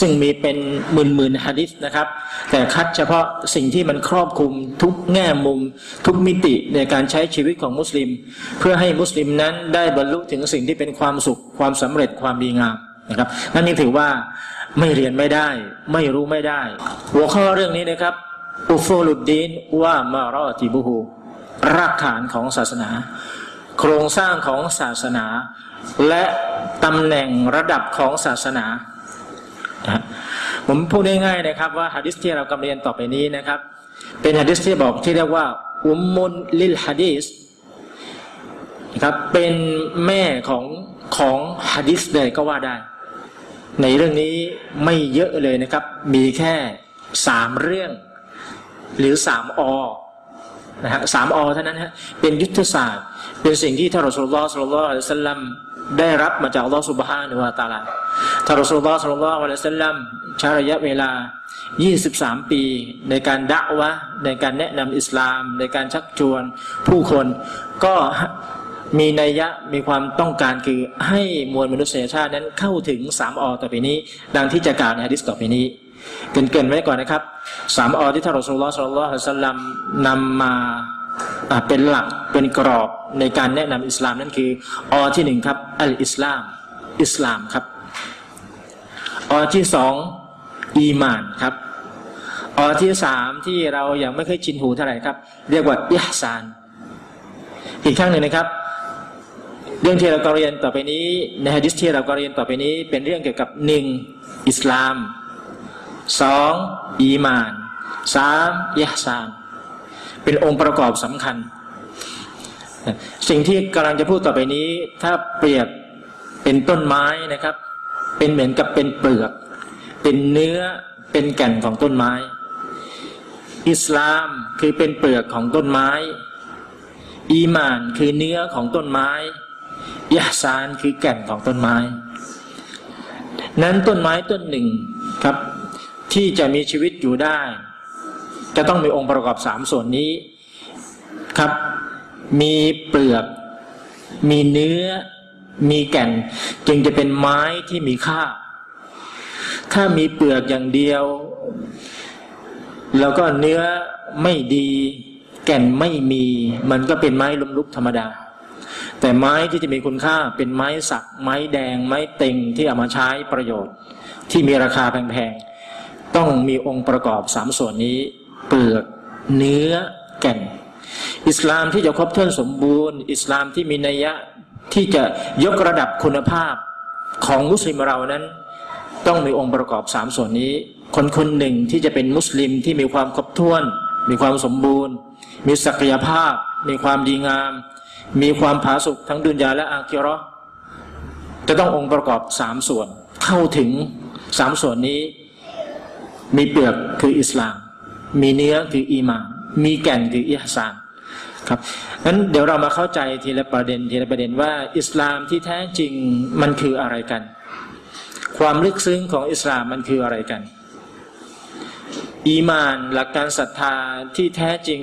ซึ่งมีเป็นหมื่นหมื่นฮะดิษนะครับ แต่คัดเฉพาะสิ่งที่มันครอบคลุมทุกแง่มุม ทุกมิติในการใช้ชีวิตของมุสลิม เพื่อให้มุสลิมนั้นได้บรรลุถึงสิ่งที่เป็นความสุขความสำเร็จความดีงามนะครับนั่นนี่ถือว่าไม่เรียนไม่ได้ ไม่รู้ไม่ได้ หัวข้อเรื่องนี้นะครับ อุฟูลุดดีนว่ามารอติบูฮูรากฐานของศาสนา โครงสร้างของศาสนา และตำแหน่งระดับของศาสนา ผมพูดง่ายๆนะครับว่าฮะดิษที่เรากำลังเรียนต่อไปนี้นะครับ เป็นฮะดิษที่บอกที่เรียกว่า อุมมุนลิลฮะดิษนะครับเป็นแม่ของของฮะดิษเลยก็ว่าได้ ในเรื่องนี้ไม่เยอะเลยนะครับ มีแค่สามเรื่อง หรือสามอนะฮะสามอเท่านั้นฮะเป็นยุทธศาสตร์ เป็นสิ่งที่ท่านรอสูลลอฮ์สุลลัลลอฮุอะลัยฮิวะสัลลัม ได้รับมาจากอัลลอฮ์สุบฮานะฮูวะตาลาทารอสูลลอฮ์สุลลัลลอฮุอะลัยฮิวะสัลลัมใช้ระยะเวลา 23 ปี ในการดะวะในการแนะนำอิสลาม ในการชักชวนผู้คนก็มีนัยยะมีความต้องการคือให้มวลมนุษยชาตินั้นเข้าถึงสามอต่อไปนี้ ดังที่จะกล่าวในฮะดิษต่อไปนี้เกินๆไว้ก่อนนะครับสามอที่ท่านรอสูลลอฮ์สุลลัลลอฮุอะลัยฮิวะสัลลัมนำมา เป็นหลักเป็นกรอบในการแนะนำอิสลามนั่นคืออที่หนึ่งครับอัลอิสลาม อิสลามครับอที่สองอีมานครับอที่สามที่เรายังไม่เคยชินหูเท่าไหร่ครับ เรียกว่าอิฮซาน อีกครั้งหนึ่งนะครับ เรื่องที่เราก็เรียนต่อไปนี้ในฮะดิษที่เราก็เรียนต่อไปนี้ เป็นเรื่องเกี่ยวกับหนึ่งอิสลามสองอีมานสามอิฮซาน เป็นองค์ประกอบสำคัญ สิ่งที่กำลังจะพูดต่อไปนี้ ถ้าเปรียบเป็นต้นไม้นะครับ เป็นเหมือนกับเป็นเปลือก เป็นเนื้อเป็นแก่นของต้นไม้ อิสลามคือเป็นเปลือกของต้นไม้ อีมานคือเนื้อของต้นไม้ยาซานคือแก่นของต้นไม้ นั้นต้นไม้ต้นหนึ่งครับ ที่จะมีชีวิตอยู่ได้ จะต้องมีองค์ประกอบสามส่วนนี้ครับ มีเปลือก มีเนื้อ มีแก่น จึงจะเป็นไม้ที่มีค่า ถ้ามีเปลือกอย่างเดียว แล้วก็เนื้อไม่ดี แก่นไม่มี มันก็เป็นไม้ล้มลุกธรรมดา แต่ไม้ที่จะมีคุณค่าเป็นไม้สัก ไม้แดง ไม้เต็งที่เอามาใช้ประโยชน์ ที่มีราคาแพงๆ ต้องมีองค์ประกอบสามส่วนนี้ เปลือก เนื้อแก่น อิสลามที่จะครบถ้วนสมบูรณ์ อิสลามที่มีนัยยะที่จะยกระดับคุณภาพของมุสลิมเรานั้น ต้องมีองค์ประกอบสามส่วนนี้ คนคนหนึ่งที่จะเป็นมุสลิมที่มีความครบถ้วน มีความสมบูรณ์ มีศักยภาพ มีความดีงาม มีความผาสุกทั้งดุนยาและอาคิราะห์จะต้ององค์ประกอบสามส่วน เข้าถึงสามส่วนนี้ มีเปลือกคืออิสลาม มีเนื้อคืออีมานมีแก่นคืออิฮซานครับงั้นเดี๋ยวเรามาเข้าใจทีละประเด็นทีละประเด็นว่า อิสลามที่แท้จริงมันคืออะไรกัน ความลึกซึ้งของอิสลามมันคืออะไรกัน อีมานหลักการศรัทธาที่แท้จริง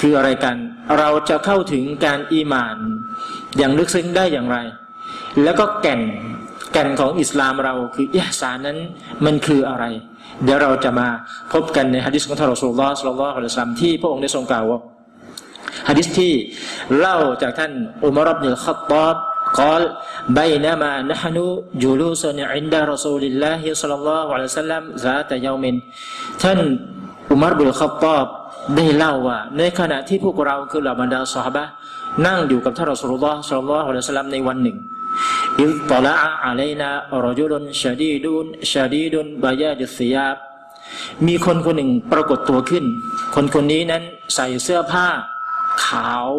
คืออะไรกัน เราจะเข้าถึงการอีมาน อย่างลึกซึ้งได้อย่างไร แล้วก็แก่นแก่นของอิสลามเราคืออิหสานนั้นมันคืออะไร เดี๋ยวเราจะมาพบกันในฮะดิษของท่านรอสูลลอฮ์สุลลัลลอฮุอะลัยฮิสลามที่พระองค์ได้ทรงกล่าวว่าฮะดิษที่เล่าจากท่านอุมารบิลขัตตอบ قال بينما نحن جلوس عند رسول الله صلى الله عليه وسلم ذات يوم ท่านอุมารบิลขัตตอบได้เล่าว่า ในขณะที่พวกเราคือเหล่าบรรดาสหบะนั่งอยู่กับท่านรอสูลุลลอฮ์สัลลัลลอฮุอะลัยฮิวะสัลลัมในวันหนึ่ง อิลตละอะลัยนารจุลชาดีดุนชาดีดุนบายาดิสยาบมีคนคนหนึ่งปรากฏตัวขึ้น คนคนนี้นั้นใส่เสื้อผ้า ขาว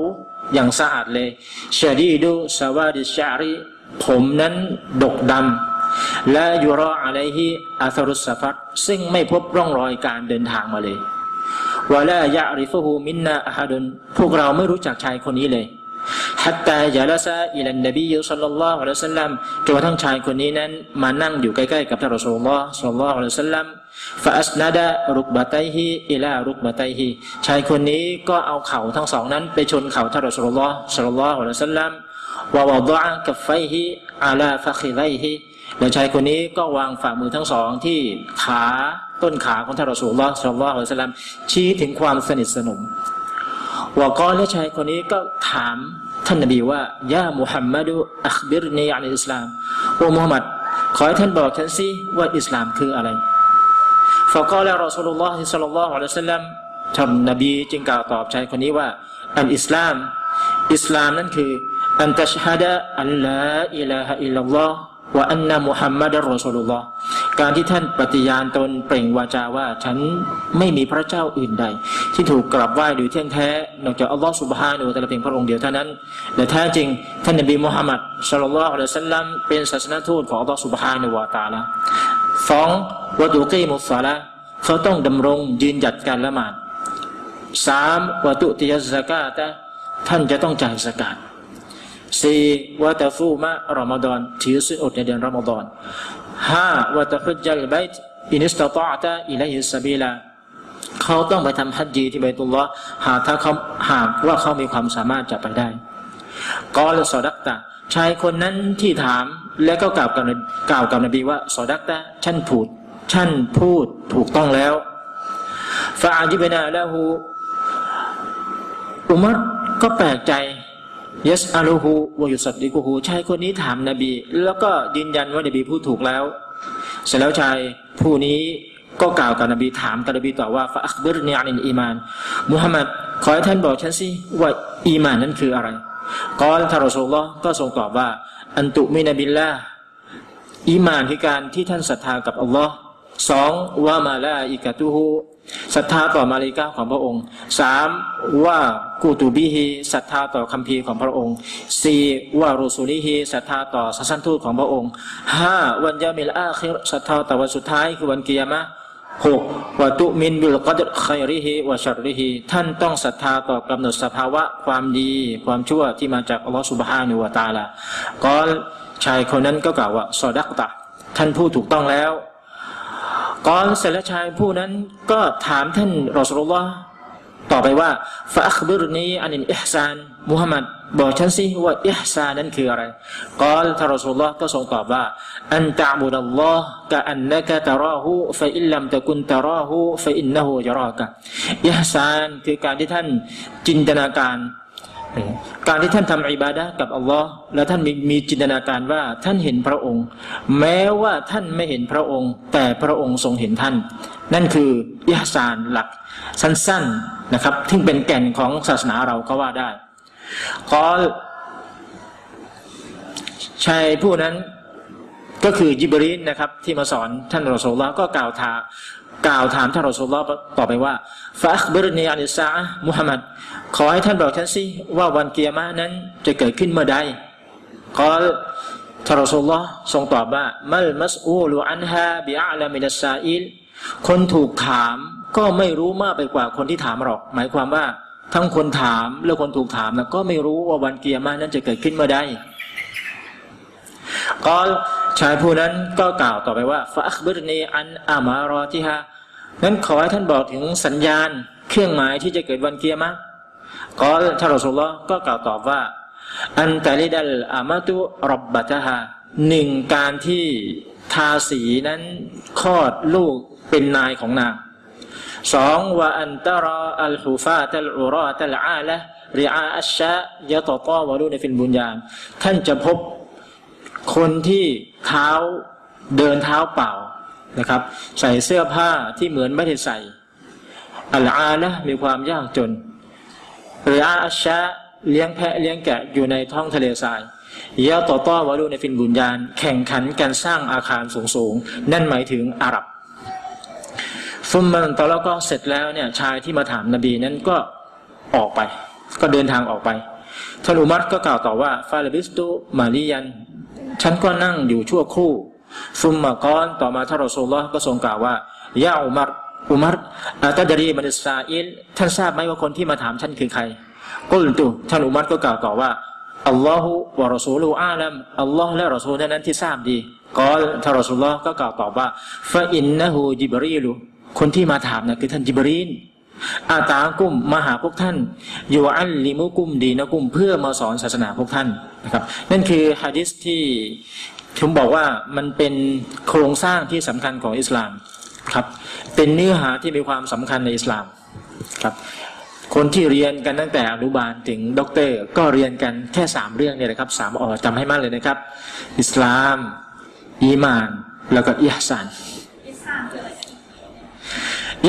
อย่างสะอาดเลยชาดีดูสวาดิชาริ ผมนั้นดกดำและยูรออะไรที่อัสรุสฟัตซึ่งไม่พบร่องรอยการเดินทางมาเลยวะลายะริฟหูมินนาอะฮัดุนพวกเราไม่รู้จักชายคนนี้เลย ฮัตตาญาลาซาอิลันนบียุสัลลัลลอฮุอะลัยฮิสัลลัมจนกระทั่งชายคนนี้นั้นมานั่งอยู่ใกล้ๆกับท่านรอสูลลลอฮ์صلى الله عليه وسلم فأسند ركبتيه إلى ركبتيهชายคนนี้ก็เอาเข่าทั้งสองนั้นไปชนเข่าท่านรอสูลลลอฮ์صلى الله عليه وسلم ووضع كفيه على فخذيهแล้วชายคนนี้ก็วางฝ่ามือทั้งสองที่ขาต้นขาของท่านรอสูลลลอฮ์صلى الله عليه وسلمชี้ถึงความสนิทสนม وقالและชายคนนี้ก็ถามท่านนบีว่าيا محمد أخبرني عن الإسلامโอ้มุฮัมมัดขอให้ท่านบอกฉันสิว่าอิสลามคืออะไรفقال رسول الله صلى الله عليه وسلمท่านนบีจึงกล่าวตอบชายคนนี้ว่า الإسلام อิสลามนั่นคือ أن تشهد أن لا إله إلا الله وأن محمدا رسول اللهการที่ท่านปฏิญาณตนเปล่งวาจาว่าฉันไม่มีพระเจ้าอื่นใด ที่ถูกกราบไหว้โดยเที่ยงแท้ นอกจากอัลลอฮ์สุบฮานุแต่ละเพียงพระองค์เดียวเท่านั้นแต่แท้จริง ท่านนบีมุฮัมมัดสุลลัลลอฮุอะลัยฮิสัลลัมเป็นศาสนทูตของอัลลอฮ์สุบฮานุวาตาละสองวัตุกีมุสาละเขาต้องดำรงยืนหยัดการละหมาดสามวัตุติยสกาตะท่านจะต้องจ่ายสกาด สี่วะตะฟูมะรอมฎอนถือศีลอดในเดือนรอมฎอนห้าวะตะฟุจัลไบต์อินิสตาตอตะอิลัยฮิสบีลาเขาต้องไปทำฮัจญีที่ใบตุลลอฮ์หากถ้าเขาหากว่าเขามีความสามารถจะไปได้กอลสอดักตะชายคนนั้นที่ถามและก็กล่าวกับกล่าวกับนบีว่าสอดักตะฉันพูดฉันพูดถูกต้องแล้วฟาอาจิบนาละหูอุมัรก็แปลกใจ ยัสอาลูฮูวยุสัตดิกูฮูชายคนนี้ถามนบี แล้วก็ยืนยันว่านบีพูดถูกแล้ว เสร็จแล้วชายผู้นี้ก็กล่าวกับนบีถามกับนบีต่อว่าفأخبرني عن الإيمانมุฮัมมัดขอให้ท่านบอกฉันสิว่าอีมานนั้นคืออะไรقال ท่านรอสุลลอก็ทรงตอบว่า أن تؤمن باللهอีมานคือการที่ท่านศรัทธากับอัลลอฮ์สองوملائكته ศรัทธาต่อมลาอิกะฮ์ของพระองค์สามว่ากูตูบิฮีศรัทธาต่อคัมภีร์ของพระองค์สี่ว่ารูสุลิฮีศรัทธาต่อสัสนทูตของพระองค์ห้าวันยามิลอาคิรศรัทธาต่อวันสุดท้ายคือวันกิยามะหกวัตุมินบิลกัดไคริฮีวะชัรริฮีท่านต้องศรัทธาต่อกำหนดสภาวะความดี ความชั่วที่มาจากอัลลอฮฺสุบฮานุวาตาลาก็ชายคนนั้นก็กล่าวว่าสอดักตะท่านพูดถูกต้องแล้ว ก่อนเสร็จแล้วชายผู้นั้นก็ถามท่านรอสุลลอฮ์ต่อไปว่าฟาอัคบิรนีอันินอิฮซานมุฮัมมัดบอกฉันสิว่าอิฮซานนั้นคืออะไรกอลท่านรอสุลลอฮ์ก็ทรงตอบว่า อันตะบุดัลลอฮ์กะอันนักตะราหูฟะอิลลัมตะกุนตะราหูฟะอินนะฮูยะรากะอิฮซานคือการที่ท่านจินตนาการ การที่ท่านทำอิบาดะกับอัลลอฮ์แล้วท่านมีมีจินตนาการว่าท่านเห็นพระองค์ แม้ว่าท่านไม่เห็นพระองค์ แต่พระองค์ทรงเห็นท่าน นั่นคืออิฮซานหลักสั้นๆนะครับที่เป็นแก่นของศาสนาเราก็ว่าได้ขอชายผู้นั้นก็คือยิบรีนนะครับที่มาสอนท่านรอสูลลอฮ์ก็กล่าวถา กล่าวถามท่านรอสูลลอต่อไปว่าฟาอัคบรนีอันิสามุฮัมมัดขอให้ท่านบอกฉันสิว่าวันเกียร์มานั้นจะเกิดขึ้นเมื่อใดقال ท่านรอสุลลอทรงตอบว่าما المسئول عنها بأعلم من السائلคนถูกถามก็ไม่รู้มากไปกว่าคนที่ถามหรอก หมายความว่าทั้งคนถามและคนถูกถามนะก็ไม่รู้ว่าวันกิยามะฮ์นั้นจะเกิดขึ้นเมื่อใด قال ชายผู้นั้นก็กล่าวต่อไปว่าفأخبرني عن أماراتها นั้นขอให้ท่านบอกถึงสัญญาณเครื่องหมายที่จะเกิดวันเกียร์มะกอลท่านรอสุลลอก็กล่าวตอบว่า อันตะลิดัลอามาตุรบบะตะฮาหนึ่งการที่ทาสีนั้นคลอดลูกเป็นนายของนางสองว่าอันตรออัลฮูฟาตัลอุรอตัลอาละริอาอัชชะยะตอตอวารุในฟินบุญญาท่านจะพบ คนที่เท้าเดินเท้าเปล่านะครับ ใส่เสื้อผ้าที่เหมือนไม่ได้ใส่อัลอาละมีความยากจนหริออัชชะเลี้ยงแพะเลี้ยงแกะอยู่ในท้องทะเลทรายยะต่อต้อวารุในฟินบุญญาณ แข่งขันการสร้างอาคารสูงๆนั่นหมายถึงอาหรับฟุมมันตอนแล้วก็เสร็จแล้วเนี่ยชายที่มาถามนบีนั้นก็ออกไป ก็เดินทางออกไปท่านอุมัรก็กล่าวต่อว่าฟาลบิสตุมาลียัน ฉันก็นั่งอยู่ชั่วครู่ฟุมมากอนต่อมาท่านรอซูลลอฮ์ก็ทรงกล่าวว่ายาอุมัรอุมัรอาตดรีบันิสราอิลท่านทราบไหมว่าคนที่มาถามฉันคือใครกุลตุท่านอุมัรก็กล่าวต่อว่าอัลลอฮฺวะรอซูลูอาลัมอัลลอฮ์และรอซูลนั้นที่ทราบดีก็ท่านรอซูลลอฮ์ก็กล่าวตอบว่าฟาอินนะฮูจิบรีลุคนที่มาถามนะคือท่านจิบรีน อาตากุมมาหาพวกท่านيعلمكم دينكمเพื่อมาสอนศาสนาพวกท่านนะครับ นั่นคือฮะดิษที่ผมบอกว่ามันเป็นโครงสร้างที่สำคัญของอิสลามครับ เป็นเนื้อหาที่มีความสำคัญในอิสลามครับ คนที่เรียนกันตั้งแต่อนุบาลถึงด็อกเตอร์ก็เรียนกันแค่สามเรื่องเนี่ยนะครับสามอจำให้มากเลยนะครับ อิสลาม อีมาน แล้วก็อิฮซานอิ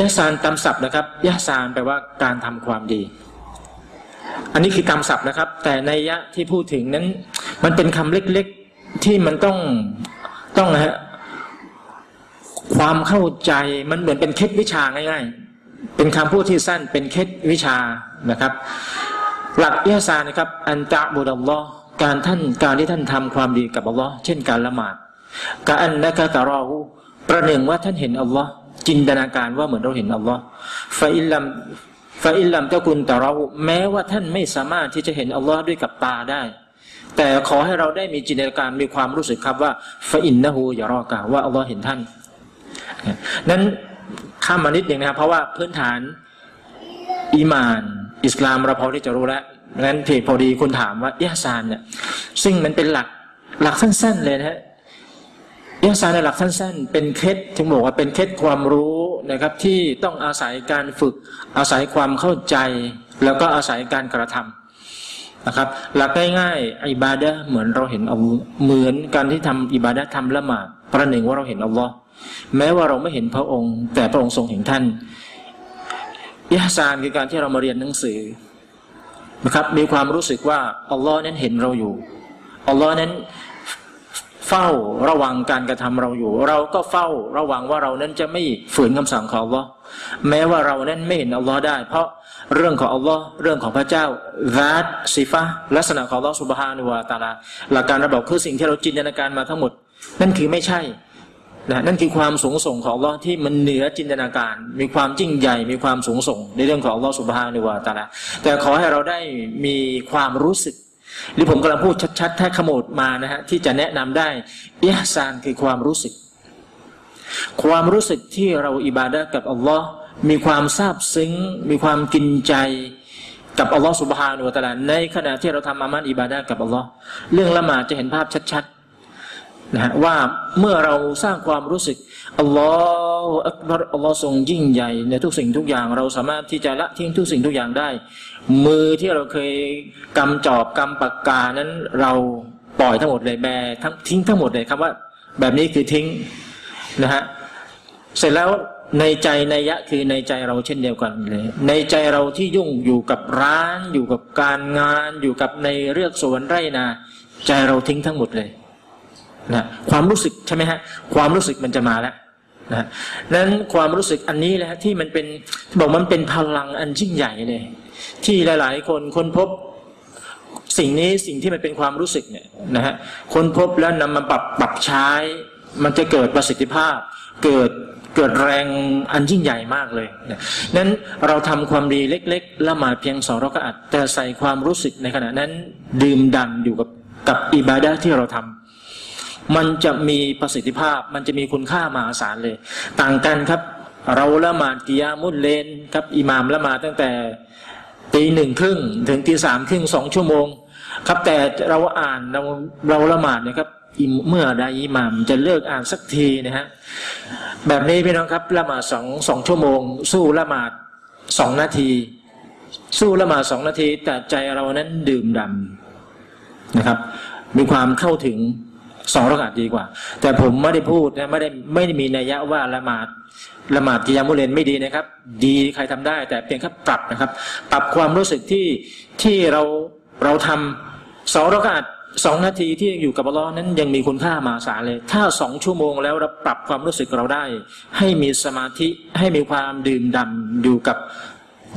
ฮซานตามศัพท์นะครับอิฮซานแปลว่าการทำความดี อันนี้คือตามศัพท์นะครับ แต่ในยะที่พูดถึงนั้น มันเป็นคำเล็กๆที่มันต้องต้องนะฮะความเข้าใจมันเหมือนเป็นเคล็ดวิชาง่ายๆ เป็นคำพูดที่สั้นเป็นเคล็ดวิชานะครับ หลักอิฮซานนะครับ อันตะบุดัลลอฮ์การท่านการที่ท่านทำความดีกับอัลลอฮ์เช่นการละหมาดكأنك تراهประหนึ่งว่าท่านเห็นอัลลอฮ์ จินตนาการว่าเหมือนเราเห็นอัลลอฮ์فإن لم فإن لم تكن تراهแม้ว่าท่านไม่สามารถที่จะเห็นอัลลอฮ์ด้วยกับตาได้ แต่ขอให้เราได้มีจินตนาการมีความรู้สึกครับว่าفإنه يراكว่าอัลลอฮ์เห็นท่าน นั้นข้ามมานิดหนึ่งนะครับ เพราะว่าพื้นฐานอีมาน อิสลามเราพอที่จะรู้แล้วนั้นเพพอดีคุณถามว่าอิฮซานเนี่ยซึ่งมันเป็นหลักหลักสั้น ๆ เลยนะฮะ อิฮซานในหลักสั้นๆ เป็นเคล็ดถึงบอกว่าเป็นเคล็ดความรู้นะครับที่ต้องอาศัยการฝึก อาศัยความเข้าใจ แล้วก็อาศัยการกระทำนะครับ หลักง่ายๆอิบาดะเหมือนเราเห็นอัลเหมือนการที่ทำอิบาดะทำละหมาดประหนึ่งว่าเราเห็นอัลลอฮ์แม้ว่าเราไม่เห็นพระองค์ แต่พระองค์ทรงเห็นท่านอิฮซานคือการที่เรามาเรียนหนังสือนะครับ มีความรู้สึกว่าอัลลอฮ์นั้นเห็นเราอยู่อัลลอฮ์นั้น เฝ้าระวังการกระทำเราอยู่ เราก็เฝ้าระวังว่าเรานั้นจะไม่ฝืนคำสั่งของอัลลอฮ์แม้ว่าเรานั้นไม่เห็นอัลลอฮ์ได้ เพราะเรื่องของอัลลอฮ์เรื่องของพระเจ้ารัตซิฟะลักษณะของอัลลอฮ์สุบฮานุวาตาลาหลักการระบบคือสิ่งที่เราจินตนาการมาทั้งหมด นั่นคือไม่ใช่นะนั่นคือความสูงส่งของลอที่มันเหนือจินตนาการ มีความยิ่งใหญ่มีความสูงส่ง ในเรื่องของลอสุภาในวาตาละแต่ขอให้เราได้มีความรู้สึก หรือผมกำลังพูดชัดๆ ถ้าขโมดมานะฮะที่จะแนะนำได้อิฮซานคือความรู้สึก ความรู้สึกที่เราอิบาดะกับอัลลอฮ์มีความซาบซึ้ง มีความกินใจกับอัลลอฮ์สุบฮานุวะตาลาในขณะที่เราทำอามันอิบาดะกับอัลลอฮ์เรื่องละหมาดจะเห็นภาพชัดๆนะฮะว่าเมื่อเราสร้างความรู้สึก อัลลอฮฺอักบารอัลลอฮ์ทรงยิ่งใหญ่ในทุกสิ่งทุกอย่าง เราสามารถที่จะละทิ้งทุกสิ่งทุกอย่างได้ มือที่เราเคยกำจอบกำปากกานั้น เราปล่อยทั้งหมดเลยแบทั้งทิ้งทั้งหมดเลยครับว่า แบบนี้คือทิ้งนะฮะเสร็จแล้วในใจในยะคือในใจเราเช่นเดียวกันเลย ในใจเราที่ยุ่งอยู่กับร้าน อยู่กับการงาน อยู่กับในเรื่องสวนไร่นา ใจเราทิ้งทั้งหมดเลย นะความรู้สึกใช่ไหมฮะความรู้สึกมันจะมาแล้วนะนั้นความรู้สึกอันนี้แหละที่มันเป็นบอกมันเป็นพลังอันยิ่งใหญ่เลยที่หลายๆ คนค้นพบสิ่งนี้สิ่งที่มันเป็นความรู้สึกเนี่ยนะฮะค้นพบแล้วนำมาปรับปรับใช้ มันจะเกิดประสิทธิภาพ เกิดเกิดแรงอันยิ่งใหญ่มากเลยนะนั้นเราทำความดีเล็กๆละหมาดเพียงสองเราก็อัดแต่ใส่ความรู้สึกในขณะนั้นดื่มด่ำอยู่กับกับอิบาดะที่เราทำ มันจะมีประสิทธิภาพ มันจะมีคุณค่ามหาศาลเลย ต่างกันครับ เราละหมาดกิยามุลเลนครับอิหมามละหมาดตั้งแต่ตีหนึ่งครึ่งถึงตีสามครึ่งสองชั่วโมง ครับแต่เราอ่านเราเราละหมาดนี่ยครับเมื่อใดอิหมามจะเลิกอ่านสักทีนะฮะแบบนี้พี่น้องครับละหมาดสองสองชั่วโมง สู้ละหมาดสองนาที สู้ละหมาดสองนาที แต่ใจเรานั้นดื่มดำนะครับ มีความเข้าถึง สองรากาศดีกว่า แต่ผมไม่ได้พูดนะไม่ได้ไม่ได้มีนัยยะว่าละหมาดละหมาดกิยามุเลนไม่ดีนะครับ ดีใครทำได้ แต่เพียงแค่ปรับนะครับ ปรับความรู้สึกที่ที่เราเราทำสองรากาศสองนาทีที่อยู่กับอัลลอฮ์นั้นยังมีคุณค่ามาสาเลย ถ้าสองชั่วโมงแล้วเราปรับความรู้สึกเราได้ ให้มีสมาธิให้มีความดื่มด่ำอยู่กับ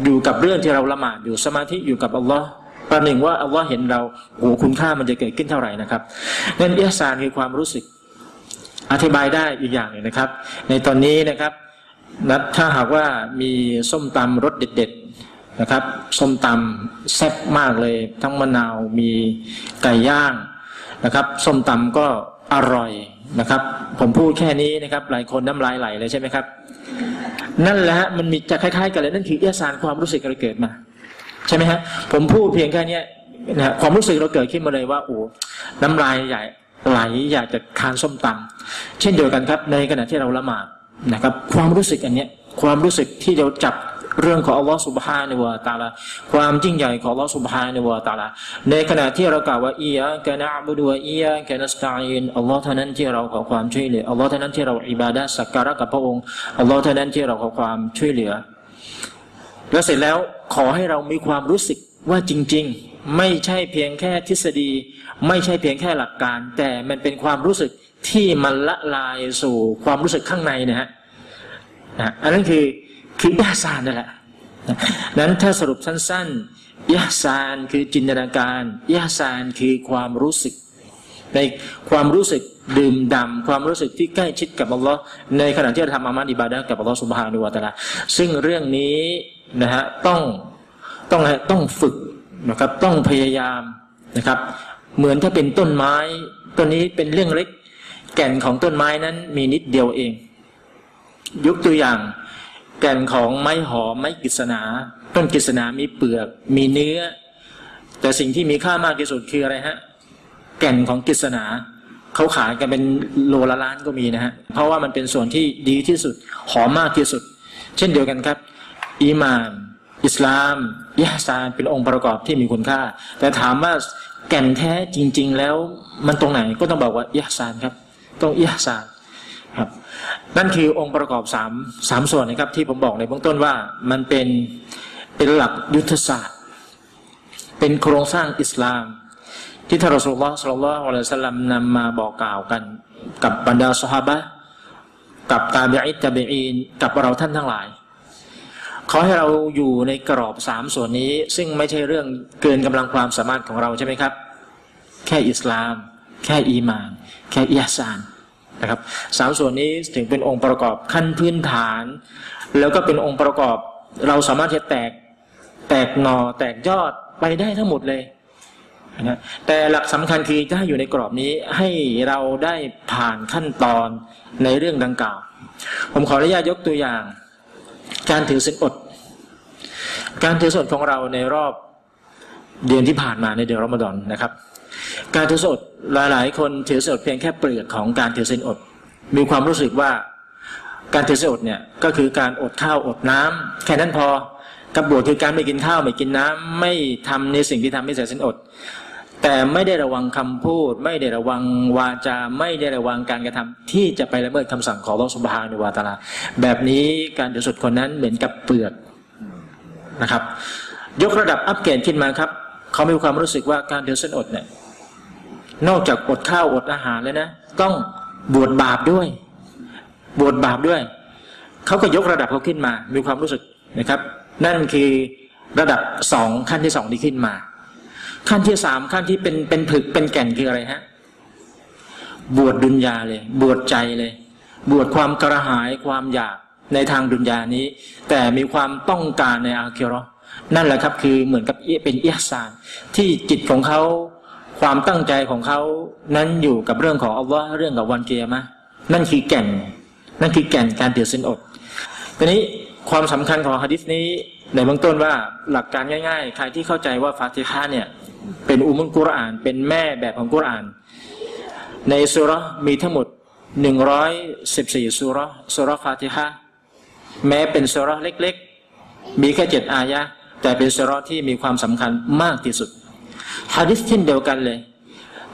อยู่กับเรื่องที่เราละหมาดอยู่สมาธิอยู่กับอัลลอฮ์ ประหนึ่งว่าอัลลอฮ์เห็นเราโอ้คุณค่ามันจะเกิดขึ้นเท่าไหร่นะครับนั่นอิสานคือความรู้สึกอธิบายได้อีกอย่างหนึ่งนะครับ ในตอนนี้นะครับนัดถ้าหากว่ามีส้มตำรสเด็ด ๆนะครับ ส้มตำแซ่บมากเลย ทั้งมะนาวมีไก่ย่างนะครับ ส้มตำก็อร่อยนะครับ ผมพูดแค่นี้นะครับ หลายคนน้ำลายไหลเลยใช่ไหมครับ นั่นแหละมันมีจะคล้ายๆ กันเลยนั่นคือเอียสารความรู้สึกเราเกิดมา ใช่ไหมฮะผมพูดเพียงแค่นี้นะความรู้สึกเราเกิดขึ้นมาเลยว่าโอ้น้ำลายใหญ่ไหลอยากจะทานส้มตำเช่นเดียวกันครับ ในขณะที่เราละหมาดนะครับ ความรู้สึกอันเนี้ยความรู้สึกที่เราจับเรื่องของอัลลอฮฺสุบฮานะวะตาลาความยิ่งใหญ่ของอัลลอฮฺสุบฮานะวะตาลาในขณะที่เรากล่าวว่าอียะกะนะบุดวะอียะกะนัสตาอินอัลลอฮ์เท่านั้นที่เราขอความช่วยเหลืออัลลอฮ์เท่านั้นที่เราอิบาดะสักการะกับพระองค์อัลลอฮ์เท่านั้นที่เราขอความช่วยเหลือ แล้วเสร็จแล้วขอให้เรามีความรู้สึกว่าจริง ๆ ไม่ใช่เพียงแค่ทฤษฎี ไม่ใช่เพียงแค่หลักการ แต่มันเป็นความรู้สึกที่มันละลายสู่ความรู้สึกข้างในนะฮะนะอันนั้นคือคือยาซานนั่นแหละนั้นถ้าสรุปสั้นๆยาซานคือจินตนาการยาซานคือความรู้สึก ในความรู้สึกดื่มด่ำความรู้สึกที่ใกล้ชิดกับอัลลอฮ์ในขณะที่เราทำอามัดอิบาดะกับอัลลอฮ์สุบฮานุวาตาลาซึ่งเรื่องนี้นะฮะต้องต้องต้องฝึกนะครับต้องพยายามนะครับ เหมือนถ้าเป็นต้นไม้ต้นนี้เป็นเรื่องเล็ก แก่นของต้นไม้นั้นมีนิดเดียวเอง ยกตัวอย่างแก่นของไม้หอมไม้กฤษณา ต้นกฤษณามีเปลือก มีเนื้อ แต่สิ่งที่มีค่ามากที่สุดคืออะไรฮะ แก่นของกฤษณาเขาขายกันเป็นโลละล้านก็มีนะฮะเพราะว่ามันเป็นส่วนที่ดีที่สุดหอมมากที่สุด เช่นเดียวกันครับอีมาน อิสลามยะซานเป็นองค์ประกอบที่มีคุณค่า แต่ถามว่าแก่นแท้จริง ๆ แล้วมันตรงไหนก็ต้องบอกว่ายะซานครับต้องยะซานครับนั่นคือองค์ประกอบสามสามส่วนนะครับ ที่ผมบอกในเบื้องต้นว่ามันเป็นเป็นหลักยุทธศาสตร์ เป็นโครงสร้างอิสลาม ที่ท่านรอสุลลอฮ์สุลลัลอัลลอฮ์สัลลัมนำมาบอกกล่าวกัน กับบรรดาสฮาบะกับตาบิอิตตาบิอีนกับเราท่านทั้งหลายเขอให้เราอยู่ในกรอบสามส่วนนี้ ซึ่งไม่ใช่เรื่องเกินกำลังความสามารถของเราใช่ไหมครับ แค่อิสลาม แค่อีมาน แค่อิยาซานนะครับสามส่วนนี้ถึงเป็นองค์ประกอบขั้นพื้นฐาน แล้วก็เป็นองค์ประกอบเราสามารถจะแตกแตกหนอแตกยอดไปได้ทั้งหมดเลย นะแต่หลักสำคัญคือถ้าอยู่ในกรอบนี้ให้เราได้ผ่านขั้นตอนในเรื่องดังกล่าว ผมขออนุญาตยกตัวอย่าง การถือศีลอด การถือศีลของเราในรอบเดือนที่ผ่านมาในเดือนรอมฎอนนะครับ การถือศีลอดหลาย ๆ คนถือศีลอดเพียงแค่เปลือกของการถือศีลอด มีความรู้สึกว่าการถือศีลอดเนี่ยก็คือการอดข้าวอดน้ำแค่นั้นพอกับบวชคือการไม่กินข้าวไม่กินน้ำไม่ทำในสิ่งที่ทำให้เสียศีลอด แต่ไม่ได้ระวังคำพูด ไม่ได้ระวังวาจา ไม่ได้ระวังการกระทำที่จะไปละเมิดคำสั่งของลอสุบฮานุวาตาลา แบบนี้การถือศีลคนนั้นเหมือนกับเปลือกนะครับ ยกระดับอัพเกรดขึ้นมาครับ เขามีความรู้สึกว่าการถือศีลอดเนี่ยนอกจากอดข้าวอดอาหารเลยนะ ต้องบวชบาปด้วย บวชบาปด้วย เขาก็ยกระดับเขาขึ้นมา มีความรู้สึกนะครับ นั่นคือระดับสองขั้นที่สองที่ขึ้นมา ขั้นที่สามขั้นที่เป็นเป็นผึกเป็นแก่นคืออะไรฮะ บวชดุนยาเลย บวชใจเลย บวชความกระหายความอยากในทางดุนยานี้ แต่มีความต้องการในอาคิรอนั่นแหละครับ คือเหมือนกับเป็นอิสาน ที่จิตของเขาความตั้งใจของเขานั้นอยู่กับเรื่องของอัลลอฮ์เรื่องกับวันเกียร์มะนั่นคือแก่น นั่นคือแก่นการเดือดสินอดทีนี้ความสำคัญของฮะดิษนี้ ในเบื้องต้นว่าหลักการง่าย ๆ ใครที่เข้าใจว่าฟาติฮะเนี่ย เป็นอุมุลกุรอาน เป็นแม่แบบของกุรอาน ในสุรมีทั้งหมดหนึ่งร้อยสิบสี่สุรสุรฟาติฮะแม้เป็นสุรเล็กๆ มีแค่เจ็ดอายะแต่เป็นสุรที่มีความสำคัญมากที่สุดฮะดิษเช่นเดียวกันเลย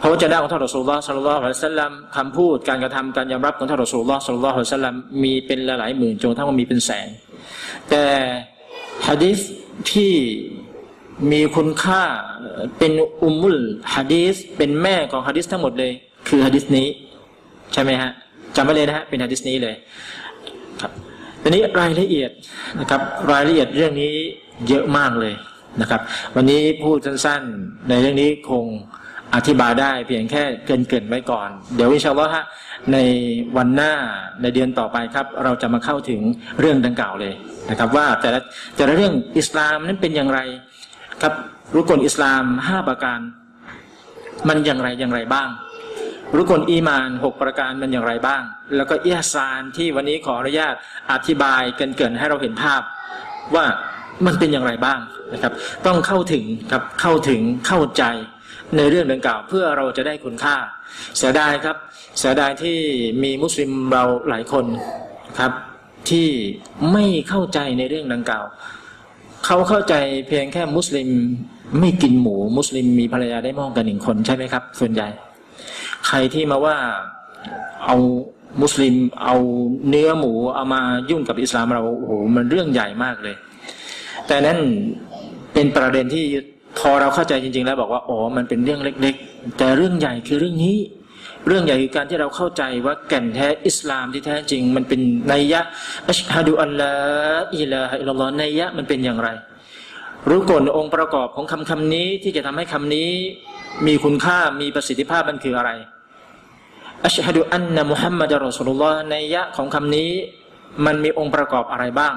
พระวจนะของท่านรอสูลลอฮ์สัลลัลลอฮุอะลัยฮิสัลลัมคำพูดการกระทำการยอมรับของท่านรอสูลลอฮ์สัลลัลลอฮุอะลัยฮิสัลลัมมีเป็นหลายหมื่นจนทั้งว่ามีเป็นแสนแต่ ฮะดิษที่มีคุณค่าเป็นอุมุลฮะดีสเป็นแม่ของฮะดิษทั้งหมดเลย คือฮะดิษนี้ ใช่ไหมฮะจำไว้เลยนะฮะเป็นฮะดิษนี้เลยครับทีนี้รายละเอียดนะครับ รายละเอียดเรื่องนี้เยอะมากเลยนะครับ วันนี้พูดสั้นๆ ในเรื่องนี้คง อธิบายได้เพียงแค่เกินๆไว้ก่อน เดี๋ยววิชาว่าฮะในวันหน้าในเดือนต่อไปครับ เราจะมาเข้าถึงเรื่องดังกล่าวเลยนะครับ ว่าแต่ละแต่ละเรื่องอิสลามนั้นเป็นอย่างไรครับรุกลอิสลามห้าประการ มันอย่างไรอย่างไรบ้าง รุกลอีมานหกประการมันอย่างไรบ้าง แล้วก็อิฮซานที่วันนี้ขออนุญาตอธิบายเกินๆให้เราเห็นภาพว่ามันเป็นอย่างไรบ้างนะครับ ต้องเข้าถึงครับเข้าถึงเข้าใจ ในเรื่องดังกล่าวเพื่อเราจะได้คุณค่า เสียดายครับ เสียดายที่มีมุสลิมเราหลายคนครับ ที่ไม่เข้าใจในเรื่องดังกล่าว เขาเข้าใจเพียงแค่มุสลิมไม่กินหมู มุสลิมมีภรรยาได้มองกันหนึ่งคนใช่ไหมครับ ส่วนใหญ่ ใครที่มาว่าเอามุสลิมเอาเนื้อหมูเอามายุ่งกับอิสลามเราโอ้โหมันเรื่องใหญ่มากเลย แต่นั่นเป็นประเด็นที่ พอเราเข้าใจจริง ๆ แล้วบอกว่าอ๋อมันเป็นเรื่องเล็ก ๆ แต่เรื่องใหญ่คือเรื่องนี้ เรื่องใหญ่คือการที่เราเข้าใจว่าแก่นแท้อิสลามที่แท้จริง มันเป็นนัยยะอัชฮะดูอัลลอฮ์อิลาฮ์อิลลอฮ์นัยยะมันเป็นอย่างไร รู้กลองค์ประกอบของคำคำนี้ที่จะทำให้คำนี้มีคุณค่ามีประสิทธิภาพมันคืออะไรอัชฮะดูอันนะมุฮัมมัดรอสุลลอฮ์นัยยะของคำนี้ มันมีองค์ประกอบอะไรบ้าง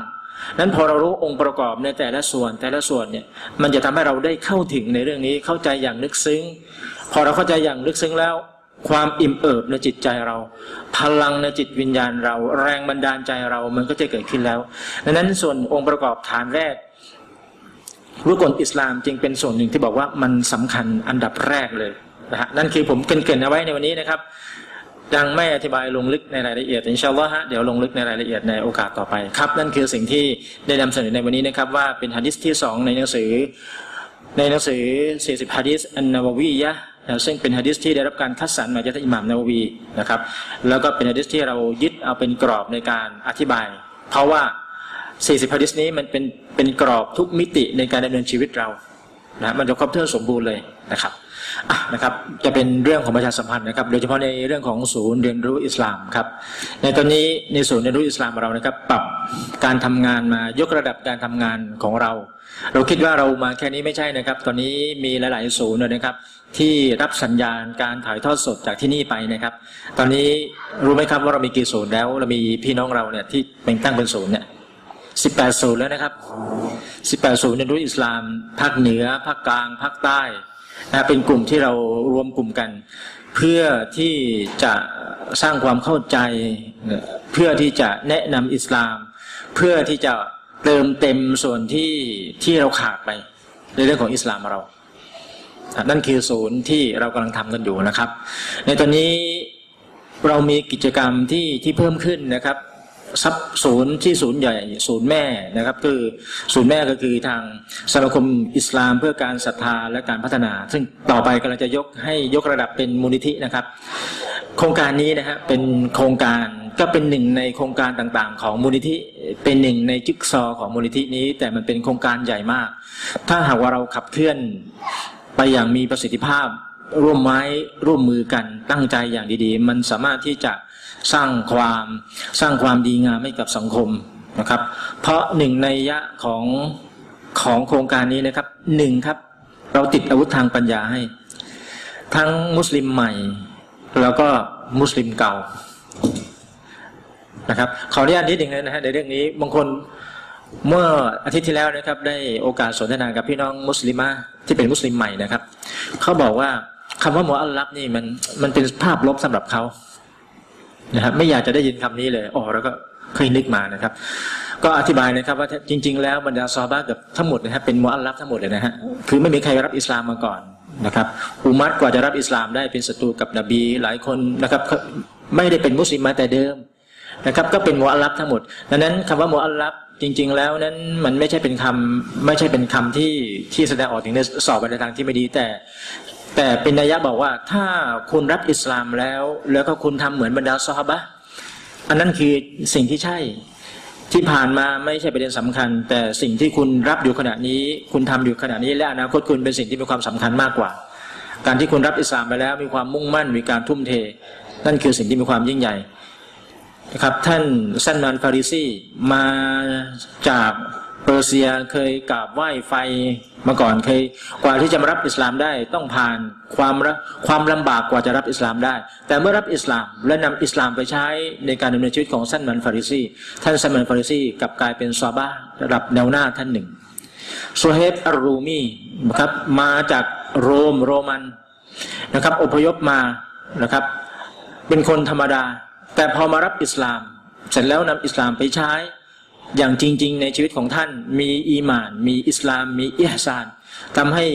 นั้นพอเรารู้องค์ประกอบในแต่ละส่วนแต่ละส่วนเนี่ย มันจะทำให้เราได้เข้าถึงในเรื่องนี้เข้าใจอย่างลึกซึ้ง พอเราเข้าใจอย่างลึกซึ้งแล้ว ความอิ่มเอิบในจิตใจเรา พลังในจิตวิญญาณเรา แรงบันดาลใจเรามันก็จะเกิดขึ้นแล้วดังนั้นส่วนองค์ประกอบฐานแรกรุกลอิสลามจึงเป็นส่วนหนึ่งที่บอกว่ามันสำคัญอันดับแรกเลยนะฮะนั่นคือผมเกินๆเอาไว้ในวันนี้นะครับ ยังไม่อธิบายลงลึกในรายละเอียดอินชาอัลลอฮ์ฮะเดี๋ยวลงลึกในรายละเอียดในโอกาสต่อไปครับ นั่นคือสิ่งที่ได้นำเสนอในวันนี้นะครับ ว่าเป็นฮะดิษที่สองในหนังสือ ในหนังสือ 40ฮะดิษอันนาววียะซึ่งเป็นฮะดิษที่ได้รับการคัดสรรมาจากอิหม่ามนาววีนะครับ แล้วก็เป็นฮะดิษที่เรายึดเอาเป็นกรอบในการอธิบาย เพราะว่า 40ฮะดิษนี้มันเป็นเป็นกรอบทุกมิติในการดำเนินชีวิตเรานะมันจะครอบถ้วนสมบูรณ์เลยนะครับ นะครับจะเป็นเรื่องของประชาสัมพันธ์นะครับ โดยเฉพาะในเรื่องของศูนย์เรียนรู้อิสลามครับ ในตอนนี้ในศูนย์เรียนรู้อิสลามเรานะครับ ปรับการทำงานมายกระดับการทำงานของเรา เราคิดว่าเรามาแค่นี้ไม่ใช่นะครับ ตอนนี้มีหลาย ๆ ศูนย์นะครับ ที่รับสัญญาณการถ่ายทอดสดจากที่นี่ไปนะครับ ตอนนี้รู้ไหมครับว่าเรามีกี่ศูนย์แล้วเรามีพี่น้องเราเนี่ยที่เป็นตั้งเป็นศูนย์เนี่ยสิบแปดศูนย์แล้วนะครับสิบแปดศูนย์เรียนรู้อิสลามภาคเหนือภาคกลางภาคใต้ นะเป็นกลุ่มที่เรารวมกลุ่มกัน เพื่อที่จะสร้างความเข้าใจ เพื่อที่จะแนะนำอิสลาม เพื่อที่จะเติมเต็มส่วนที่ที่เราขาดไป ในเรื่องของอิสลามเรา นั่นคือศูนย์ที่เรากำลังทำกันอยู่นะครับ ในตอนนี้เรามีกิจกรรมที่ที่เพิ่มขึ้นนะครับ ซับศูนย์ที่ศูนย์ใหญ่ศูนย์แม่นะครับ คือศูนย์แม่ก็คือทางสมาคมอิสลามเพื่อการศรัทธาและการพัฒนา ซึ่งต่อไปกำลังจะยกให้ยกระดับเป็นมูลนิธินะครับ โครงการนี้นะฮะเป็นโครงการก็เป็นหนึ่งในโครงการต่างๆ ของมูลนิธิเป็นหนึ่งในจิ๊กซอของมูลนิธินี้ แต่มันเป็นโครงการใหญ่มาก ถ้าหากว่าเราขับเคลื่อนไปอย่างมีประสิทธิภาพร่วมไม้ร่วมมือกันตั้งใจอย่างดีๆ มันสามารถที่จะ สร้างความสร้างความดีงามให้กับสังคมนะครับ เพราะหนึ่งในยะของของโครงการนี้นะครับหนึ่งครับ เราติดอาวุธทางปัญญาให้ ทั้งมุสลิมใหม่ แล้วก็มุสลิมเก่านะครับขออนุญาตนิดหนึ่งนะฮะในเรื่องนี้บางคนเมื่ออาทิตย์ที่แล้วนะครับ ได้โอกาสสนทนากับพี่น้องมุสลิมะที่เป็นมุสลิมใหม่นะครับ เขาบอกว่าคำว่าหมออัลลับนี่มันมันเป็นภาพลบสำหรับเขา นะครับไม่อยากจะได้ยินคำนี้เลยอ๋อแล้วก็เคยนึกมานะครับ ก็อธิบายนะครับว่าจริง ๆ แล้วบรรดาซอบ้ากับทั้งหมดนะครับเป็นมุอัลลัฟทั้งหมดเลยนะฮะคือไม่มีใครรับอิสลามมาก่อนนะครับอุมัดกว่าจะรับอิสลามได้เป็นศัตรูกับนบีหลายคนนะครับ ไม่ได้เป็นมุสลิมมาแต่เดิมนะครับก็เป็นมุอัลลัฟทั้งหมดดังนั้นคำว่ามุอัลลัฟจริง ๆ แล้วนั้นมันไม่ใช่เป็นคำไม่ใช่เป็นคำที่ที่แสดงออกถึงในสอบในทางที่ไม่ดีแต่ แต่เป็นนัยยะบอกว่าถ้าคุณรับอิสลามแล้ว แล้วก็คุณทำเหมือนบรรดาซอฮาบะอันนั้นคือสิ่งที่ใช่ที่ผ่านมาไม่ใช่ประเด็นสำคัญ แต่สิ่งที่คุณรับอยู่ขณะนี้ คุณทำอยู่ขณะนี้และอนาคตคุณเป็นสิ่งที่มีความสำคัญมากกว่า การที่คุณรับอิสลามไปแล้วมีความมุ่งมั่นมีการทุ่มเท นั่นคือสิ่งที่มีความยิ่งใหญ่นะครับท่านซันนานฟาริซีมาจาก เปอร์เซียเคยกราบไหว้ไฟมาก่อนเคยกว่าที่จะมารับอิสลามได้ต้องผ่านความความลำบากกว่าจะรับอิสลามได้ แต่เมื่อรับอิสลามและนำอิสลามไปใช้ในการดำเนินชีวิตของซันมันฟาริซีท่านซันมันฟาริซีกลับกลายเป็นซาบะระดับแนวหน้าท่านหนึ่งโซเฮบอารูมีนะครับมาจากโรมโรมันนะครับอพยพมานะครับ เป็นคนธรรมดา แต่พอมารับอิสลาม เสร็จแล้วนำอิสลามไปใช้ อย่างจริง ๆ ในชีวิตของท่านมีอีมาน มีอิสลาม มีอิฮซานทำให้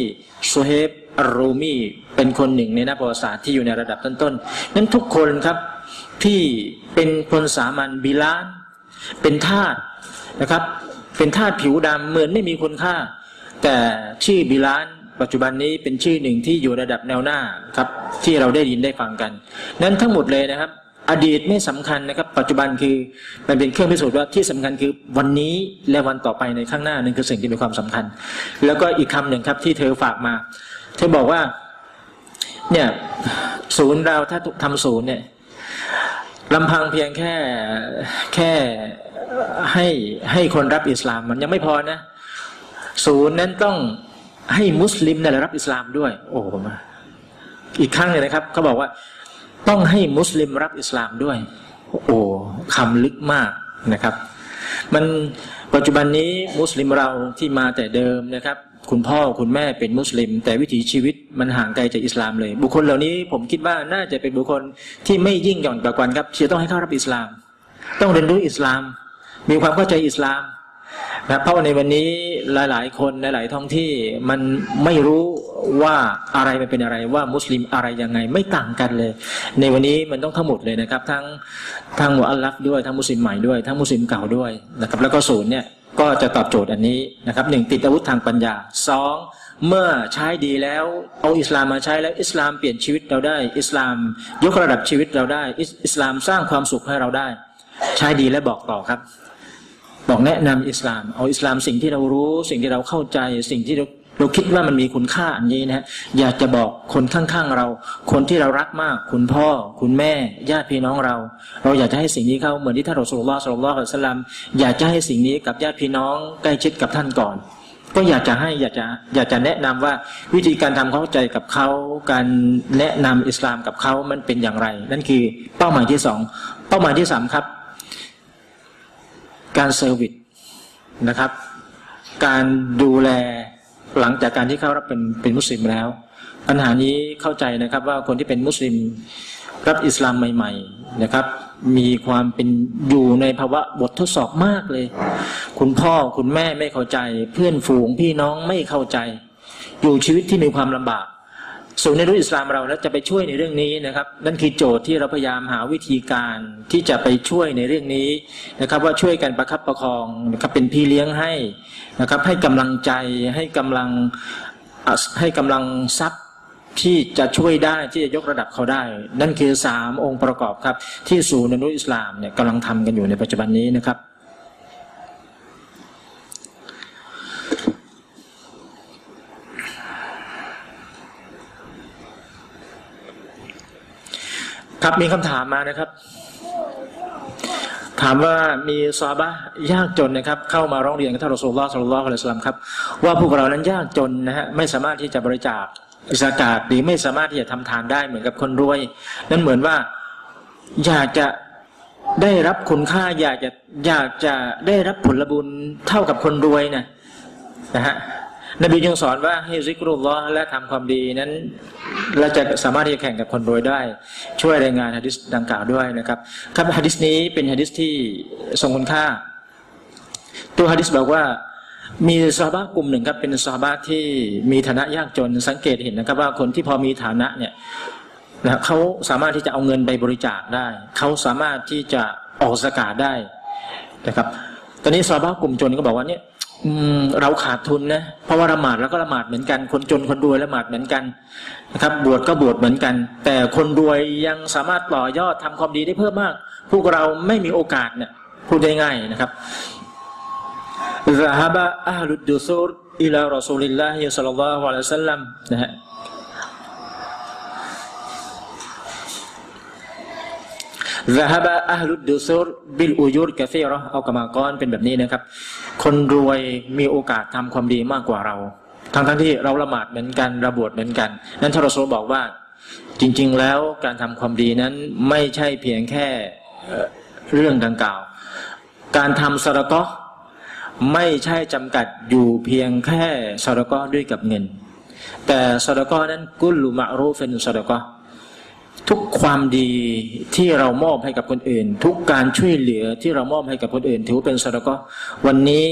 ซูเฮบรูมีเป็นคนหนึ่งในนักประวัติศาสตร์ที่อยู่ในระดับต้นๆนั้นทุกคนครับที่เป็นคนสามัญบิลานเป็นทาสนะครับ เป็นทาสผิวดำเหมือนไม่มีคุณค่า แต่ชื่อบิลานปัจจุบันนี้เป็นชื่อหนึ่งที่อยู่ระดับแนวหน้าครับที่เราได้ยินได้ฟังกัน นั้นทั้งหมดเลยนะครับ อดีตไม่สำคัญนะครับ ปัจจุบันคือมันเป็นเครื่องพิสูจน์ว่าที่สำคัญคือวันนี้และวันต่อไปในข้างหน้านั่นคือสิ่งที่มีความสำคัญ แล้วก็อีกคำหนึ่งครับที่เธอฝากมา เธอบอกว่า เนี่ยศูนย์เราถ้าทำศูนย์เนี่ยลำพังเพียงแค่แค่ให้ให้คนรับอิสลามมันยังไม่พอนะ ศูนย์นั้นต้องให้มุสลิมเนี่ยรับอิสลามด้วย โอ้มาอีกครั้งเลยนะครับเขาบอกว่า ต้องให้มุสลิมรับอิสลามด้วย โอ้คำลึกมากนะครับ มันปัจจุบันนี้มุสลิมเราที่มาแต่เดิมนะครับ คุณพ่อคุณแม่เป็นมุสลิม แต่วิถีชีวิตมันห่างไกลจากอิสลามเลย บุคคลเหล่านี้ผมคิดว่าน่าจะเป็นบุคคลที่ไม่ยิ่งหย่อนกว่ากันครับเชื่อต้องให้เข้ารับอิสลาม ต้องเรียนรู้อิสลาม มีความเข้าใจอิสลาม นะเพราะในวันนี้หลาย ๆ คนในหลายท้องที่มันไม่รู้ว่าอะไรมันเป็นอะไรว่ามุสลิมอะไรยังไงไม่ต่างกันเลย ในวันนี้มันต้องทั้งหมดเลยนะครับ ทั้งทั้งมุอัลลัฟด้วยทั้งมุสลิมใหม่ด้วยทั้งมุสลิมเก่าด้วยนะครับแล้วก็ศูนย์เนี่ยก็จะตอบโจทย์อันนี้นะครับหนึ่งติดอาวุธทางปัญญาสองเมื่อใช้ดีแล้วเอาอิสลามมาใช้แล้วอิสลามเปลี่ยนชีวิตเราได้ อิสลามยกระดับชีวิตเราได้ อิสลามสร้างความสุขให้เราได้ ใช้ดีและบอกต่อครับ บอกแนะนำอิสลาม เอาอิสลามสิ่งที่เรารู้ สิ่งที่เราเข้าใจ สิ่งที่เราเราคิดว่ามันมีคุณค่าอันนี้นะฮะอยากจะบอกคนข้างๆเรา คนที่เรารักมาก คุณพ่อ คุณแม่ ญาติพี่น้องเรา เราอยากจะให้สิ่งนี้เขาเหมือนที่ท่านรอสุลลอฮ์สุลลัลฮุสลัมอยากจะให้สิ่งนี้กับญาติพี่น้องใกล้ชิดกับท่านก่อน ก็อยากจะให้อยากจะอยากจะแนะนำว่าวิธีการทำเข้าใจกับเขาการแนะนำอิสลามกับเขามันเป็นอย่างไร นั่นคือเป้าหมายที่สองเป้าหมายที่สามครับ การ service นะครับ การดูแลหลังจากการที่เขารับเป็นเป็นมุสลิมแล้ว ปัญหานี้เข้าใจนะครับว่าคนที่เป็นมุสลิมรับอิสลามใหม่ ๆนะครับ มีความเป็นอยู่ในภาวะบททดสอบมากเลย คุณพ่อคุณแม่ไม่เข้าใจ เพื่อนฝูงพี่น้องไม่เข้าใจ อยู่ชีวิตที่มีความลำบาก ศูนย์ในรุ่นอิสลามเราแล้วจะไปช่วยในเรื่องนี้นะครับ นั่นคือโจทย์ที่เราพยายามหาวิธีการที่จะไปช่วยในเรื่องนี้นะครับ ว่าช่วยกันประคับประคองนะครับเป็นพี่เลี้ยงให้นะครับ ให้กำลังใจให้กำลังให้กำลังทรัพย์ที่จะช่วยได้ที่จะยกระดับเขาได้ นั่นคือสามองค์ประกอบครับ ที่ศูนย์ในรุ่นอิสลามเนี่ยกำลังทำกันอยู่ในปัจจุบันนี้นะครับ ครับมีคำถามมานะครับ ถามว่ามีซาบะยากจนนะครับ เข้ามาร้องเรียนกับท่านรอสูลลอฮ์สุลลัลอะลัยสลามครับ ว่าพวกเรานั้นยากจนนะฮะไม่สามารถที่จะบริจาคอิสกาศหรือไม่สามารถที่จะทำทานได้เหมือนกับคนรวย นั่นเหมือนว่าอยากจะได้รับคุณค่าอยากจะอยากจะได้รับผลบุญเท่ากับคนรวยนะนะฮะ นบียังสอนว่าให้ซิกรุลลอฮ์และทำความดีนั้นเราจะสามารถที่จะแข่งกับคนรวยได้ ช่วยรายงานฮะดิษดังกล่าวด้วยนะครับครับฮะดิษนี้เป็นฮะดิษที่ทรงคุณค่า ตัวฮะดิษบอกว่ามีซาบะกลุ่มหนึ่งครับเป็นซาบะที่มีฐานะยากจนสังเกตเห็นนะครับ ว่าคนที่พอมีฐานะเนี่ยนะเขาสามารถที่จะเอาเงินไปบริจาคได้ เขาสามารถที่จะออกสกาดได้นะครับ ตอนนี้ซาบะกลุ่มจนก็บอกว่าเนี่ย อืมเราขาดทุนนะเพราะว่าละหมาดแล้วก็ละหมาดเหมือนกัน คนจนคนรวยละหมาดเหมือนกันนะครับ บวชก็บวชเหมือนกัน แต่คนรวยยังสามารถต่อยอดทำความดีได้เพิ่มมาก พวกเราไม่มีโอกาสเนี่ยพูดได้ง่ายนะครับ ذهب أهل الدثور إلى رسول الله صلى الله عليه وسلم ذهب أهل الدثور بالأجور كثيرة เอากรรมากรเป็นแบบนี้นะครับ คนรวยมีโอกาสทำความดีมากกว่าเรา ทั้งทั้งที่เราละหมาดเหมือนกันระบวชเหมือนกัน นั้นทารโซลบอกว่าจริง ๆ แล้วการทำความดีนั้นไม่ใช่เพียงแค่เอ่อเรื่องดังกล่าว การทำสระก็ไม่ใช่จำกัดอยู่เพียงแค่สระก็ด้วยกับเงิน แต่สระก็นั้นกุลุมะรูฟินสระก็ ทุกความดีที่เรามอบให้กับคนอื่น ทุกการช่วยเหลือที่เรามอบให้กับคนอื่น ถือเป็นสระก็วันนี้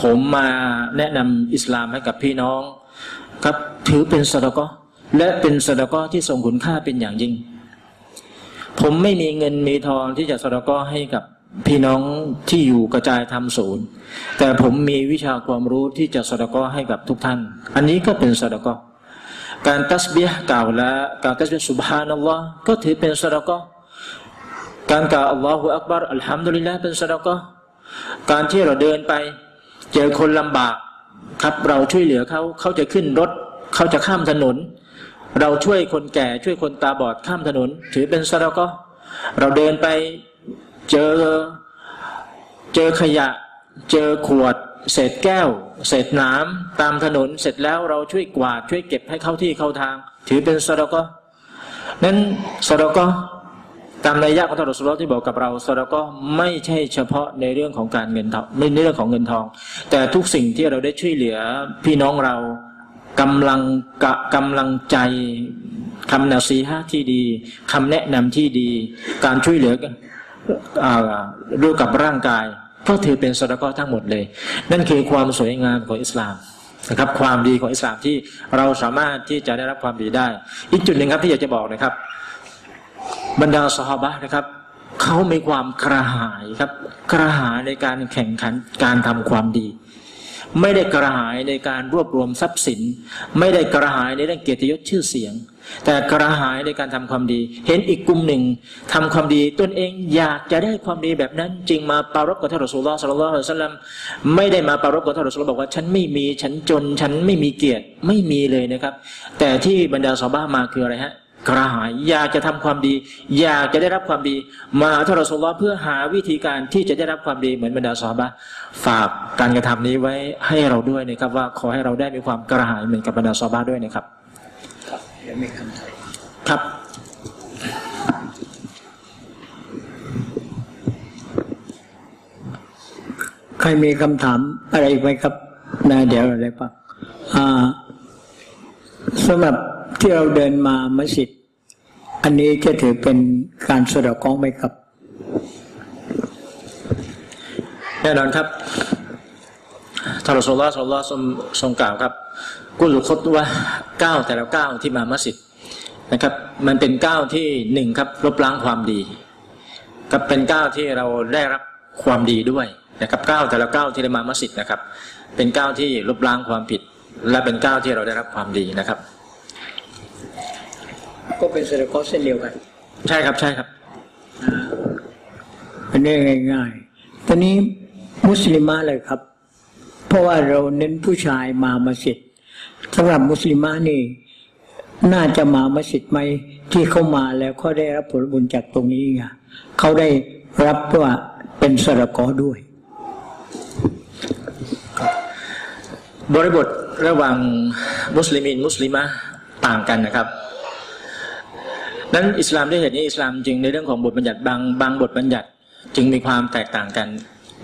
ผมมาแนะนำอิสลามให้กับพี่น้อง ครับถือเป็นสระก็และเป็นสระก็ที่ทรงคุณค่าเป็นอย่างยิ่ง ผมไม่มีเงินมีทองที่จะสระก็ให้กับพี่น้องที่อยู่กระจายทำศูนย์ แต่ผมมีวิชาความรู้ที่จะสระก็ให้กับทุกท่าน อันนี้ก็เป็นสระก็ การตัสเบียกล่าวละการตัสเบียสุบฮานัลลอฮ์ก็ถือเป็นสระก็การกล่าวอัลลอฮฺอักบารอัลฮัมดุลิลละเป็นสระก็การที่เราเดินไป เจอคนลำบาก ครับเราช่วยเหลือเขาเขาจะขึ้นรถ เขาจะข้ามถนน เราช่วยคนแก่ช่วยคนตาบอดข้ามถนน ถือเป็นสระก็เราเดินไปเจอเจอขยะ เจอขวด เศษแก้ว เศษน้ำตามถนนเสร็จแล้วเราช่วยกวาดช่วยเก็บให้เข้าที่เข้าทาง ถือเป็นสระก็นั้นสระก็ตามนัยยะของท่านรสุลลอที่บอกกับเราสระก็ไม่ใช่เฉพาะในเรื่องของการเงินทองไม่ในเรื่องของเงินทอง แต่ทุกสิ่งที่เราได้ช่วยเหลือพี่น้องเรากำลังกะกำลังใจคำนาซีฮะที่ดีคำแนะนำที่ดี การช่วยเหลือกันอ่าด้วยกับร่างกาย ก็ถือเป็นสระกอทั้งหมดเลย นั่นคือความสวยงามของอิสลามนะครับ ความดีของอิสลามที่เราสามารถที่จะได้รับความดีได้ อีกจุดหนึ่งครับที่อยากจะบอกนะครับ บรรดาสฮาบะนะครับเขามีความกระหายครับ กระหายในการแข่งขันการทำความดี ไม่ได้กระหายในการรวบรวมทรัพย์สิน ไม่ได้กระหายในเรื่องเกียรติยศชื่อเสียง แต่กระหายในการทำความดี เห็นอีกกลุ่มหนึ่งทำความดีตนเองอยากจะได้ความดีแบบนั้น จึงมาปรารบกับท่านรอสูลลอฮ์สัลลัลลอฮุอะลัยฮิสลลัมไม่ได้มาปรารบกับท่านรอสูลลอฮ์บอกว่า ฉันไม่มีฉันจน ฉันไม่มีเกียรติไม่มีเลยนะครับ แต่ที่บรรดาสหบามาคืออะไรฮะ กระหายอยากจะทำความดี อยากจะได้รับความดีมาหาทรสูลลอฮ์เพื่อหาวิธีการที่จะได้รับความดีเหมือนบรรดาสหบะฝากการกระทำนี้ไว้ให้เราด้วยนะครับ ว่าขอให้เราได้มีความกระหายเหมือนกับบรรดาสหบะด้วยนะครับเดี๋ยวมีคำถามครับ ใครมีคำถามอะไรอีกไหมครับนะเดี๋ยวอะไรปะอ่า สำหรับที่เราเดินมามัสยิด อันนี้จะถือเป็นการสะดอกเคราะห์ไหมครับ แน่นอนครับทารอสูลลอสอุลลลัมทรงกล่าวครับกุลุคตวะก้าแต่ละเก้าที่มามัสยิดนะครับ มันเป็นเก้าที่หนึ่งครับลบล้างความดีครับเป็นเก้าที่เราได้รับความดีด้วยนะครับเก้าแต่ละเก้าที่ได้มามัสยิดนะครับ เป็นเก้าที่ลบล้างความผิด และเป็นก้าวที่เราได้รับความดีนะครับ ก็เป็นสะเดอกเคราะห์เส้นเดียวกัน ใช่ครับใช่ครับอันนี้ง่ายๆตอนนี้มุสลิมะเลยครับ เพราะว่าเราเน้นผู้ชายมามัสยิดสำหรับมุสลิมะนี่น่าจะมามัสยิดไหมที่เข้ามาแล้วเขาได้รับผลบุญจากตรงนี้ไงเขาได้รับว่าเป็นสระกอด้วย บริบทระหว่างมุสลิมินมุสลิมะต่างกันนะครับนั้นอิสลามด้วยเหตุนี้อิสลามจึงในเรื่องของบทบัญญัติบางบางบทบัญญัติจึงมีความแตกต่างกัน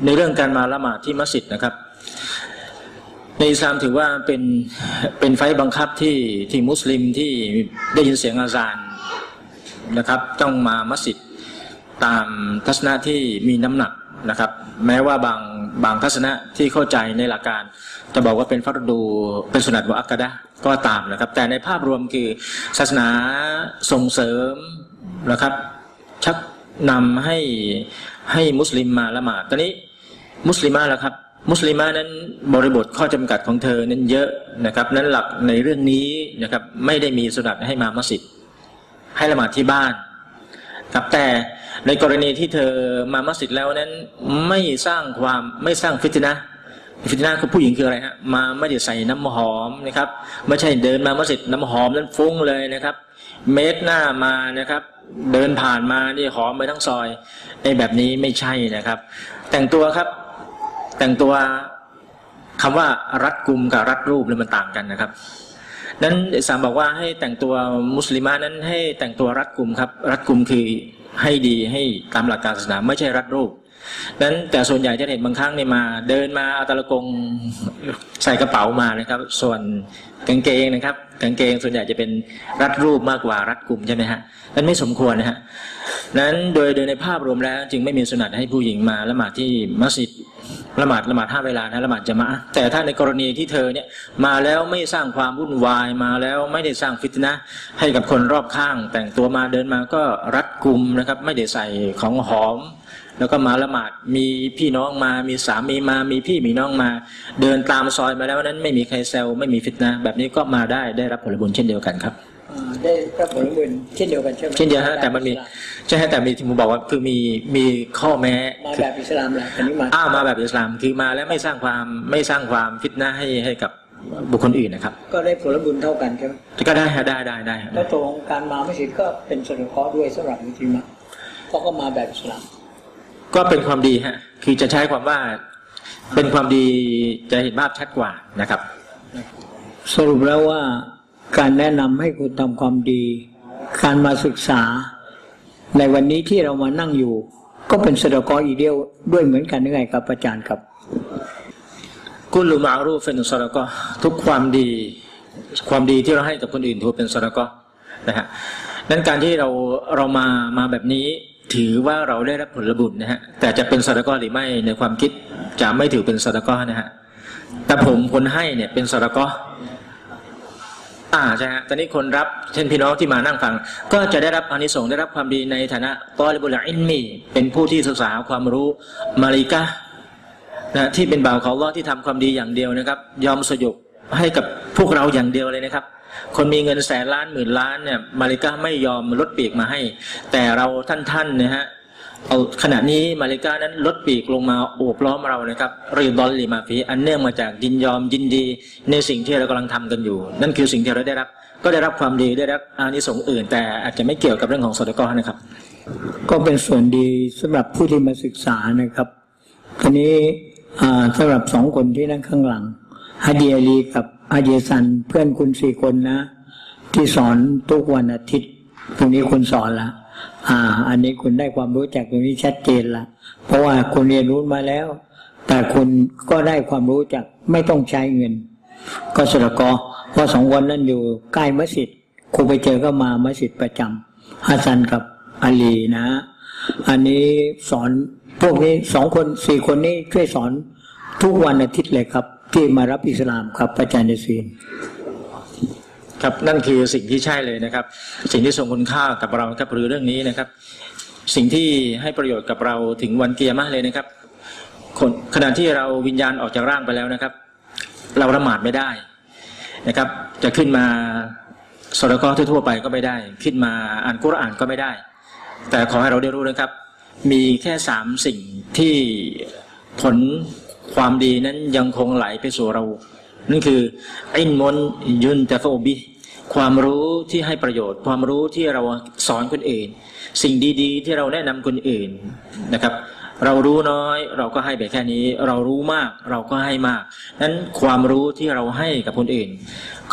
ในเรื่องการมาละหมาดที่มัสยิดนะครับ ในอิสลามถือว่าเป็นเป็นไฟล์บังคับที่ที่มุสลิมที่ได้ยินเสียงอาซานนะครับ ต้องมามัสยิดตามทัศนะที่มีน้ำหนักนะครับ แม้ว่าบางบางทัศนะที่เข้าใจในหลักการ จะบอกว่าเป็นฟัรดูเป็นสุนัตวอักกะดะก็ตามนะครับ แต่ในภาพรวมคือศาสนาส่งเสริมนะครับ ชักนำให้ให้มุสลิมมาละหมาดตอนนี้มุสลิมาแล้วครับ มุสลิมานั้นบริบทข้อจำกัดของเธอนั้นเยอะนะครับ นั้นหลักในเรื่องนี้นะครับ ไม่ได้มีสุนัตให้มามัสยิดให้ละหมาดที่บ้านครับแต่ในกรณีที่เธอมามัสยิดแล้วนั้นไม่สร้างความไม่สร้างฟิตนะ ฟิตนะคือผู้หญิงคืออะไรฮะมาไม่ได้ใส่น้ำหอมนะครับ ไม่ใช่เดินมาเมัสยิดน้ำหอมนั้นฟุ้งเลยนะครับ เมตรหน้ามานะครับ เดินผ่านมานี่หอมไปทั้งซอยไอ้แบบนี้ไม่ใช่นะครับ แต่งตัวครับ แต่งตัวคำว่ารัดกลุ่มกับรัดรูปเนี่ยมันต่างกันนะครับนั้นอิสลามบอกว่าให้แต่งตัวมุสลิมานั้นให้แต่งตัวรัดกลุ่มครับ รัดกลุ่มคือให้ดีให้ตามหลักการศาสนาไม่ใช่รัดรูป นั้นแต่ส่วนใหญ่จะเห็นบางครั้งเนี่ยมา เดินมาเอาตะลกงใส่กระเป๋ามานะครับ ส่วนกางเกงนะครับกางเกงส่วนใหญ่จะเป็นรัดรูปมากกว่ารัดกลุ่มใช่ไหมฮะนั้นไม่สมควรนะฮะนั้นโดยโดยในภาพรวมแล้ว จึงไม่มีสุนัตให้ผู้หญิงมาละหมาดที่มัสยิดละหมาดละหมาดห้าเวลานะละหมาดจะมาแต่ถ้าในกรณีที่เธอเนี่ยมาแล้วไม่สร้างความวุ่นวายมาแล้วไม่ได้สร้างฟิตนะให้กับคนรอบข้าง แต่งตัวมาเดินมาก็รัดกลุ่มนะครับ ไม่ได้ใส่ของหอม แล้วก็มาละหมาดมีพี่น้องมา มีสามีมา มีพี่มีน้องมา เดินตามซอยมาแล้วนั้นไม่มีใครแซวไม่มีฟิตนะแบบนี้ก็มาได้ได้รับผลบุญเช่นเดียวกันครับได้รับผลบุญเช่นเดียวกันใช่ไหมเช่นเดียวฮะแต่มันมีใช่ฮะแต่มีที่ผมบอกว่าคือมีมีข้อแม้มาแบบอิสลามแหละอันนี้มาอ้ามาแบบอิสลามคือมาแล้วไม่สร้างความไม่สร้างความฟิตนะให้ให้กับบุคคลอื่นนะครับ ก็ได้ผลบุญเท่ากันใช่ไหมก็ได้ฮะได้ได้ได้ฮะแล้วตรงการมาไม่สิทธิ์ก็เป็นสนุเคราะห์ด้วยสำหรับมุสลิมะเพราะก็มาแบบอิสลาม ก็เป็นความดีฮะ คือจะใช้ความว่าเป็นความดีจะเห็นภาพชัดกว่านะครับ สรุปแล้วว่าการแนะนำให้คุณทำความดี การมาศึกษา ในวันนี้ที่เรามานั่งอยู่ ก็เป็นสะดอกออีเดียวด้วยเหมือนกันยังไงครับอาจารย์ครับ กุลูมารูฟินสระก็ทุกความดี ความดีที่เราให้กับคนอื่นถือเป็นสระก็นะฮะนั้นการที่เราเรามามาแบบนี้ ถือว่าเราได้รับผลบุญนะฮะแต่จะเป็นสระก็หรือไม่ในความคิดจะไม่ถือเป็นสระก็นะฮะแต่ผมคนให้เนี่ยเป็นสระก็อ่าใช่ฮะตอนนี้คนรับเช่นพี่น้องที่มานั่งฟัง ก็จะได้รับอานิสงส์ได้รับความดีในฐานะตอลิบุลอินมี เป็นผู้ที่ศึกษาความรู้มลาอิกะฮ์นะที่เป็นบ่าวของอัลลอที่ทำความดีอย่างเดียวนะครับ ยอมสยบให้กับพวกเราอย่างเดียวเลยนะครับ คนมีเงินแสนล้านหมื่นล้านเนี่ยมลาอิกะฮ์ไม่ยอมลดปีกมาให้ แต่เราท่านๆนะฮะเอาขณะนี้มลาอิกะฮ์นั้นลดปีกลงมาโอบล้อมเรานะครับرضا لما فيอันเนื่องมาจากยินยอมยินดี ในสิ่งที่เรากำลังทำกันอยู่ นั่นคือสิ่งที่เราได้รับ ก็ได้รับความดีได้รับอานิสงส์อื่น แต่อาจจะไม่เกี่ยวกับเรื่องของซอดาเกาะฮ์นะครับ ก็เป็นส่วนดีสำหรับผู้ที่มาศึกษานะครับทีนี้อ่าสำหรับสองคนที่นั่งข้างหลังฮาเดียลีกับ อาเยซันเพื่อนคุณสี่คนนะ ที่สอนทุกวันอาทิตย์ตรงนี้คุณสอนละอ่า อันนี้คุณได้ความรู้จากตรงนี้ชัดเจนละเพราะว่าคุณเรียนรู้มาแล้ว แต่คุณก็ได้ความรู้จากไม่ต้องใช้เงิน ก็สระกอเพราะสองคนนั้นอยู่ใกล้มัสยิดครูไปเจอก็มามัสยิดประจำฮัสซันกับอาลีนะ อันนี้สอนพวกนี้สองคนสี่คนนี้ช่วยสอนทุกวันอาทิตย์เลยครับ ที่มารับอิสลามครับอาจารย์ยาซีนครับนั่นคือสิ่งที่ใช่เลยนะครับ สิ่งที่ทรงคุณค่ากับเราครับหรือเรื่องนี้นะครับ สิ่งที่ให้ประโยชน์กับเราถึงวันเกียร์มากเลยนะครับคนขณะที่เราวิญญาณออกจากร่างไปแล้วนะครับ เราละหมาดไม่ได้นะครับ จะขึ้นมาสรกอทั่วไปก็ไม่ได้ ขึ้นมาอ่านกุรอานก็ไม่ได้ แต่ขอให้เราได้รู้นะครับ มีแค่สามสิ่งที่ผล ความดีนั้นยังคงไหลไปสู่เรา นั่นคืออินมนยุนแต่ฟอบิความรู้ที่ให้ประโยชน์ ความรู้ที่เราสอนคนอื่น สิ่งดีๆ ที่เราแนะนำคนอื่นนะครับ เรารู้น้อยเราก็ให้ไปแค่นี้ เรารู้มากเราก็ให้มากนั้นความรู้ที่เราให้กับคนอื่น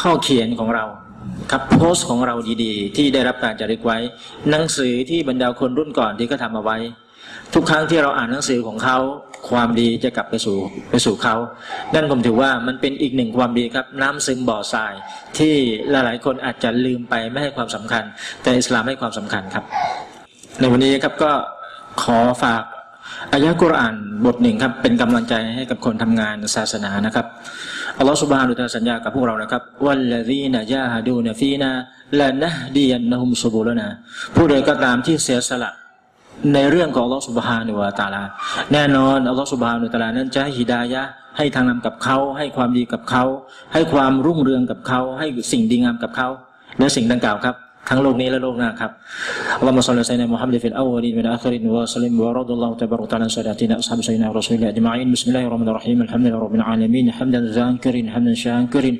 ข้อเขียนของเราครับโพสต์ของเราดีๆ ที่ได้รับการจารึกไว้ หนังสือที่บรรดาคนรุ่นก่อนที่ก็ทำเอาไว้ ทุกครั้งที่เราอ่านหนังสือของเขา ความดีจะกลับไปสู่ไปสู่เขานั่นผมถือว่ามันเป็นอีกหนึ่งความดีครับ น้ำซึมบ่อทราย ที่หลายๆ คนอาจจะลืมไปไม่ให้ความสำคัญ แต่อิสลามให้ความสำคัญครับ ในวันนี้ครับก็ขอฝากอายะกุรอานบทหนึ่งครับเป็นกำลังใจให้กับคนทำงานศาสนานะครับอัลลอฮฺสุบฮานุตะสัญญากับพวกเรานะครับวัลลดีนะยาฮดูนฟีนาละนะดียันนะฮุมสุบุลนาผู้ใดก็ตามที่เสียสละ ในเรื่องของอัลลอฮฺสุบฮานุวะตาลา แน่นอนอัลลอฮฺสุบฮานุตะลานั้นจะให้ฮิดายะให้ทางนำกับเขาให้ความดีกับเขา ให้ความรุ่งเรืองกับเขา ให้สิ่งดีงามกับเขาและสิ่งดังกล่าวครับ ทั้งโลกนี้และโลกหน้าครับอัลลอฮฺสัลลัลไซนะมุฮัมมัดฟิลอัลวลินมินอัครินวะสัลลิมวะรดุลลอฮฺตะบารุตะลาซะดาตินะอัสฮับไซนะรอซูลิลอะจมาอินบิสมิลลาฮิรเราะห์มานิรเราะฮีมอัลฮัมดุลิลลาฮิร็อบบิลอาละมีนฮัมดันซากิรินฮัมดันชากิริน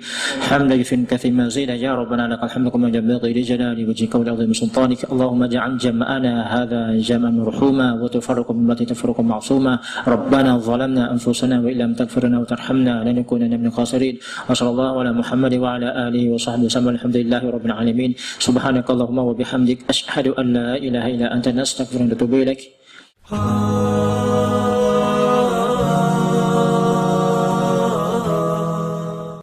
ฮัมดันฟินกะซีมาซีดะยาร็อบบินาลักอัลฮัมดุกุมะจับบะกิลิจลาลิวะจิกะวะลาซิมซุลตานิกอัลลอฮุมะจะอัลจัมอานะฮาซาจัมอะมะรฮูมะวะตุฟัรกุมลัติตะฟัรกุมมะอซูมะربنا ظلمنا أنفسنا وإن لم تغفر لنا وترحمنا لنكونن من الخاسرين وصلى الله على محمد وعلى آله وصحبه وسلم الحمد لله رب العالمين سبحان سبحانك اللهم وبحمدك أشهد أن لا إله إلا أنت نستغفرك ونتوب إليك.